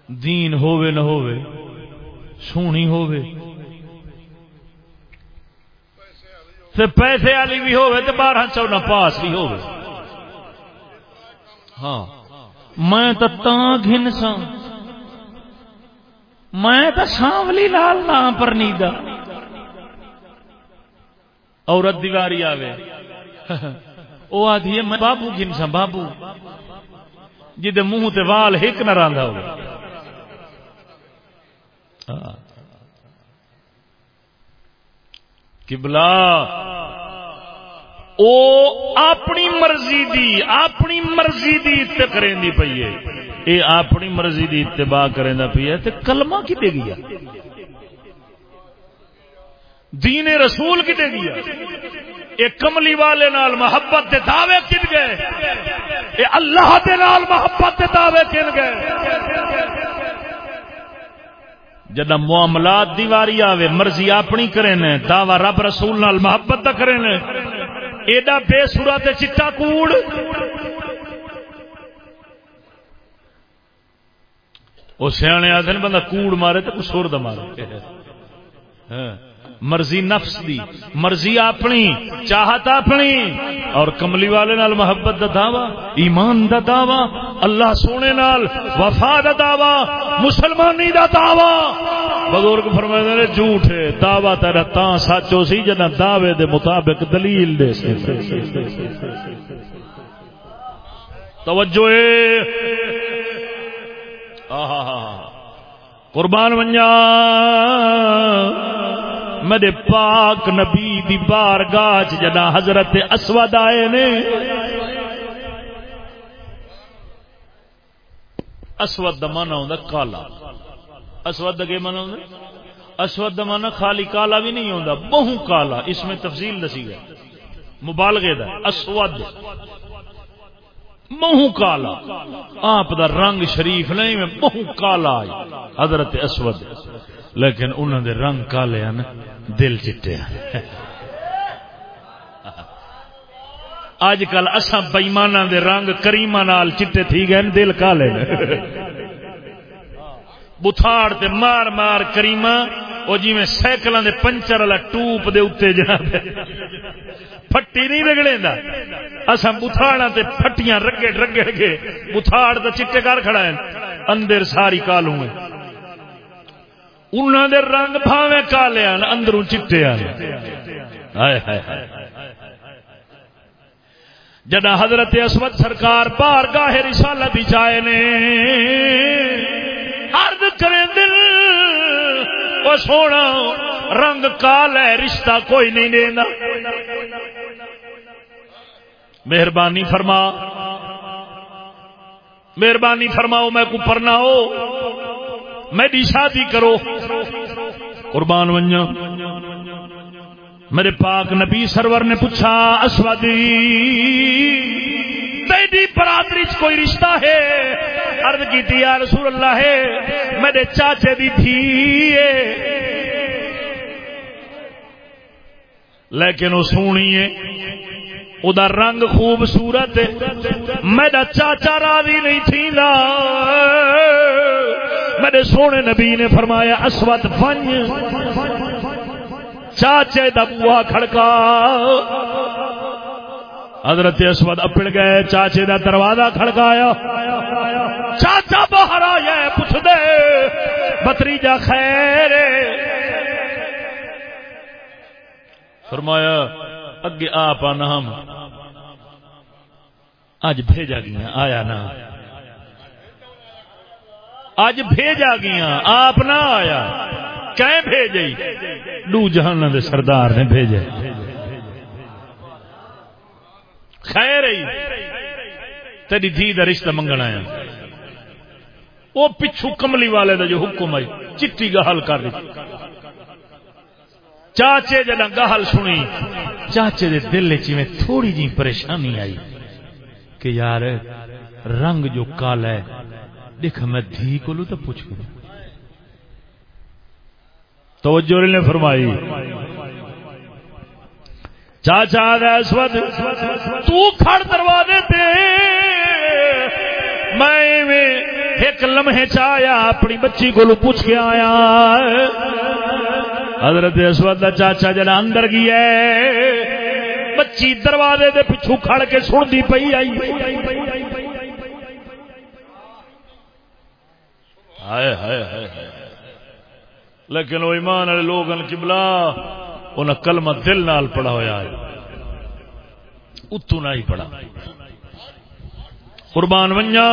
S1: دین ہووے نہ ہووے سونی ہووے تے پیسے والی بھی ہوے تے بارہ چودہ پاس بھی ہوے ہاں۔ میں تو گھن سا میں تو سانولی لال نام پر نیدا۔ عورت دیواری آوے۔ وہ آدھی ہے، میں بابو گھن سا بابو۔ جی منہ تے وال ہک نہ راندا ہو قبلہ۔ او اپنی مرضی دی، اپنی مرضی دی کریں دی پئی ہے۔ اے اپنی مرضی دی اتباع کریں دا پئی ہے تے کلمہ کی دے گیا؟ دین رسول کی دے گیا؟ اے کملی والے نال محبت دے دعوے کن گئے؟ اے اللہ دے نال محبت دے دعوے کن گئے؟ جدہ معاملات دیواری آوے، مرضی اپنی کرے نے، دعوی رب رسول نال محبت دا نے۔ ایڈا بے سورا تے چٹا کوڑ۔ او سیانے آدھے بندہ کوڑ مارے تو کچھ دا مارے۔ ہاں۔ مرضی نفس دی، مرضی اپنی، چاہت اپنی، اور کملی والے نال محبت دا دعوی، ایمان دا دعوی، اللہ سونے نال وفا دا دعوی، مسلمانی دا دعوی۔ بزرگ فرمائے نے جھوٹ ہے دعوی تیرا تاں سچو سی جنا دعوے دے مطابق دلیل دے سی۔ توجہ قربان ونجا۔ میرے پاک نبی دی بار گاہ جنا حضرت اسود آئے نے۔ اسود من آ کالا۔ اسود کے من اسود من خالی کالا بھی نہیں آتا بہو کالا۔ اس میں تفصیل دسی گیا مبالغے دا۔ اسود۔ مہو کالا۔ آپ دا رنگ شریف نہیں، میں بہو کالا حضرت اسود۔ لیکن انہوں دے رنگ کالے ہیں دل چٹے ہیں۔ اج کل اصا بئیمانہ دے رنگ کریما نال چٹے تھی گئے دل کالے بتھاڑ تے مار مار کریما وہ جی میں سائیکل دے پنچر والا ٹوپ دے اتنے جناب۔ پھٹی نہیں رگڑے دا۔ اصا بتھاڑا تے پھٹیاں رگڑ رگڑ کے بتھاڑ دا چٹے کر کھڑا ہے اندر ساری کالوں میں۔ انہوں دے رنگ بھاوے کالے ہیں اندروں چٹے ہیں جدا حضرت اسود سرکار بار گاہ رسالہ بھی چائے نے عرض کرے دل وہ سونا رنگ کال ہے رشتہ کوئی نہیں دینا مہربانی فرما مہربانی فرماؤ میں کو پڑھنا ہو میری شادی کرو۔ قربان ونجا۔ میرے پاک نبی سرور نے پوچھا، اسودی، تیری برادری چ کوئی رشتہ ہے؟ ارد کی دیا رسول اللہ ہے میرے چاچے دی تھی۔ لیکن وہ سونی ہے۔ او دا رنگ خوبصورت میرا چاچا راضی نہیں تھی میرے سونے نبی نے فرمایا، اسود فن چاچے دا بوا کھڑکا۔ حضرت اسود اپڑ گئے، چاچے دا دروازہ کھڑکایا چاچا باہر آیا، پوچھ دے۔ بتریجا خیر فرمایا، اگے آپ ہم۔ اج بھیجا گیا، آیا نا۔ اج بھیجا گیا، آپ نہ آیا۔ کہ بھیجی جہان دے سردار نے بھیجے۔ خیر تیری دھی کا رشتہ منگنا ہے۔ وہ پچھو کملی والے دا جو حکم آئی چٹی گہل کر دی۔ چاچے جنا گہل سنی، چاچے دے دل میں تھوڑی جی پریشانی آئی کہ یار، رنگ جو کالا ہے دیکھ، میں دھی کو لوں تو پوچھ کروں توجہ نے فرمائی۔ چاچا ود تو کھڑ دروازے تے۔ میں ایک لمحے چایا اپنی بچی کو پوچھ کے آیا۔ حضرت اسود دا چاچا جنا اندر گیا بچی دروازے دے پچھو کھڑ کے سنتی پئی آئی۔ لیکن وہ ایمان والے لوگ کبلا انہیں کلمہ دل نال پڑا ہوا ہے۔ اتو نہ ہی پڑا قربان ونجا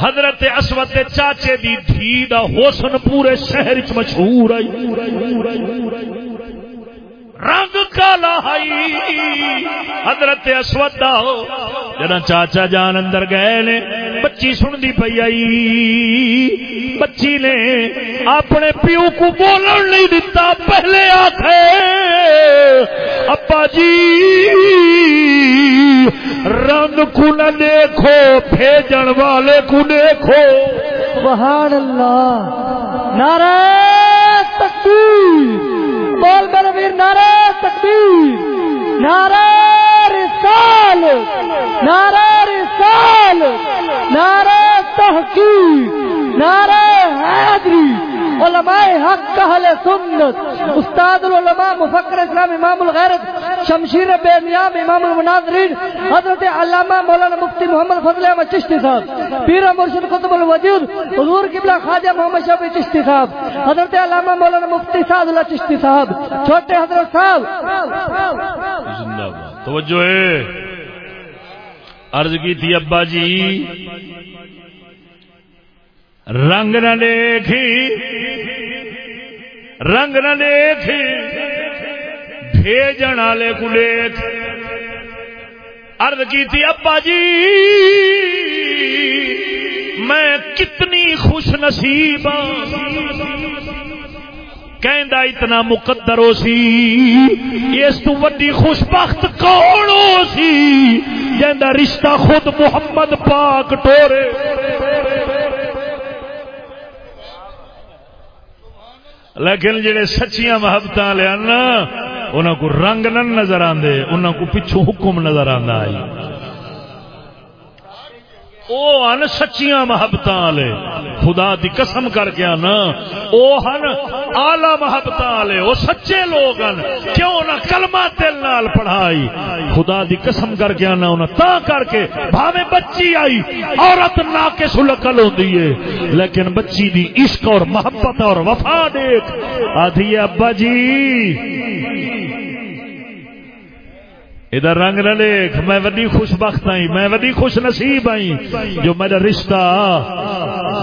S1: حضرت اسود چاچے دی دھی دا حسن پورے شہر چ مشہور آئی رنگ کالا بھائی حضرت اسود جنا چاچا جان اندر گئے نے، بچی سنتی پی آئی۔ بچی نے اپنے پیو کو بولن نہیں دتا، پہلے آخے ابا جی رنگ کو نہ دیکھو، بھیجن والے کو دیکھو۔
S2: سبحان اللہ۔ نعرہ نعرہ رسال نعرہ رسال، نعرہ تحقیق، نعرہ حیدری علماء حق اہل سنت، استاد العلماء مفکر اسلام امام الغیرت شمشیر بے نیام امام المناظرین، حضرت علامہ مولانا مفتی محمد فضل احمد چشتی صاحب، پیر مرشد قطب الوجود حضور قبلہ خواجہ محمد شفیع چشتی صاحب، حضرت علامہ مولانا مفتی سعد اللہ چشتی صاحب، چھوٹے حضرت صاحب۔
S1: زندہ باد۔ توجہ ہے۔ عرض کی تھی ابا جی رنگ نہ دیکھی، رنگ نہ دیکھی۔ بھیجن والے کو دیکھ عرض کی ابا جی میں کتنی خوش نصیب ہاں۔ کہندا، اتنا مقدر ہو سی۔ اس تو وڈی خوش بخت کون ہو سی؟ جندا رشتہ خود محمد پاک ٹورے۔ لیکن جڑے سچیاں محبت والے نا انہوں کو رنگ نہ نظر آندے انہوں کو پچھوں حکم نظر آندا آئی۔ او ہن سچیاں محبت والے خدا دی قسم کر کے نا۔ او ہن اعلی محبت والے او سچے لوگ ہن۔ کیوں نہ کلمہ دل نال پڑھائی۔ خدا دی قسم کر کے نا انہاں تا کر کے بھاوے بچی آئی۔ عورت ناقص العقل ہوندی ہے لیکن بچی دی عشق اور محبت اور وفا دیکھ۔ آدھی ابا جی۔ ادھر رنگ نہ دیکھ میں ودی خوش بخت آئی میں ودی خوش نصیب آئی جو میرا رشتہ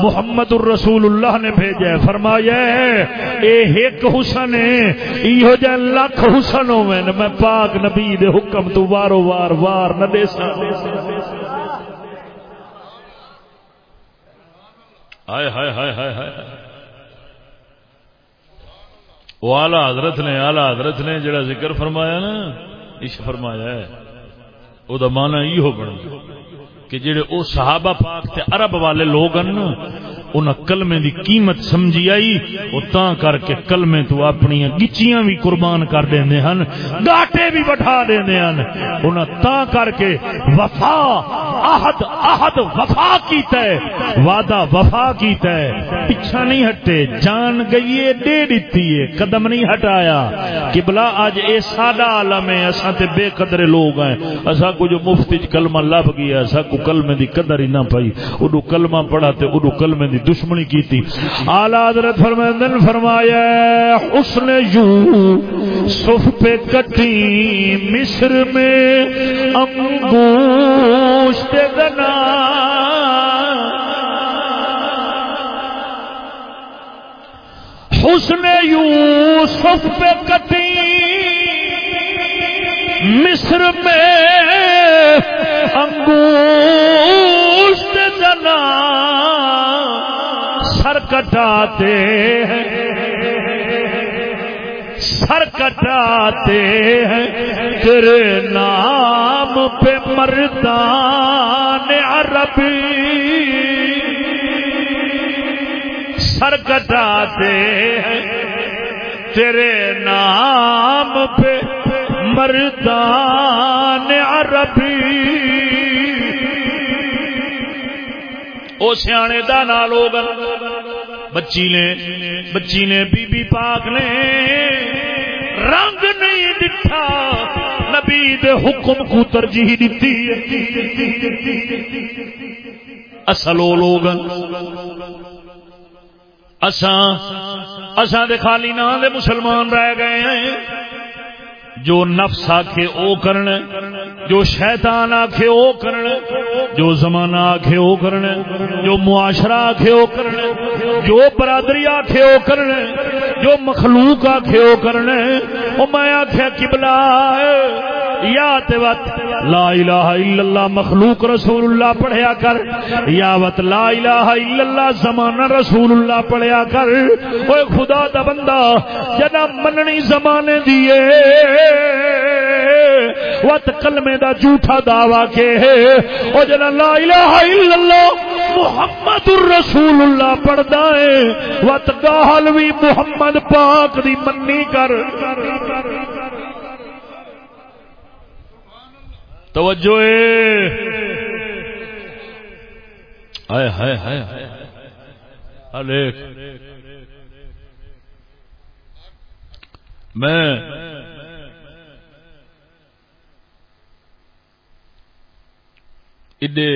S1: محمد الرسول اللہ نے بھیجا ہے۔ فرمایا اے ایک حسن ہے، ایہو جے لاکھ حسن ہوئے میں پاک نبی دے حکم تو وارو وار وار نہ دے سا ہائے ہائے ہائے ہائے ہائے۔ وہ اعلی حضرت نے، اعلی حضرت نے جڑا ذکر فرمایا نا اس فرمایا ہے او دا مانا یہ ہو بن کہ جڑے او صحابہ پاک تے عرب والے لوگ ہیں ان کلمے دی قیمت سمجھی آئی او تاں کر کے کلمے تو اپنی گچیاں بھی قربان کر دیندے ہن، گاٹے بھی بٹھا دیندے ہن۔ ان تاں کر کے وفا، عہد عہد وفا کیتا ہے، وعدہ وفا کیتا ہے۔ پیچھا نہیں ہٹے، جان گئی ہے، دے دیتی ہے، قدم نہیں ہٹایا۔ قبلہ اج اے سادہ عالم ہے، اساں تے بے قدر لوگ ہیں۔ اساں کو جو مفتی کلمہ لب گیا، اساں کو کلمے دی قدر ہی نہ پئی۔ اودو کلمہ پڑھا تے اودو کلمے دی دشمنی کی تھی اعلی حضرت فرمائندن فرمایا، حسن یوں صف پہ کٹی مصر میں انگوشت دنا حسن یوسف پہ کٹی مصر میں انگوشت جنا سر کٹاتے ہیں۔ سر کٹاتے ہیں۔ تیرے نام پہ مردان عربی سر کٹاتے ہیں۔ تیرے نام پہ مردان عربی او سیانے دا نال لوگ بچی نے بچی نے بی بی پاک نے رنگ نہیں دتا۔ نبی دے حکم کو ترجیح دیتی اصل وہ لوگ اساں اساں دے خالی نہ دے مسلمان رہ گئے ہیں۔ جو نفس آکھے او کرن، جو شیطان آکھے او کرن، جو زمانہ آکھے او کرن، جو معاشرہ آکھے او کرن، جو برادری آکھے او کرن جو مخلوق آکھے او کرن او میں آخیا کبلا یا تے وت لا الہ الا اللہ مخلوق رسول اللہ پڑھیا کر، یا وت لا الہ الا اللہ زمانہ رسول اللہ پڑھیا کر اوے خدا دا بندہ جنا مننی زمانے دیے وت کلمے دا جھوٹا دعوی کے ہے، او جنا لا الہ الا اللہ محمد الرسول اللہ پڑھدا ہے۔ وت گاہل وی محمد پاک دی منی کر۔ توجہ اے ہائے ہائے ہائے۔ الیک میں ایڈے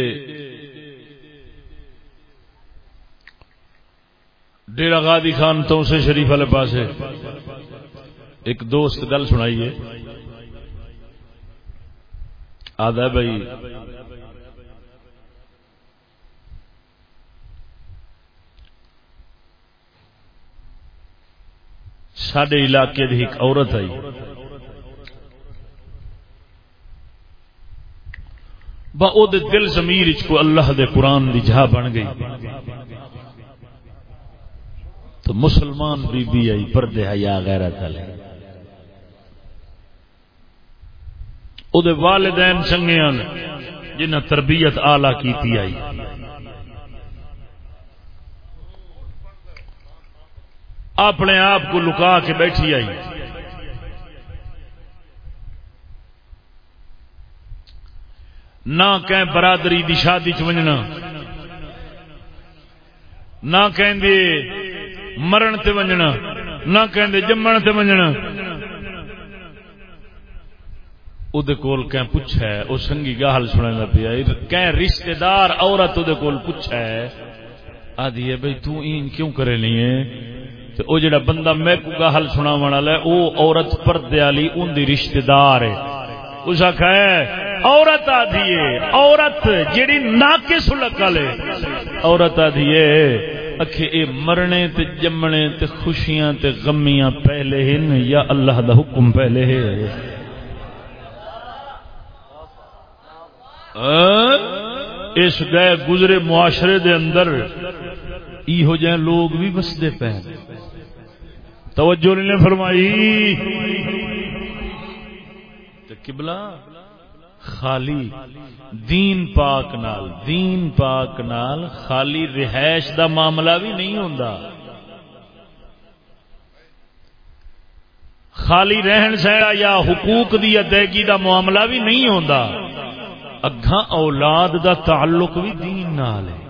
S1: ڈیرا غادی خان تو سے شریف والے پاس ایک دوست گل سنائیے۔ آدھا بھائی۔ سڈے علاقے کی ایک عورت آئی۔ با دل زمیر کو اللہ دے قرآن دی جہاں بن گئی۔ تو مسلمان بی بی آئی، پردے حیا غیرت والے۔ او دے والدین چنگے جنہ تربیت آلہ کیتی آئی۔ اپنے آپ کو لکا کے بیٹھی آئی۔ نہ کہ برادری دی شادی چنجنا نہ کہ مرن تے ونجنا، نہ کہ جمن تے ونجنا۔ ادے کول کہ پوچھا ہے، او سنگی گال سننا پیا۔ کہ رشتہ دار عورت ادے کول پوچھا ہے، آدھی ہے بھائی تو این کیوں کرے نہیں ہے؟ تے او جڑا بندہ میں کو گال سنا والا ہے، او عورت پردے والی اون دی رشتہ دار ہے۔ اس آخا ہے، عورت آدھی ہے، عورت جیڑی ناقص لکل ہے۔ عورت آدھی ہے اکھے اے مرنے تے جمنے تے خوشیاں تے غمیاں پہلے ہن یا اللہ دا حکم پہلے ہے؟ ہاں؟ اس گئے گزرے معاشرے دے اندر ای ہو جائیں لوگ بھی بستے پہ توجہ نے فرمائی؟ کبلا خالی، دین پاک نال، دین پاک نال خالی رہائش دا معاملہ بھی نہیں ہوندا۔ خالی رہن سہنا یا حقوق دی ادائیگی دا معاملہ بھی نہیں ہوندا۔ اگاں اولاد دا تعلق بھی دین نال ہے۔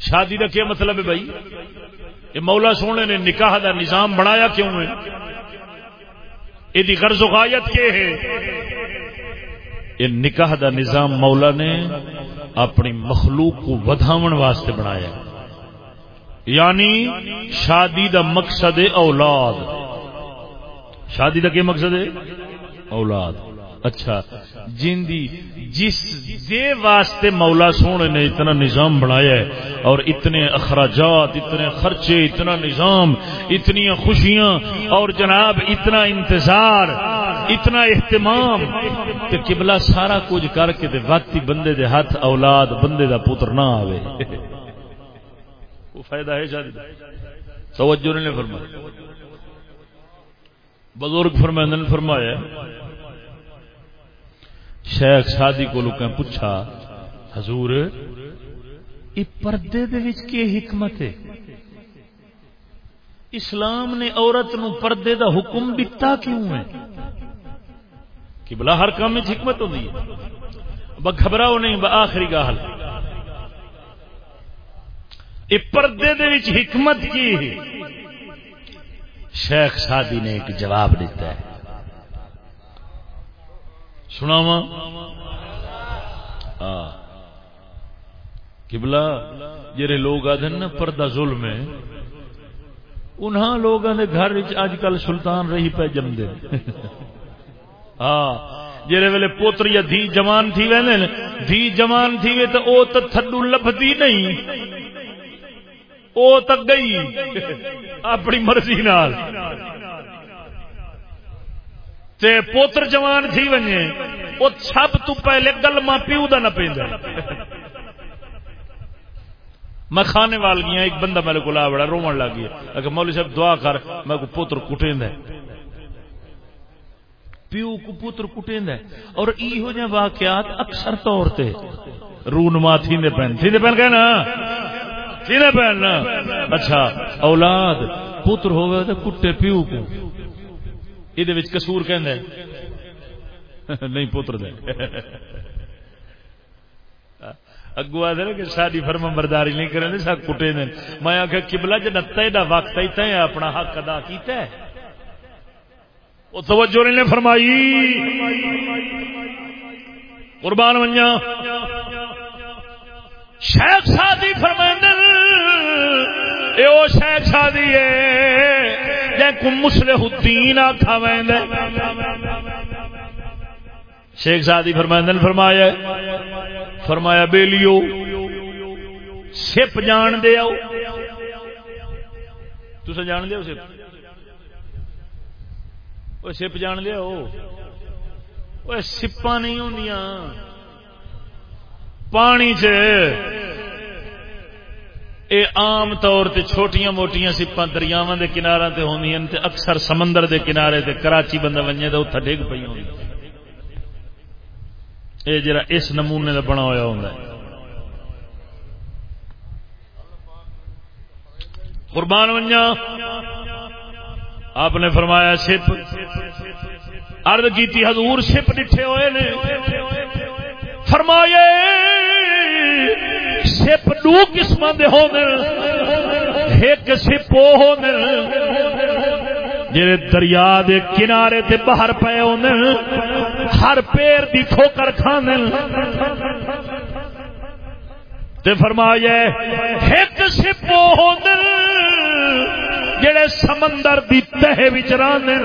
S1: شادی کا کیا مطلب ہے بھائی؟ یہ مولا سونے نے نکاح دا نظام بنایا کیوں ہے؟ یہ غرض غایت کے ہے؟ یہ نکاح دا نظام مولا نے اپنی مخلوق کو ودھاون واسطے بنایا یعنی شادی دا مقصد اولاد۔ شادی دا کیا مقصد ہے؟ اولاد۔ اچھا جن دی جس دے واسطے مولا سونے نے اتنا نظام بنایا ہے، اور اتنے اخراجات، اتنے خرچے، اتنا نظام، اتنی خوشیاں، اور جناب اتنا انتظار، اتنا اہتمام، کہ قبلہ سارا کچھ کر کے دے وقتی بندے دے ہاتھ اولاد بندے دا پتر نہ آوے۔ وہ فائدہ ہے شادی توجہ نے فرمایا بزرگ فرمائندہ فرمایا شیخ شادی کو لوگ پوچھا، حضور یہ پردے دے وچ کی حکمت ہے؟ اسلام نے عورت نو پردے دا حکم دتا کیوں ہے؟ کہ بلا ہر کام میں حکمت ہوتی ہے۔ ب گھبراؤ نہیں ب آخری گاہل یہ پردے دے وچ حکمت کی ہے؟ شیخ شادی نے ایک جواب دیتا ہے۔ سناوا کبلا جڑے لوگ آدھے نا پردہ ظلم ہے، انہاں لوگوں کے گھر اج کل سلطان رہی پہ جمدے۔ ہاں جہے ویلے پوتر یا دھی جوان تھی وے دھی جوان تھی وے تو او تو تھڈو لبھی نہیں۔ او تک گئی، اپنی مرضی نال۔ تے پوتر جوان تھی ونجے وہ سب تو پہلے گلما پیو کا نہ پہ میں کھانے وال گیا، ایک بندہ میرے کو آ بڑا رومن لگ گیا اگر مولوی صاحب، دعا کر، میں کو پوتر کٹیں پیو کو پوتر کٹیں اور یہ جہ واقعات اکثر طور تے۔ رونما تھی نے پہن، تھی نے پہن گئے اچھا اولاد، پوتر ہو گئے تو کٹے پیو کو۔ یہ کسور کہ نہیں پوتر دے اگو آدھے کہ ساری فرم برداری نہیں کریں سا کٹے نے میں آخیا کبلا جا تیڈا وقت ہی تے اپنا حق ادا کیتا ہے وہ توجہ نے فرمائی قربان منیا شیخ شادی فرمائند اے او شیخ شادی ہے جے مسلح الدین آکھا شیخ شادی فرمائند فرمایا فرمایا بیلیو، سپ جان دے آؤ۔ تسا جان دے سپ؟ وہ سپ جان دے آؤ سپا نہیں ہوں پانی چ اے عام طور تے چھوٹیاں موٹیاں سپا دریاواں دے کنارے تے ہوندیاں تے اکثر سمندر دے کنارے تے کراچی بندہ ونجے تے اوتھے ڈگ پئی ہوندی۔ اے جڑا اس نمونے دا بنا ہویا ہوندا ہے۔ قربان ونجا، آپ نے فرمایا سپ عرض کیتی حضور سپ ڈٹھے ہوئے نے۔ فرمایا سپ دو قسم دے ہونے ایک سپ وہ ہونے جڑے دریا دے کنارے تے باہر پے ہونے ہر پیر دی ٹھوکر کھانے تے فرمایا، ایک سپ وہ ہونے جڑے سمندر دی تہ وچ رانے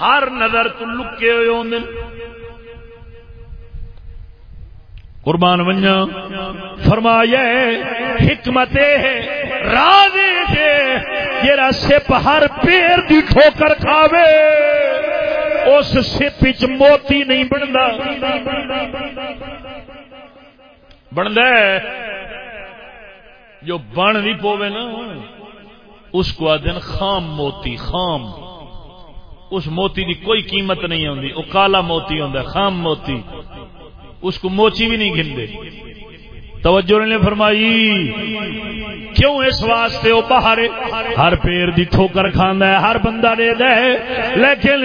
S1: ہر نظر تو لکے ہوئے ہونے قربان ونجا فرمایا حکمت راز جرا سپ ہر پیر دی ٹھوکر کھاوے، اس سپ چ موتی نہیں بنتا بنتا جو بن بھی پوے نا، اس کو آدھے خام موتی، خام۔ اس موتی دی کوئی قیمت نہیں آتی وہ کالا موتی آتا خام موتی۔ اس کو موچی بھی نہیں گنتے توجہ نے فرمائی، کیوں اس واسطے وہ باہر ہر پیر دی ٹھوکر کھانا ہے، ہر بندہ دے دے لیکن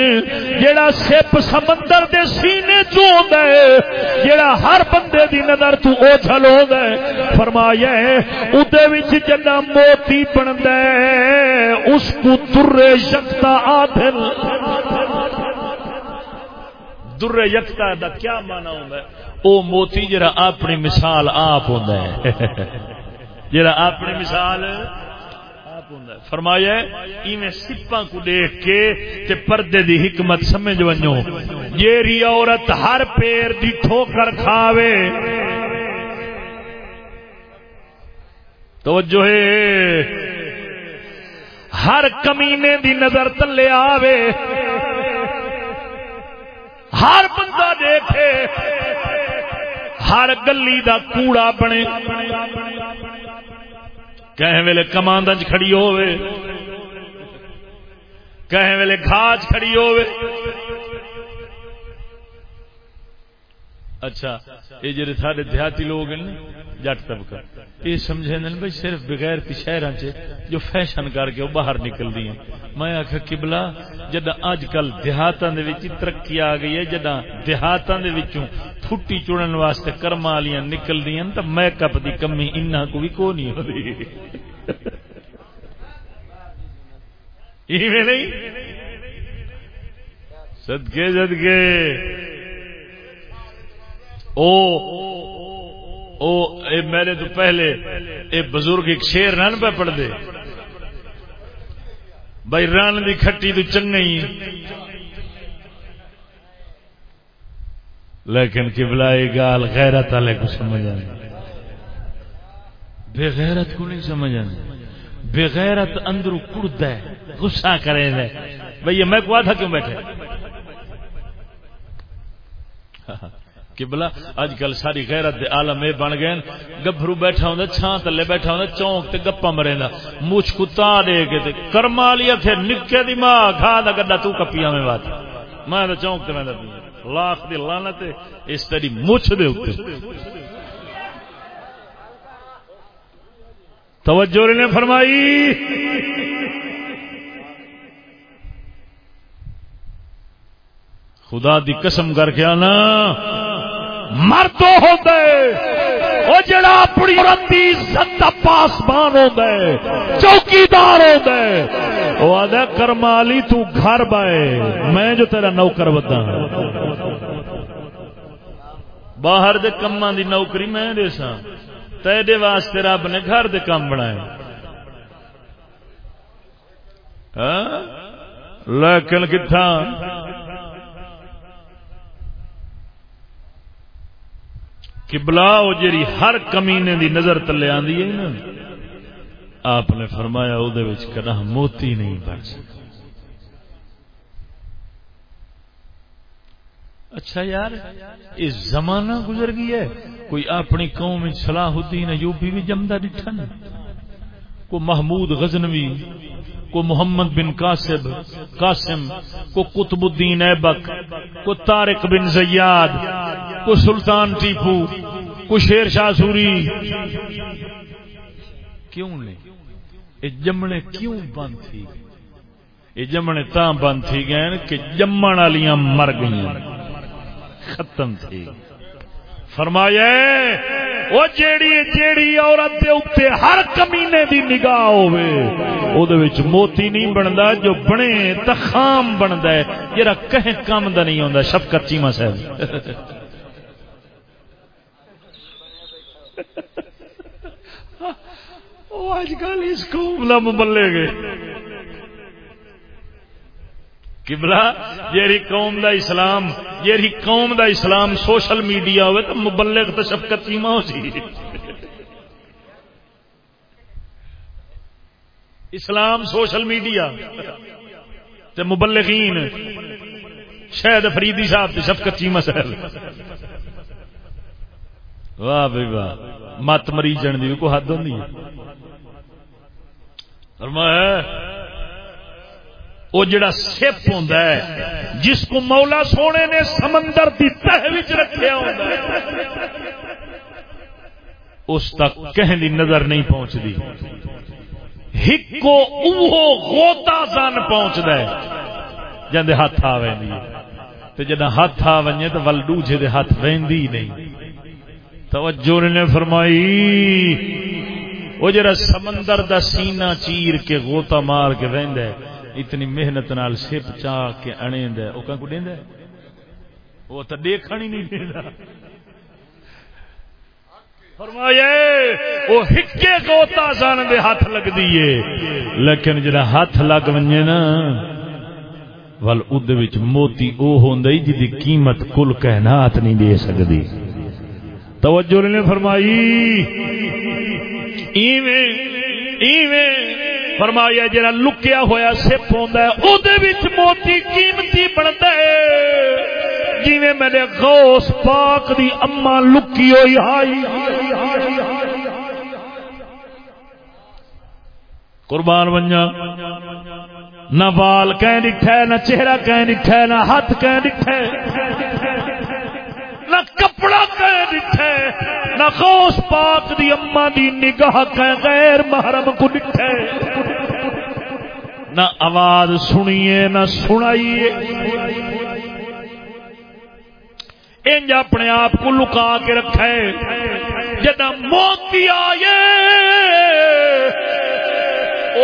S1: جیڑا سپ سمندر دے سینے چ ہوندا ہے، جیڑا ہر بندے دی نظر تو اوچھل ہو ہے، فرمایا ہے اودے وچ جنہ موتی بندا ہے، اس کو در شکتا آدھل۔ در یکتا دا کیا مانا ہوندا ہے؟ او موتی جرا اپنی مثال آپ ہوں جرا اپنی مثال فرمایا ایویں سپا کو دیکھ کے تے پردے دی حکمت سمجھ ونجو۔ جیری عورت ہر پیر دی ٹھوکر کھاوے۔ توجہ ہے۔ ہر کمینے دی نظر تلے آوے۔ ہر بندہ دیکھے، ہر گلی دا کوڑا بنے۔ کہیں ویلے کماند کھڑی ہوئے کہیں ویلے گھاج کھڑی ہوئے اچھا یہ جڑے سارے دیہاتی لوگ ہیں جٹ طبقہ۔ یہ سمجھے بھائی صرف بغیر شہر جو فیشن کر کے وہ باہر نکل دی ہیں۔ میں آخ کبلا جدا اج کل دیہاتوں ترقی آ گئی ہے جدا دیہاتوں کے پھٹی چڑن واسطے کرم والی نکل دیا تو میک اپ کی کمی ان کو بھی کو نہیں؟ ہو سدگے سدگے او او اے میرے تو پہلے اے بزرگ ایک شیر رن پہ پڑھ دے۔ بھائی رن دی کھٹی تو چنگئی لیکن کبلا یہ گال غیرت والے کو سمجھ آنے بے غیرت کو نہیں سمجھ آنے بے غیرت اندر کڑد ہے، غصہ کرے دے بھئی میں کوا تھا کیوں بیٹھے؟ کہ بلا اج کل ساری غیرت دے عالم اے بن گئے گبھرو بیٹھا ہوندا، چھاں تلے بیٹھا ہوندا، چونک تے گپا مریندا مچھ کتا دے کے تے کرما لیا تھے نکے دی ماں کھا دا گڈا تو کپیاں میں بات میں تے چونک تے میں لاکھ دی لعنت اس تیری مچھ دے اوپر۔ توجہ نے فرمائی۔ خدا دی قسم کر کے آنا۔ مرد ہوتا ہے وہ جڑا اپنی عورت دی عزت دا پاسبان ہوتا ہے چوکیدار ہوتا ہے وہ آدھا کرمالی تو گھر بائے، میں جو تیرا نوکر بتا باہر دے کما دی نوکری میں دے سا تے واسطے رب نے گھر دے کام بنائے۔ ہاں؟ لیکن کتنا کبلا وہ جی ہر کمینے دی نظر تلے آدھی ہے نا، آپ نے فرمایا وہ کدا موتی نہیں بن سکتا۔ اچھا یار یہ زمانہ گزر گیا ہے، کوئی اپنی قوم صلاح الدین ایوبی بھی جمدا ڈٹھا نا کو محمود غزنوی کو محمد بن قاسب، قاسم کو قطب الدین ایبک کو طارق بن زیاد کو سلطان ٹیپو، کو شیر شاہ سوری۔ کیوں نہیں؟ یہ جمنے کیوں بند تھی؟ یہ جمنے تا بند تھی گئے کہ جمن والیاں مر گئی ختم تھی۔ فرمایا وہ جیڑی جیڑی عورت دے اوتے ہر کمینے دی نگاہ ہوے او دے وچ موتی نہیں بندا، جو بنے تخام بندا ہے، جڑا کہیں کم دا نہیں ہوندا، شفقت چیما صاحب۔ اج کل اس قوم دا مبلے گئے کبلا جیری قوم دا اسلام جیری قوم دا اسلام سوشل میڈیا ہوئے تو مبلغ تو شفقت چیما ہو سی۔ اسلام سوشل میڈیا تے مبلغین شاید فریدی صاحب تے شفقت چیما سہل۔ واہ بھائی واہ۔ مت مری جن دی کوئی حد ہوندی وہ جڑا سپ ہوں جس کو مولا سونے نے سمندر کی تہ رکھا اس تک کہیں دی نظر نہیں پہنچتی ہکو اوہو غوطہ زن پہنچتا ہے ہاتھ آ تو جدہ ہاتھ آ ونجے تو ول ڈوجے ہاتھ وہدی نہیں۔ توجہ نے فرمائی، وہ جڑا سمندر دا سینہ چیر کے غوطہ مار کے وہد ہے، اتنی محنت نال سپ چاہ کے انے دے او کو دیندا وہ تو دیکھن ہی نہیں دیندا۔ فرمایا وہ ہکے گوتا جان دے ہاتھ لگ دیے لیکن جڑا ہاتھ لگ ونجے نا، ول اد وچ موتی او ہوندا جی دی قیمت کل کائنات نہیں دے سکدی۔ توجہ نے فرمائی۔ ایویں ایویں فرمایا جا لکیا ہوا سپ ہوتا ہے موتی قیمتی بنتا ہے۔ جی میرے غوث پاک دی اما لکی ہوئی، ہائی قربان بنیا نہ بال کہ دکھا نہ چہرہ کہ دکھا نہ ہاتھ کہ دکھا نہ کپڑا کہ نہ خوش پاک دی اما دی نگاہ کہ غیر محرم کو دکھا نہ آواز سنیے، نہ سنائیے۔ انج اپنے آپ کو لکا کے رکھے۔ جدا موتی آئے،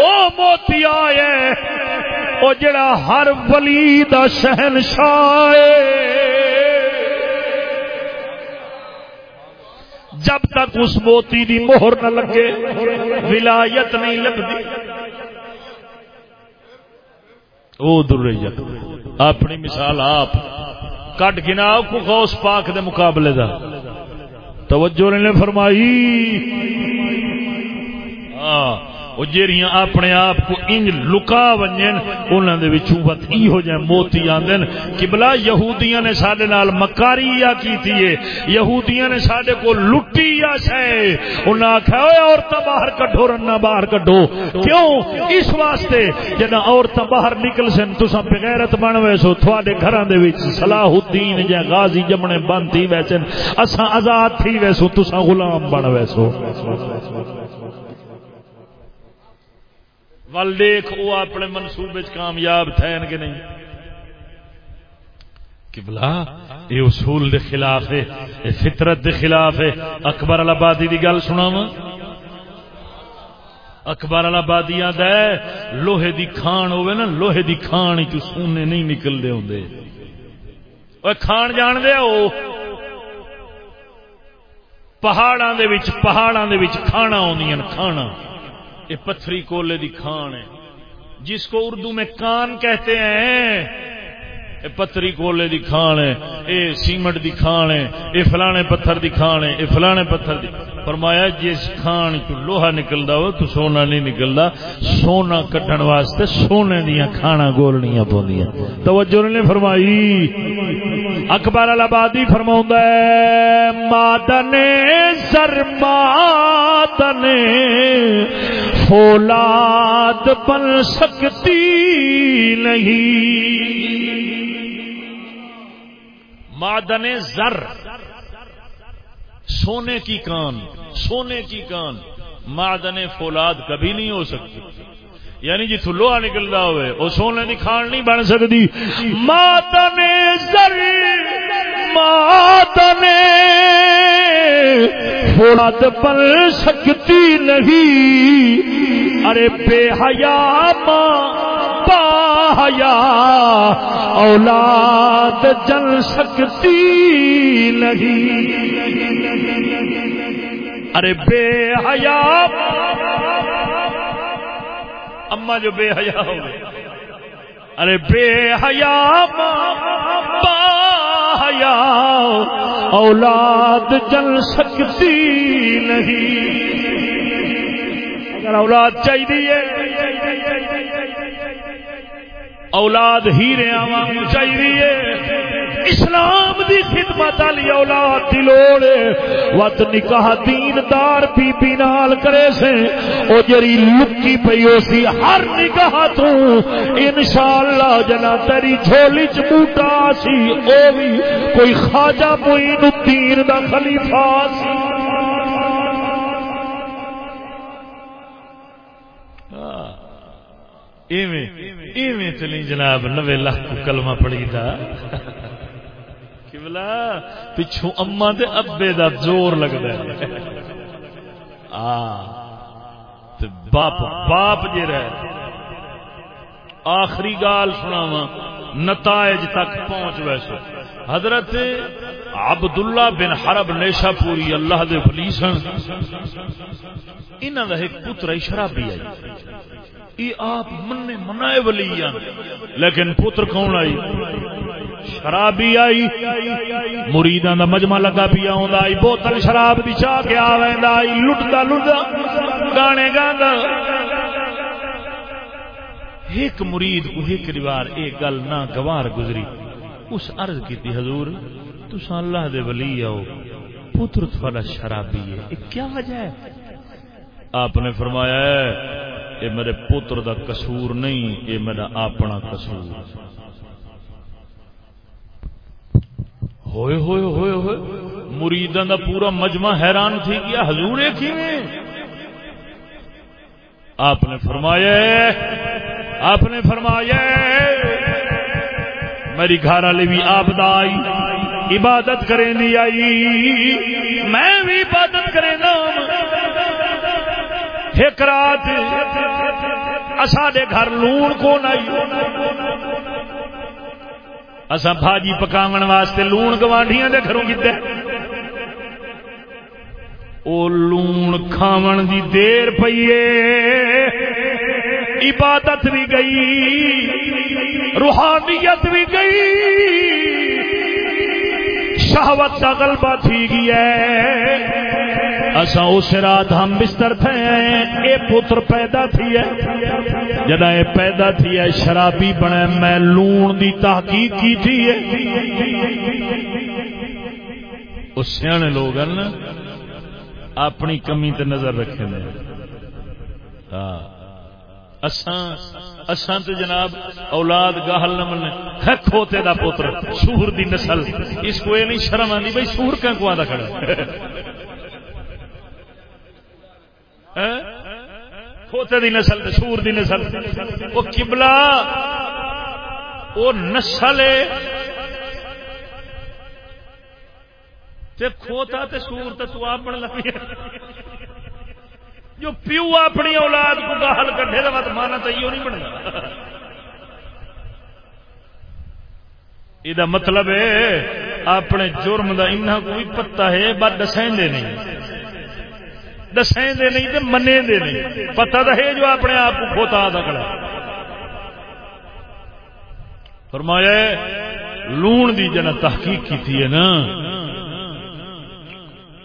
S1: او موتی آئے، او جڑا ہر ولی دا شہنشاہ جب تک اس موتی دی مہر نہ لگے، ولایت نہیں لگتی۔ وہ دریت اپنی مثال آپ، کٹ گنا کو غوث پاک دے مقابلے دا۔ توجہ نے فرمائی۔ ہاں۔ وہ جیڑیاں اپنے آپ کو انج لکا ونجن انہاں دے وچوں وت ایہو جے موتی آندن کہ یہودیاں نے ساڈے نال مکاری یا کیتی ہے۔ یہودیاں نے ساڈے کو لٹی یا شے انہاں آکھیا اوے عورتاں باہر کڈھو رنا باہر کڈھو۔ کیوں؟ اس واسطے جنا عورتاں باہر نکل سن، تساں بغیرت بن ویسو تھوڑے گھراں دے وچ صلاح الدین جے غازی جمنے بن تھی ویسن اساں آزاد تھی ویسو تساں غلام بن ویسو ول دیکھ وہ اپنے منصوبے کامیاب تھے کہ نہیں؟ کہ بلا یہ اصول دے خلاف ہے یہ فطرت دے خلاف ہے۔ اکبر آبادی کی گل سنا اکبر آبادی دے لوہے دی کھان ہوئے نا، لوہے دی کھان چ سونے نہیں نکلتے ہوں کھان جان دے او پہاڑاں دے وچ، پہاڑاں دے وچ کھانا آدی کھانا۔ یہ پتھری کولے دی کھان ہے۔ جس کو اردو میں کان کہتے ہیں، یہ پتھری کولے دی کھان ہے، یہ سیمنٹ دی کھان ہے، یہ فلانے پتھر دی کھان ہے، یہ فلانے پتھر دی۔ فرمایا، جس کھان چ لوہا نکلدا ہو تو سونا نہیں نکلدا۔ سونا کٹن واسطے سونے دیا کھانا گولنیاں پوندیاں توجہ نے فرمائی۔ اکبر الابادی فرما مادن سر، مادن فولاد بن سکتی نہیں۔ مادن زر۔ سونے کی کان، سونے کی کان۔ معدن فولاد کبھی نہیں ہو سکتی۔ یعنی جی لوہا نکلتا ہوئے، وہ سونے کی کھان نہیں بن سکتی۔ مادن زر۔ مادن فولاد بن سکتی نہیں ارے بے حیا ماں حیا اولاد جل سکتی نہیں ارے بے حیا اما جو بے حیا ہو ارے بے حیا با حیا اولاد جل سکتی نہیں۔ اگر اولاد چاہیے اولاد ہیرے آواں چاہیے۔ اسلام دی خدمت والی اولاد دی لوڑ وت نکاح دیندار بی بی نال کرے سے۔ او جری لکی پئی او سی ہر نکاح تو۔ انشاءاللہ جنا تیری جھولی چ بوٹا سی۔ او بھی کوئی خواجہ معین الدین دا خلیفہ سی۔ ہاں۔ ایویں ایویں چلی جناب، نوے لاکھ کلمہ پڑی تھا کبلا پچھو اما دے ابے دا زور لگتا ہے۔ باپ باپ جی رہ آخری گال سنا نتائج تک پہنچ ویسے۔ حضرت عبداللہ بن حرب نیشا پوری اللہ دے فلیسن انہوں کا ایک پتر شرابی آئی۔ یہ آپ من منائے ولی لیکن پتر کون آئی؟ شرابی آئی۔ مریداں دا مجمع لگا پیا آئی۔ بوتل شراب دی چاہ کے آ آئی۔ لٹتا لٹتا گانے گاندا۔ ایک مرید کو ایک روار ایک گل نہ گوار گزری۔ اس عرض کی تھی حضور تسا اللہ دے ولی آؤ۔ پتر تھوڑا شرابی ہے۔ کیا وجہ ہے؟ آپ نے فرمایا ہے یہ میرے پتر دا قصور نہیں یہ میرا اپنا قصور۔ ہوئے ہوئے ہوئے ہوئے۔ مریداں دا پورا مجمع حیران تھی گیا۔ حضور کیویں؟ آپ نے فرمایا آپ نے فرمایا میری گھر والی بھی آپ آئی، عبادت کریں دی آئی۔ میں بھی عبادت کریں نام ایک رات ساڈے گھر لون کون آئی؟ اصا بھاجی پکاو واسطے لون گوانڈیاں دے گھروں کیتے۔ او لون کھاون دی دیر پیے عبادت بھی گئی، روحانیت بھی گئی۔ شہوت کا غلبہ تھی گئی ہے۔ اسا اس رات ہم بستر تھے اے پتر پیدا تھی ہے۔ جدا اے پیدا تھی ہے، شرابی بنے، میں لون دی تحقیق کی تھی ہے۔ اس سیانے لوگ ہیں نا، اپنی کمی تے نظر رکھے نے۔ ہاں۔ اساں تو جناب اولاد گاہل نہ ملنے ہے کھوتے دا پوتر سور دی نسل۔ اس کو یہ نہیں شرم آنی بھائی سور کہیں کو آدھا کھڑا؟ ہے؟ کھوتے دی نسل سور دی نسل۔ وہ کبلا وہ نسل تے کھوتا تے سور تے تو آپ بن لگی۔ جو پیو اپنی اولاد کو گاہل کٹے تو مت مانا تو یہ نہیں بننا یہ مطلب ہے، اپنے جرم کا انہیں کوئی پتا ہے، بس دسیں نہیں۔ دسیں نہیں تو منے دے نہیں۔ پتا تو ہے جو اپنے آپ کو کھوتا دکڑا فرمایا لون دی جنا تحقیق کی ہے نا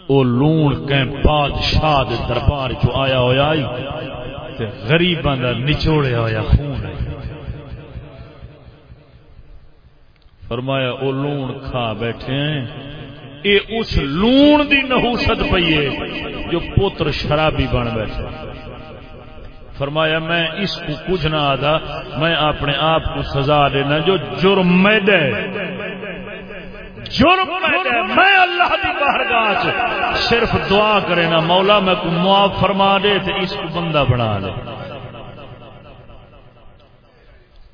S1: وہ لون کہ بادشاہ دربار چ آیا ہوا غریباں کا نچوڑیا ہوا خون فرمایا وہ لون کھا بیٹھے ہیں۔ اے اس لون دی نحوست پی ہے جو پوتر شرابی بن بیٹھے فرمایا، میں اس کو کچھ نہ آدھا، میں اپنے آپ کو سزا دینا جو جرم میں دے جرم میں اللہ کی بارگاہ صرف دعا کرے نا، مولا میں کو معاف فرما دے تے اس کو بندہ بنا دے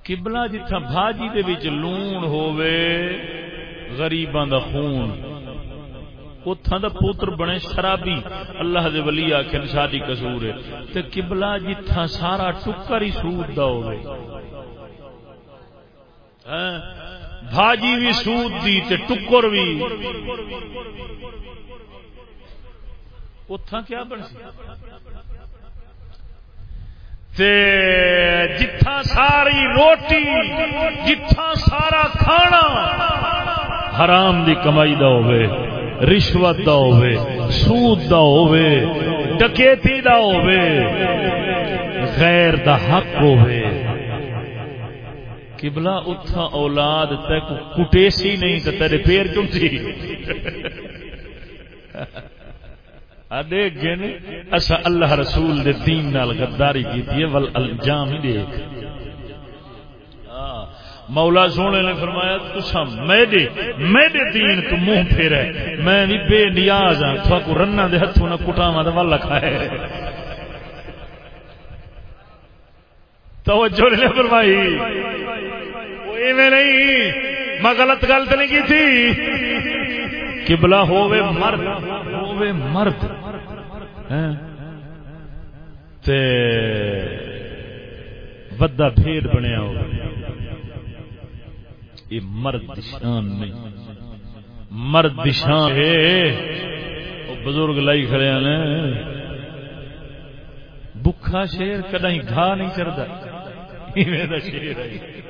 S1: کبلا جتھا بھاجی دے وچ لون ہووے، غریباں دا خون۔ اتھاں دا پوتر بنے شرابی، اللہ دے ولی آکھن شادی قصور ہے۔ تے قبلہ جتھا سارا ٹکر ہی سود دا ہوے ہاں؟ بھاجی بھی سود دی تے ٹکر بھی اتھا کیا بن سی؟ تے جتھا ساری روٹی جتھا سارا کھانا، حرام دی کمائی دا ہوئے رشوت دا ہوئے سود دا ہوئے ڈکیتی دا ہوئے غیر دا حق ہوئے قبلہ اتھا اولاد تک کٹیسی نہیں تو تیرے پیر کیوں سی ادے گن، اسا اللہ رسول دے دین نال غداری کیتی ہے ول الجام ہی دیکھ۔ مولا سونے نے فرمایا تسا میرے میرے دین تو منہ پھیرے۔ میں بھی بے نیاز ہاں تھا کو رنا دے ہتھوں نہ کٹاواں تے ول کھائے۔ توجہ نے فرمائی۔ میں نہیں، میں غلط غلط نہیں کی تھی کبلا ہووے مرد ہووے مرد۔ ہاں؟ تے بدا بھید بنیا ہو یہ مرد شان نہیں۔ مرد شان ہے۔ بزرگ لائی کھڑے نے بکھا شیر کدیں گھا نہیں چڑھتا۔ شیر ہے۔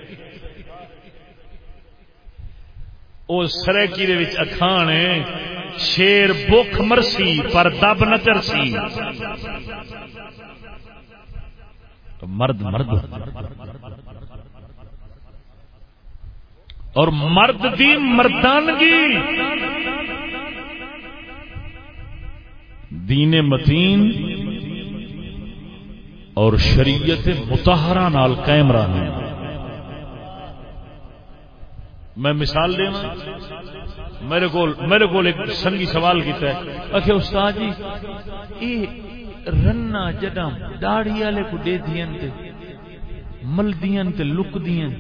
S1: وہ سریکی اکھان شیر بخ مرسی پر دب نہ چرسی مرد مرد اور مرد دی مردانگی۔ دین متین اور شریعت متحرہ نال قائم رہنا۔ میں مثال دے میرے کو میرے کو ایک سنگی سوال کیتا ہے۔ اکھے استاد جی یہ رنا جڈا داڑھی والے کو دے دین تے مل دین تے لک دین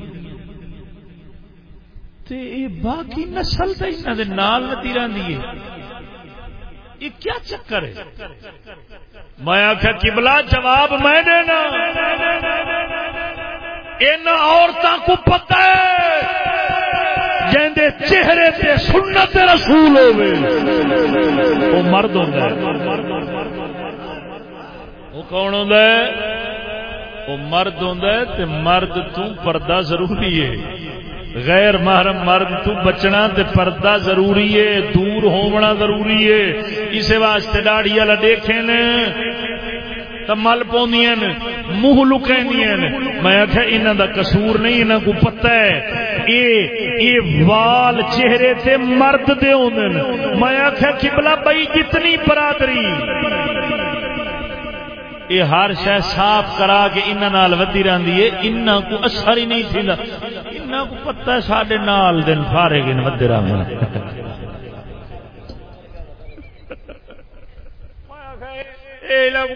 S1: تے اے باقی نسل تے انہاں دے نال نتی رہندی ہے یہ کیا چکر ہے؟ میں آخیا قبلہ جواب میں دینا۔ ان عورتوں کو پتہ ہے۔ جیندے چہرے تے سنت رسول ہوے وہ مرد ہوندا ہے۔ وہ کون ہوندا ہے؟ وہ مرد ہوندا ہے تے مرد تو پردہ ضروری ہے۔ غیر محرم مرد تو بچنا تے پردہ ضروری ہے۔ دور ہونا ضروری ہے۔ اسے واسطے ڈاڑی والا مل پوندیاں منہ لکیندیاں میں آخیا انہاں دا قصور نہیں، انہاں کو پتہ ہے۔ اے اے وال چہرے تے مرد دے ہوندن میں آخیا قبلہ بھائی جتنی برادری۔ اے ہر شے صاف کرا کے انہاں نال ودی رہندی ہے۔ انہاں کو اثر ہی نہیں تھیندا انہاں کو پتہ ہے ساڈے نال دن فارغ ان ودی رہندے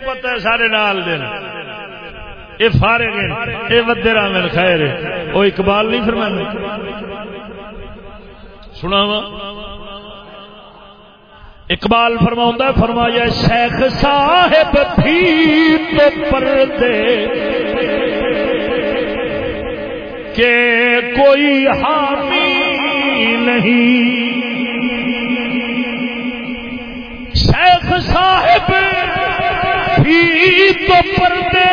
S1: پتا ہے سارے نال دن۔ یہ فارے گئے یہ ودے رامل خیر وہ اقبال نہیں فرمانے سناوا اقبال فرما فرمایا شیخ صاحب بھی تو پردے۔ کہ کوئی حامی نہیں۔ شیخ صاحب تو پردے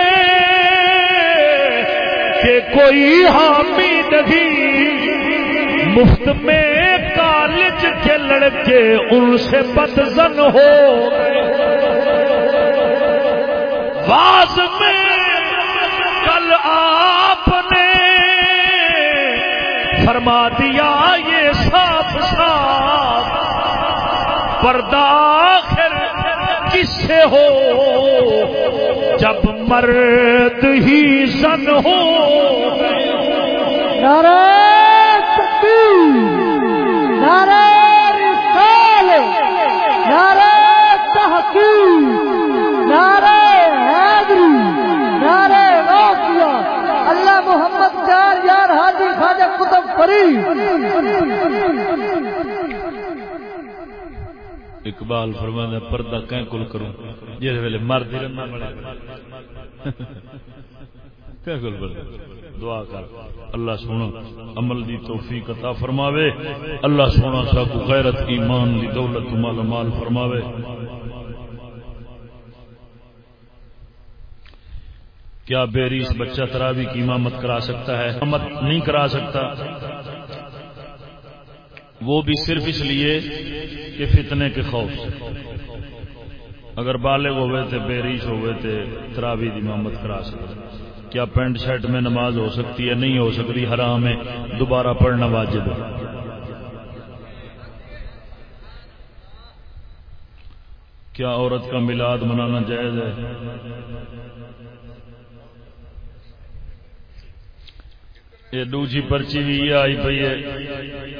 S1: کہ کوئی حامی نہیں مفت میں کالج کے لڑکے ان سے بدزن ہو واز میں کل آپ نے فرما دیا یہ صاف صاف پردہ کس سے ہو جب مرد ہی سن ہو۔
S2: نعرہ تکبیر، نعرہ نعرہ تحقیق، نعرہ حیدری نعرہ اللہ محمد چار یار حاجی خواجہ کتب فرید۔
S1: اقبال فرما پردہ کہیں کل کروں۔ جس ویلے مرد ہی رہنا بڑے دعا کر۔ اللہ سونا عمل دی توفیق عطا فرماوے۔ اللہ سونا سا کو غیرت ایمان دی دولت مال مال فرماوے۔ کیا بیریس بچہ تراوی کی امامت کرا سکتا ہے؟ امامت نہیں کرا سکتا۔ وہ بھی صرف اس لیے کہ فتنے کے خوف سے۔ اگر بالغ ہوئے تھے بیریش ہوئے تھے تراوی امامت کرا سکتے کیا پینٹ شرٹ میں نماز ہو سکتی ہے؟ نہیں ہو سکتی، حرام ہے۔ دوبارہ پڑھنا واجب ہے۔ کیا عورت کا میلاد منانا جائز ہے؟ یہ دوسری پرچی بھی یہ آئی پی ہے۔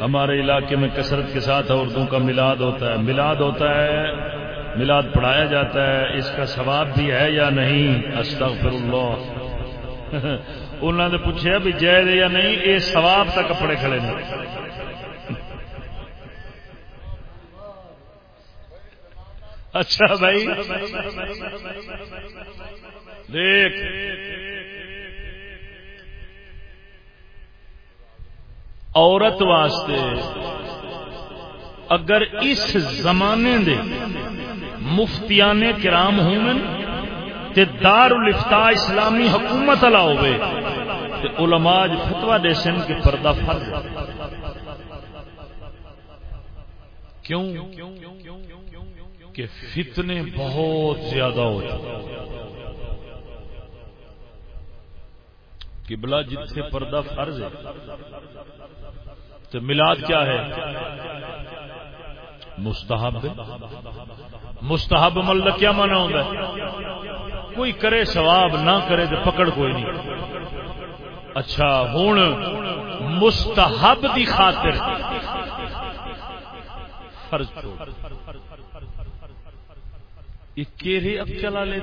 S1: ہمارے علاقے میں کثرت کے ساتھ عورتوں کا میلاد ہوتا ہے۔ میلاد ہوتا ہے میلاد پڑھایا جاتا ہے۔ اس کا ثواب بھی ہے یا نہیں؟ استغفر اللہ انہوں نے پوچھا بھی جائز یا نہیں؟ یہ ثواب تک کپڑے کھڑے نے اچھا بھائی۔ دیکھ۔ عورت واسطے۔ اگر اس زمانے دے مفتیان کرام ہوں تے دار الفتا اسلامی حکومت والا ہوئے تے علماء فتوا دے سن کے پردہ فرض کیوں؟ کہ فتنے بہت زیادہ ہو ہوتے قبلہ جتھے پردہ فرض ہے تو ملاد کیا ہے؟ مستحب مستحب مل کیا مانا ہوگا کوئی کرے ثواب نہ کرے تو پکڑ کوئی نہیں۔ اچھا ہوں مستحب دی خاطر فرض کیرے اکل والے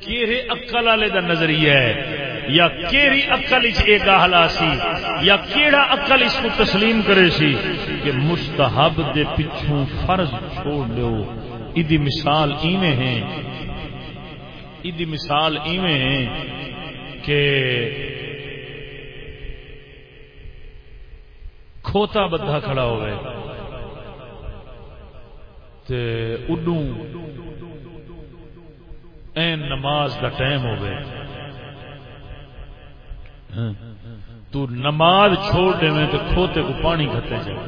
S1: کیرے اکل والے دا نظریہ ہے۔ یا کیری اکل ایک گاہلا سی، یا کیڑا اکل اس کو تسلیم کرے سی کہ مستحب دے پچھوں فرض چھوڑ دو ادی مثال ایویں ہیں ادی مثال ایویں ہیں کہ کھوتا بدھا کھڑا ہوئے، تے اڈوں این نماز کا ٹائم ہو گئے ہاں۔ تو نماز چھوڑ دے میں تو کھوتے کو پانی کھتے جائے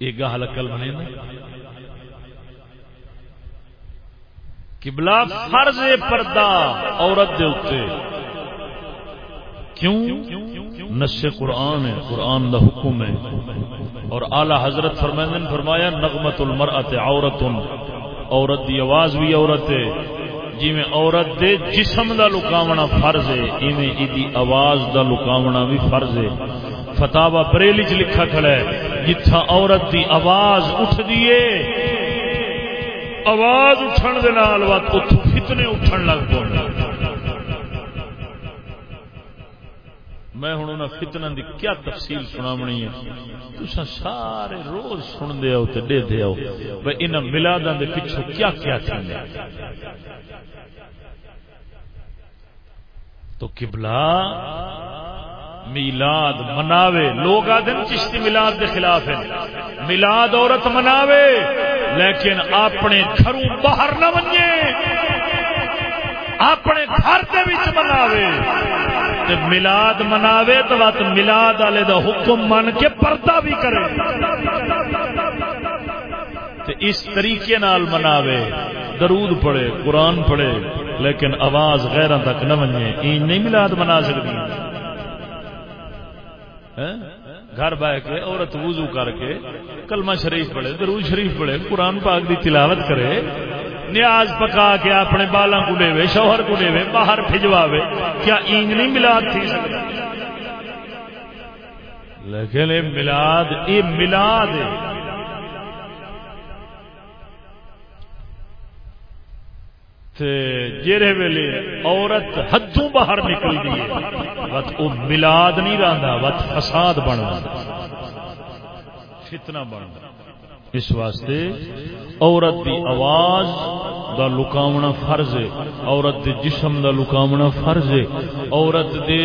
S1: یہ گاہ کل بنے نا۔ کبلا فرض پردہ عورت دے اتنے کیوں؟ نش قرآن ہے، قرآن دا حکم ہے۔ اور اعلی حضرت فرمائن فرمایا نغمت المرأت عورت عورت دی آواز بھی عورت ہے۔ جی میں عورت دے جسم دا لکاونا فرض ہے جی ایویں ایدی آواز دا لکاونا بھی فرض ہے۔ فتاوا بریلی چ لکھا کھڑا ہے، جتھا عورت دی آواز اٹھ دیے آواز اٹھن دے نال وقت فتنے اٹھن لگ پہ میں ہوں انہیں فتنہ دی کیا تفصیل سناونی ہے؟ تسا سارے روز سن دے آؤ تے دے دے آؤ بھائی ان ملاداں دے پیچھے کیا کیا تھی تو قبلہ میلاد مناوے، لوگ آدھن چشتی میلاد دے خلاف ہیں۔ میلاد عورت مناوے، لیکن اپنے گھروں باہر نہ منجے اپنے گھر کے مناوے۔ ملاد مناوے تو بات ملاد والے دا حکم من کے پردہ بھی کرے۔ تے اس طریقے نال مناوے۔ درود پڑے قرآن پڑھے، لیکن آواز غیر تک نہ منجے این نہیں ملاد منا سکتی۔ ہاں؟ گھر بہ کے عورت وضو کر کے کلمہ شریف پڑھے، درود شریف پڑھے، قرآن پاک دی تلاوت کرے۔ نیاز پکا کے اپنے بالا کو دے شوہر کو دے باہر بھجواوے کیا اینج نہیں ملاد تھی؟ سکتا لیکن یہ ملاد یہ ملاد جہے ویلے عورت حدوں باہر نکل گئی بت وہ ملاد نہیں رہتا بت فساد بن فتنا بن اس واسطے عورت دی آواز دا لکاونا فرض ہے، عورت دے جسم دا لکاونا فرض ہے۔ عورت دے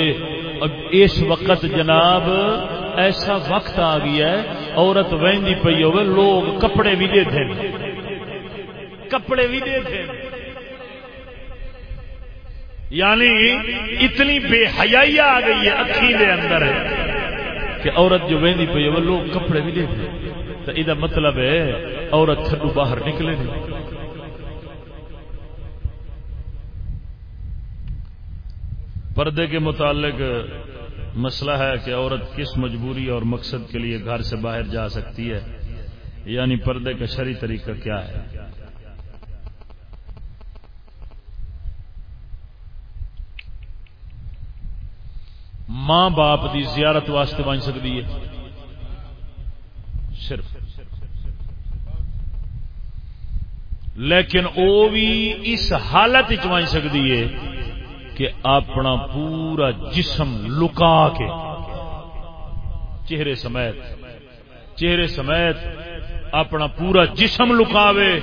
S1: اس وقت جناب ایسا وقت آ گیا ہے، عورت وہی پی ہوئے، لوگ کپڑے بھی دے تھے کپڑے بھی دے تھے یعنی اتنی بے حیائی آ گئی ہے اکھی دے اندر ہے کہ عورت جو وہی پی ہوئے، لوگ کپڑے بھی دے تھے تو یہ مطلب ہے عورت تھڈو باہر نکلے نہیں۔ پردے کے متعلق مسئلہ ہے کہ عورت کس مجبوری اور مقصد کے لیے گھر سے باہر جا سکتی ہے یعنی پردے کا شری طریقہ کیا ہے۔ ماں باپ دی زیارت واسطے بن سکتی ہے۔ صرف۔ لیکن وہ بھی اس حالت چوائی سکتی ہے کہ اپنا پورا جسم لکا کے چہرے سمیت چہرے سمیت اپنا پورا جسم لکاوے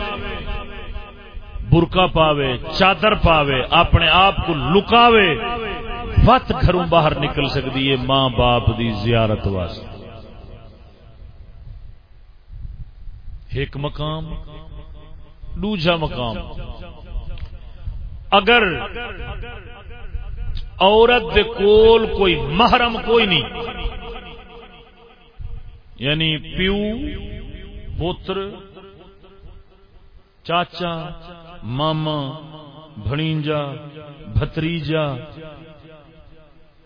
S1: برقا پاوے، چادر پاوے، اپنے آپ کو لکاوے وت گھروں باہر نکل سکتی ہے ماں باپ دی زیارت واسطے۔ ایک مقام، دوجا مقام۔ اگر عورت دے کول کوئی محرم کوئی نہیں یعنی پیو، پوتر، چاچا، ماما بھنیجا بھتریجا،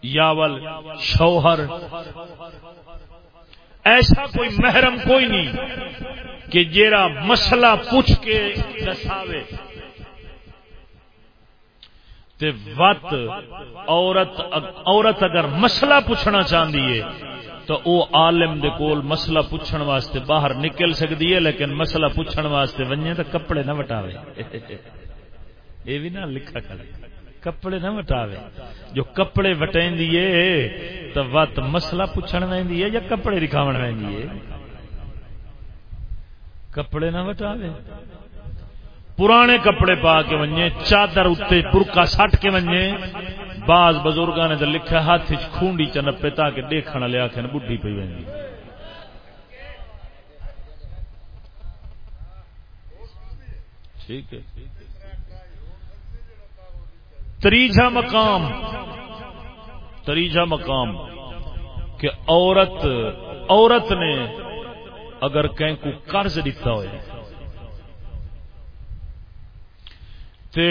S1: یاول، شوہر ایسا کوئی محرم کوئی نہیں کہ جیرا مسئلہ پوچھ کے دساوے۔ تے وت عورت عورت اگر مسئلہ پوچھنا چاہتی ہے، تو او عالم دے کول مسئلہ پوچھن واسطے باہر نکل سکتی ہے، لیکن مسئلہ پوچھن واسطے ونجے تو کپڑے نہ وٹاوے۔ یہ بھی نہ لکھا کرے کپڑے نہ وٹاوے۔ جو کپڑے وٹیں دیے تو وت مسئلہ پوچھن ویندی ہے یا کپڑے دکھاون ویندی ہے کپڑے نہ وٹاوے۔ پرانے کپڑے پا کے ونجے، چادر اتنے برکا سٹ کے ونجے۔ بعض بزرگاں نے تو لکھا ہاتھ خونڈی چ نپے تاکہ دیکھنے والے آخر بڈھی پی وی ٹھیک ہے۔ تریجا مقام تریجا مقام کہ عورت عورت نے اگر کہیں کو قرض دیتا ہوئے، تے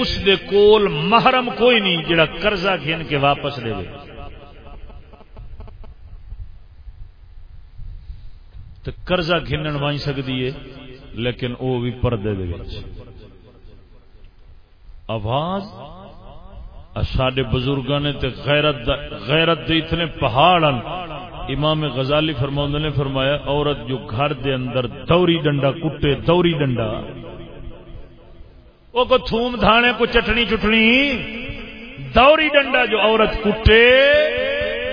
S1: اس دے کول محرم کوئی نہیں جڑا قرضہ گھن کے واپس دے تو قرضہ گھنن وائی سکتی ہے، لیکن وہ بھی پردے دے آواز؟ سڈے بزرگوں نے تے غیرت دا غیرت دے اتنے پہاڑ امام غزالی فرما نے فرمایا، عورت جو گھر دے اندر دوری ڈنڈا کٹے، دوری ڈنڈا۔ وہ کو تھوم دھانے کو چٹنی چٹنی۔ دوری ڈنڈا جو عورت کٹے،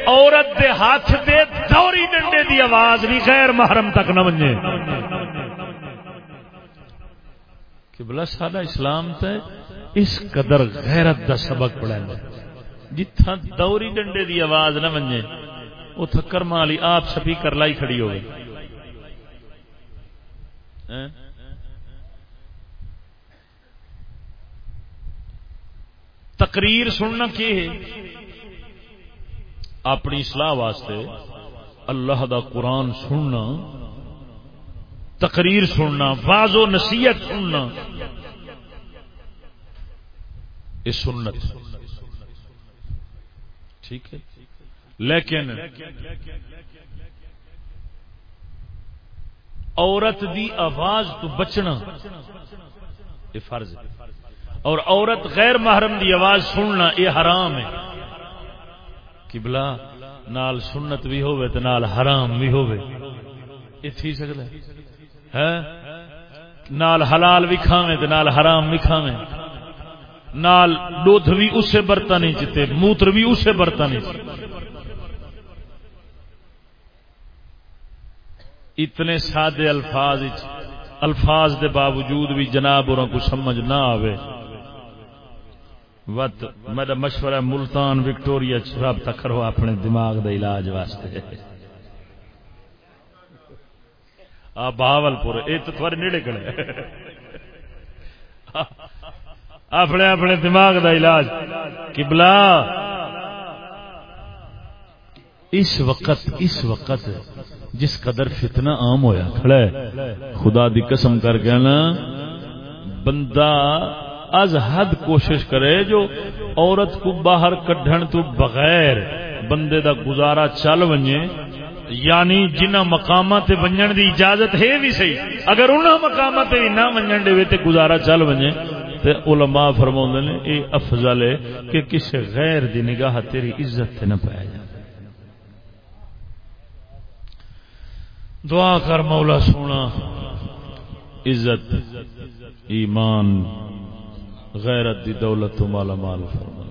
S1: عورت دے ہاتھ دے دوری ڈنڈے دی آواز بھی غیر محرم تک نہ بنے کہ بلا سادہ اسلام تے اس قدر غیرت دا سبق پڑھا جتھا دوری ڈنڈے دی آواز نہ بنے وہ تھکر مالی آپ سبھی کر لائی کھڑی ہو گئی۔ ہاں؟ تقریر سننا کی ہے؟ اپنی اصلاح واسطے اللہ دا قرآن سننا، تقریر سننا واض و نصیحت سننا۔ یہ سنت ٹھیک ہے؟ لیکن عورت دی آواز تو بچنا یہ فرض ہے۔ اور عورت غیر محرم دی آواز سننا یہ حرام ہے۔ کبلا نال سنت بھی ہوئے تو نال حرام بھی ہوئے یہ تھی سکتا ہے۔ نال حلال بھی کھاویں تو نال حرام بھی کھاویں۔ نال دودھ بھی اسے برتا نہیں چتے موتر بھی اسے برتا نہیں اتنے سادے الفاظ الفاظ دے باوجود بھی جناب اور کو سمجھ نہ آوے۔ وقت، میرا مشورہ ملتان وکٹوریا رابطہ کرو اپنے دماغ دے علاج واسطے۔ آ باول پور یہ تو تھوڑے نیڑے کڑے اپنے اپنے دماغ دا علاج۔ کبلا اس وقت اس وقت جس قدر فتنہ عام ہویا کھڑا ہے، خدا دی قسم کر کے نا، بندہ از حد کوشش کرے جو عورت کو باہر کڈھن تو بغیر بندے دا گزارا چل ونجے یعنی جنہ مقامات ونجن دی اجازت ہے بھی صحیح۔ اگر انہاں مقامات نہ ونجن دے تے گزارا چل ونجے تے علماء فرماؤندے نے، اے افضل ہے کہ کسی غیر دی نگاہ تیری عزت تے نہ پایا جائے۔ دعا کر مولا سونا، عزت، ایمان، غیرت دی دولت تو مالا مال فرما۔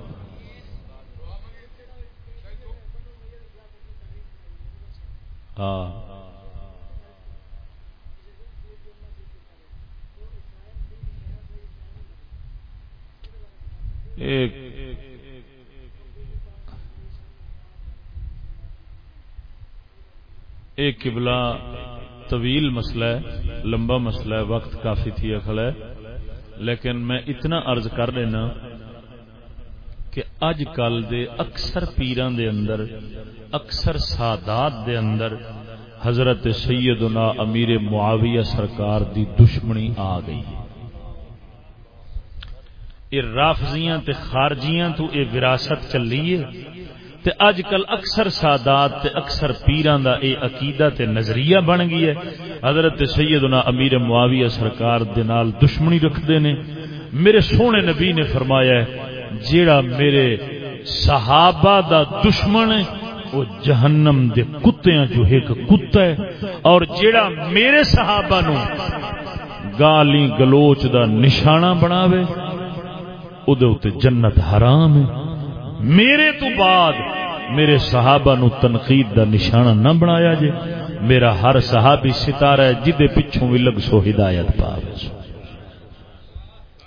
S1: ہاں ایک۔ ایک قبلہ طویل مسئلہ ہے، لمبا مسئلہ ہے، وقت کافی تھی اکھل ہے۔ لیکن میں اتنا عرض کر لینا کہ اج کل دے اکثر پیران دے اندر، اکثر سادات دے اندر حضرت سیدنا امیر معاویہ سرکار دی دشمنی آ گئی ہے۔ یہ رافضیاں تے خارجیاں تو یہ وراثت چلی ہے تے اج کل اکثر سادات تے اکثر پیران دا اے عقیدہ تے نظریہ بن گئی ہے۔ حضرت سیدنا امیر معاویہ سرکار دے نال دشمنی رکھدے نے۔ میرے سونے نبی نے فرمایا ہے، جیڑا میرے صحابہ دا دشمن ہے، وہ جہنم دے کتیاں جو ایک کتا ہے۔ اور جیڑا میرے صحابہ نو گالی گلوچ دا نشانہ بناوے۔ او دے اوتے جنت حرام ہے۔ میرے تو بعد میرے صحابہ نو تنقید دا نشانہ نہ بنایا جے۔ میرا ہر صحابی ستارہ ہے جدے پچھوں بھی لگ سو ہدایت پاوے۔ سو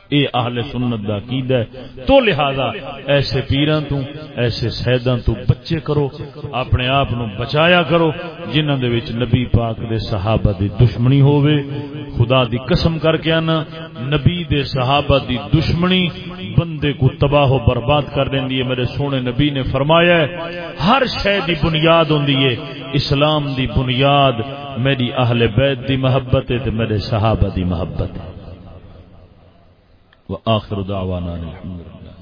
S1: اے اہل سنت دا عقیدہ ہے۔ تو لہذا ایسے پیران تو، ایسے سیدان تو بچے کرو۔ اپنے آپ نو بچایا کرو۔ جنہاں دے وچ نبی پاک دے صحابہ دی دشمنی ہووے، خدا دی قسم کر کے آنا، نبی دے صحابہ دی دشمنی بندے کو تباہ و برباد کر دینی ہے۔ میرے سونے نبی نے فرمایا ہے، ہر شے دی بنیاد ہوندی ہے۔ اسلام دی بنیاد میری اہل بیت دی محبت ہے تے میرے صحابہ دی محبت ہے۔ وآخر دعوانا الحمدللہ۔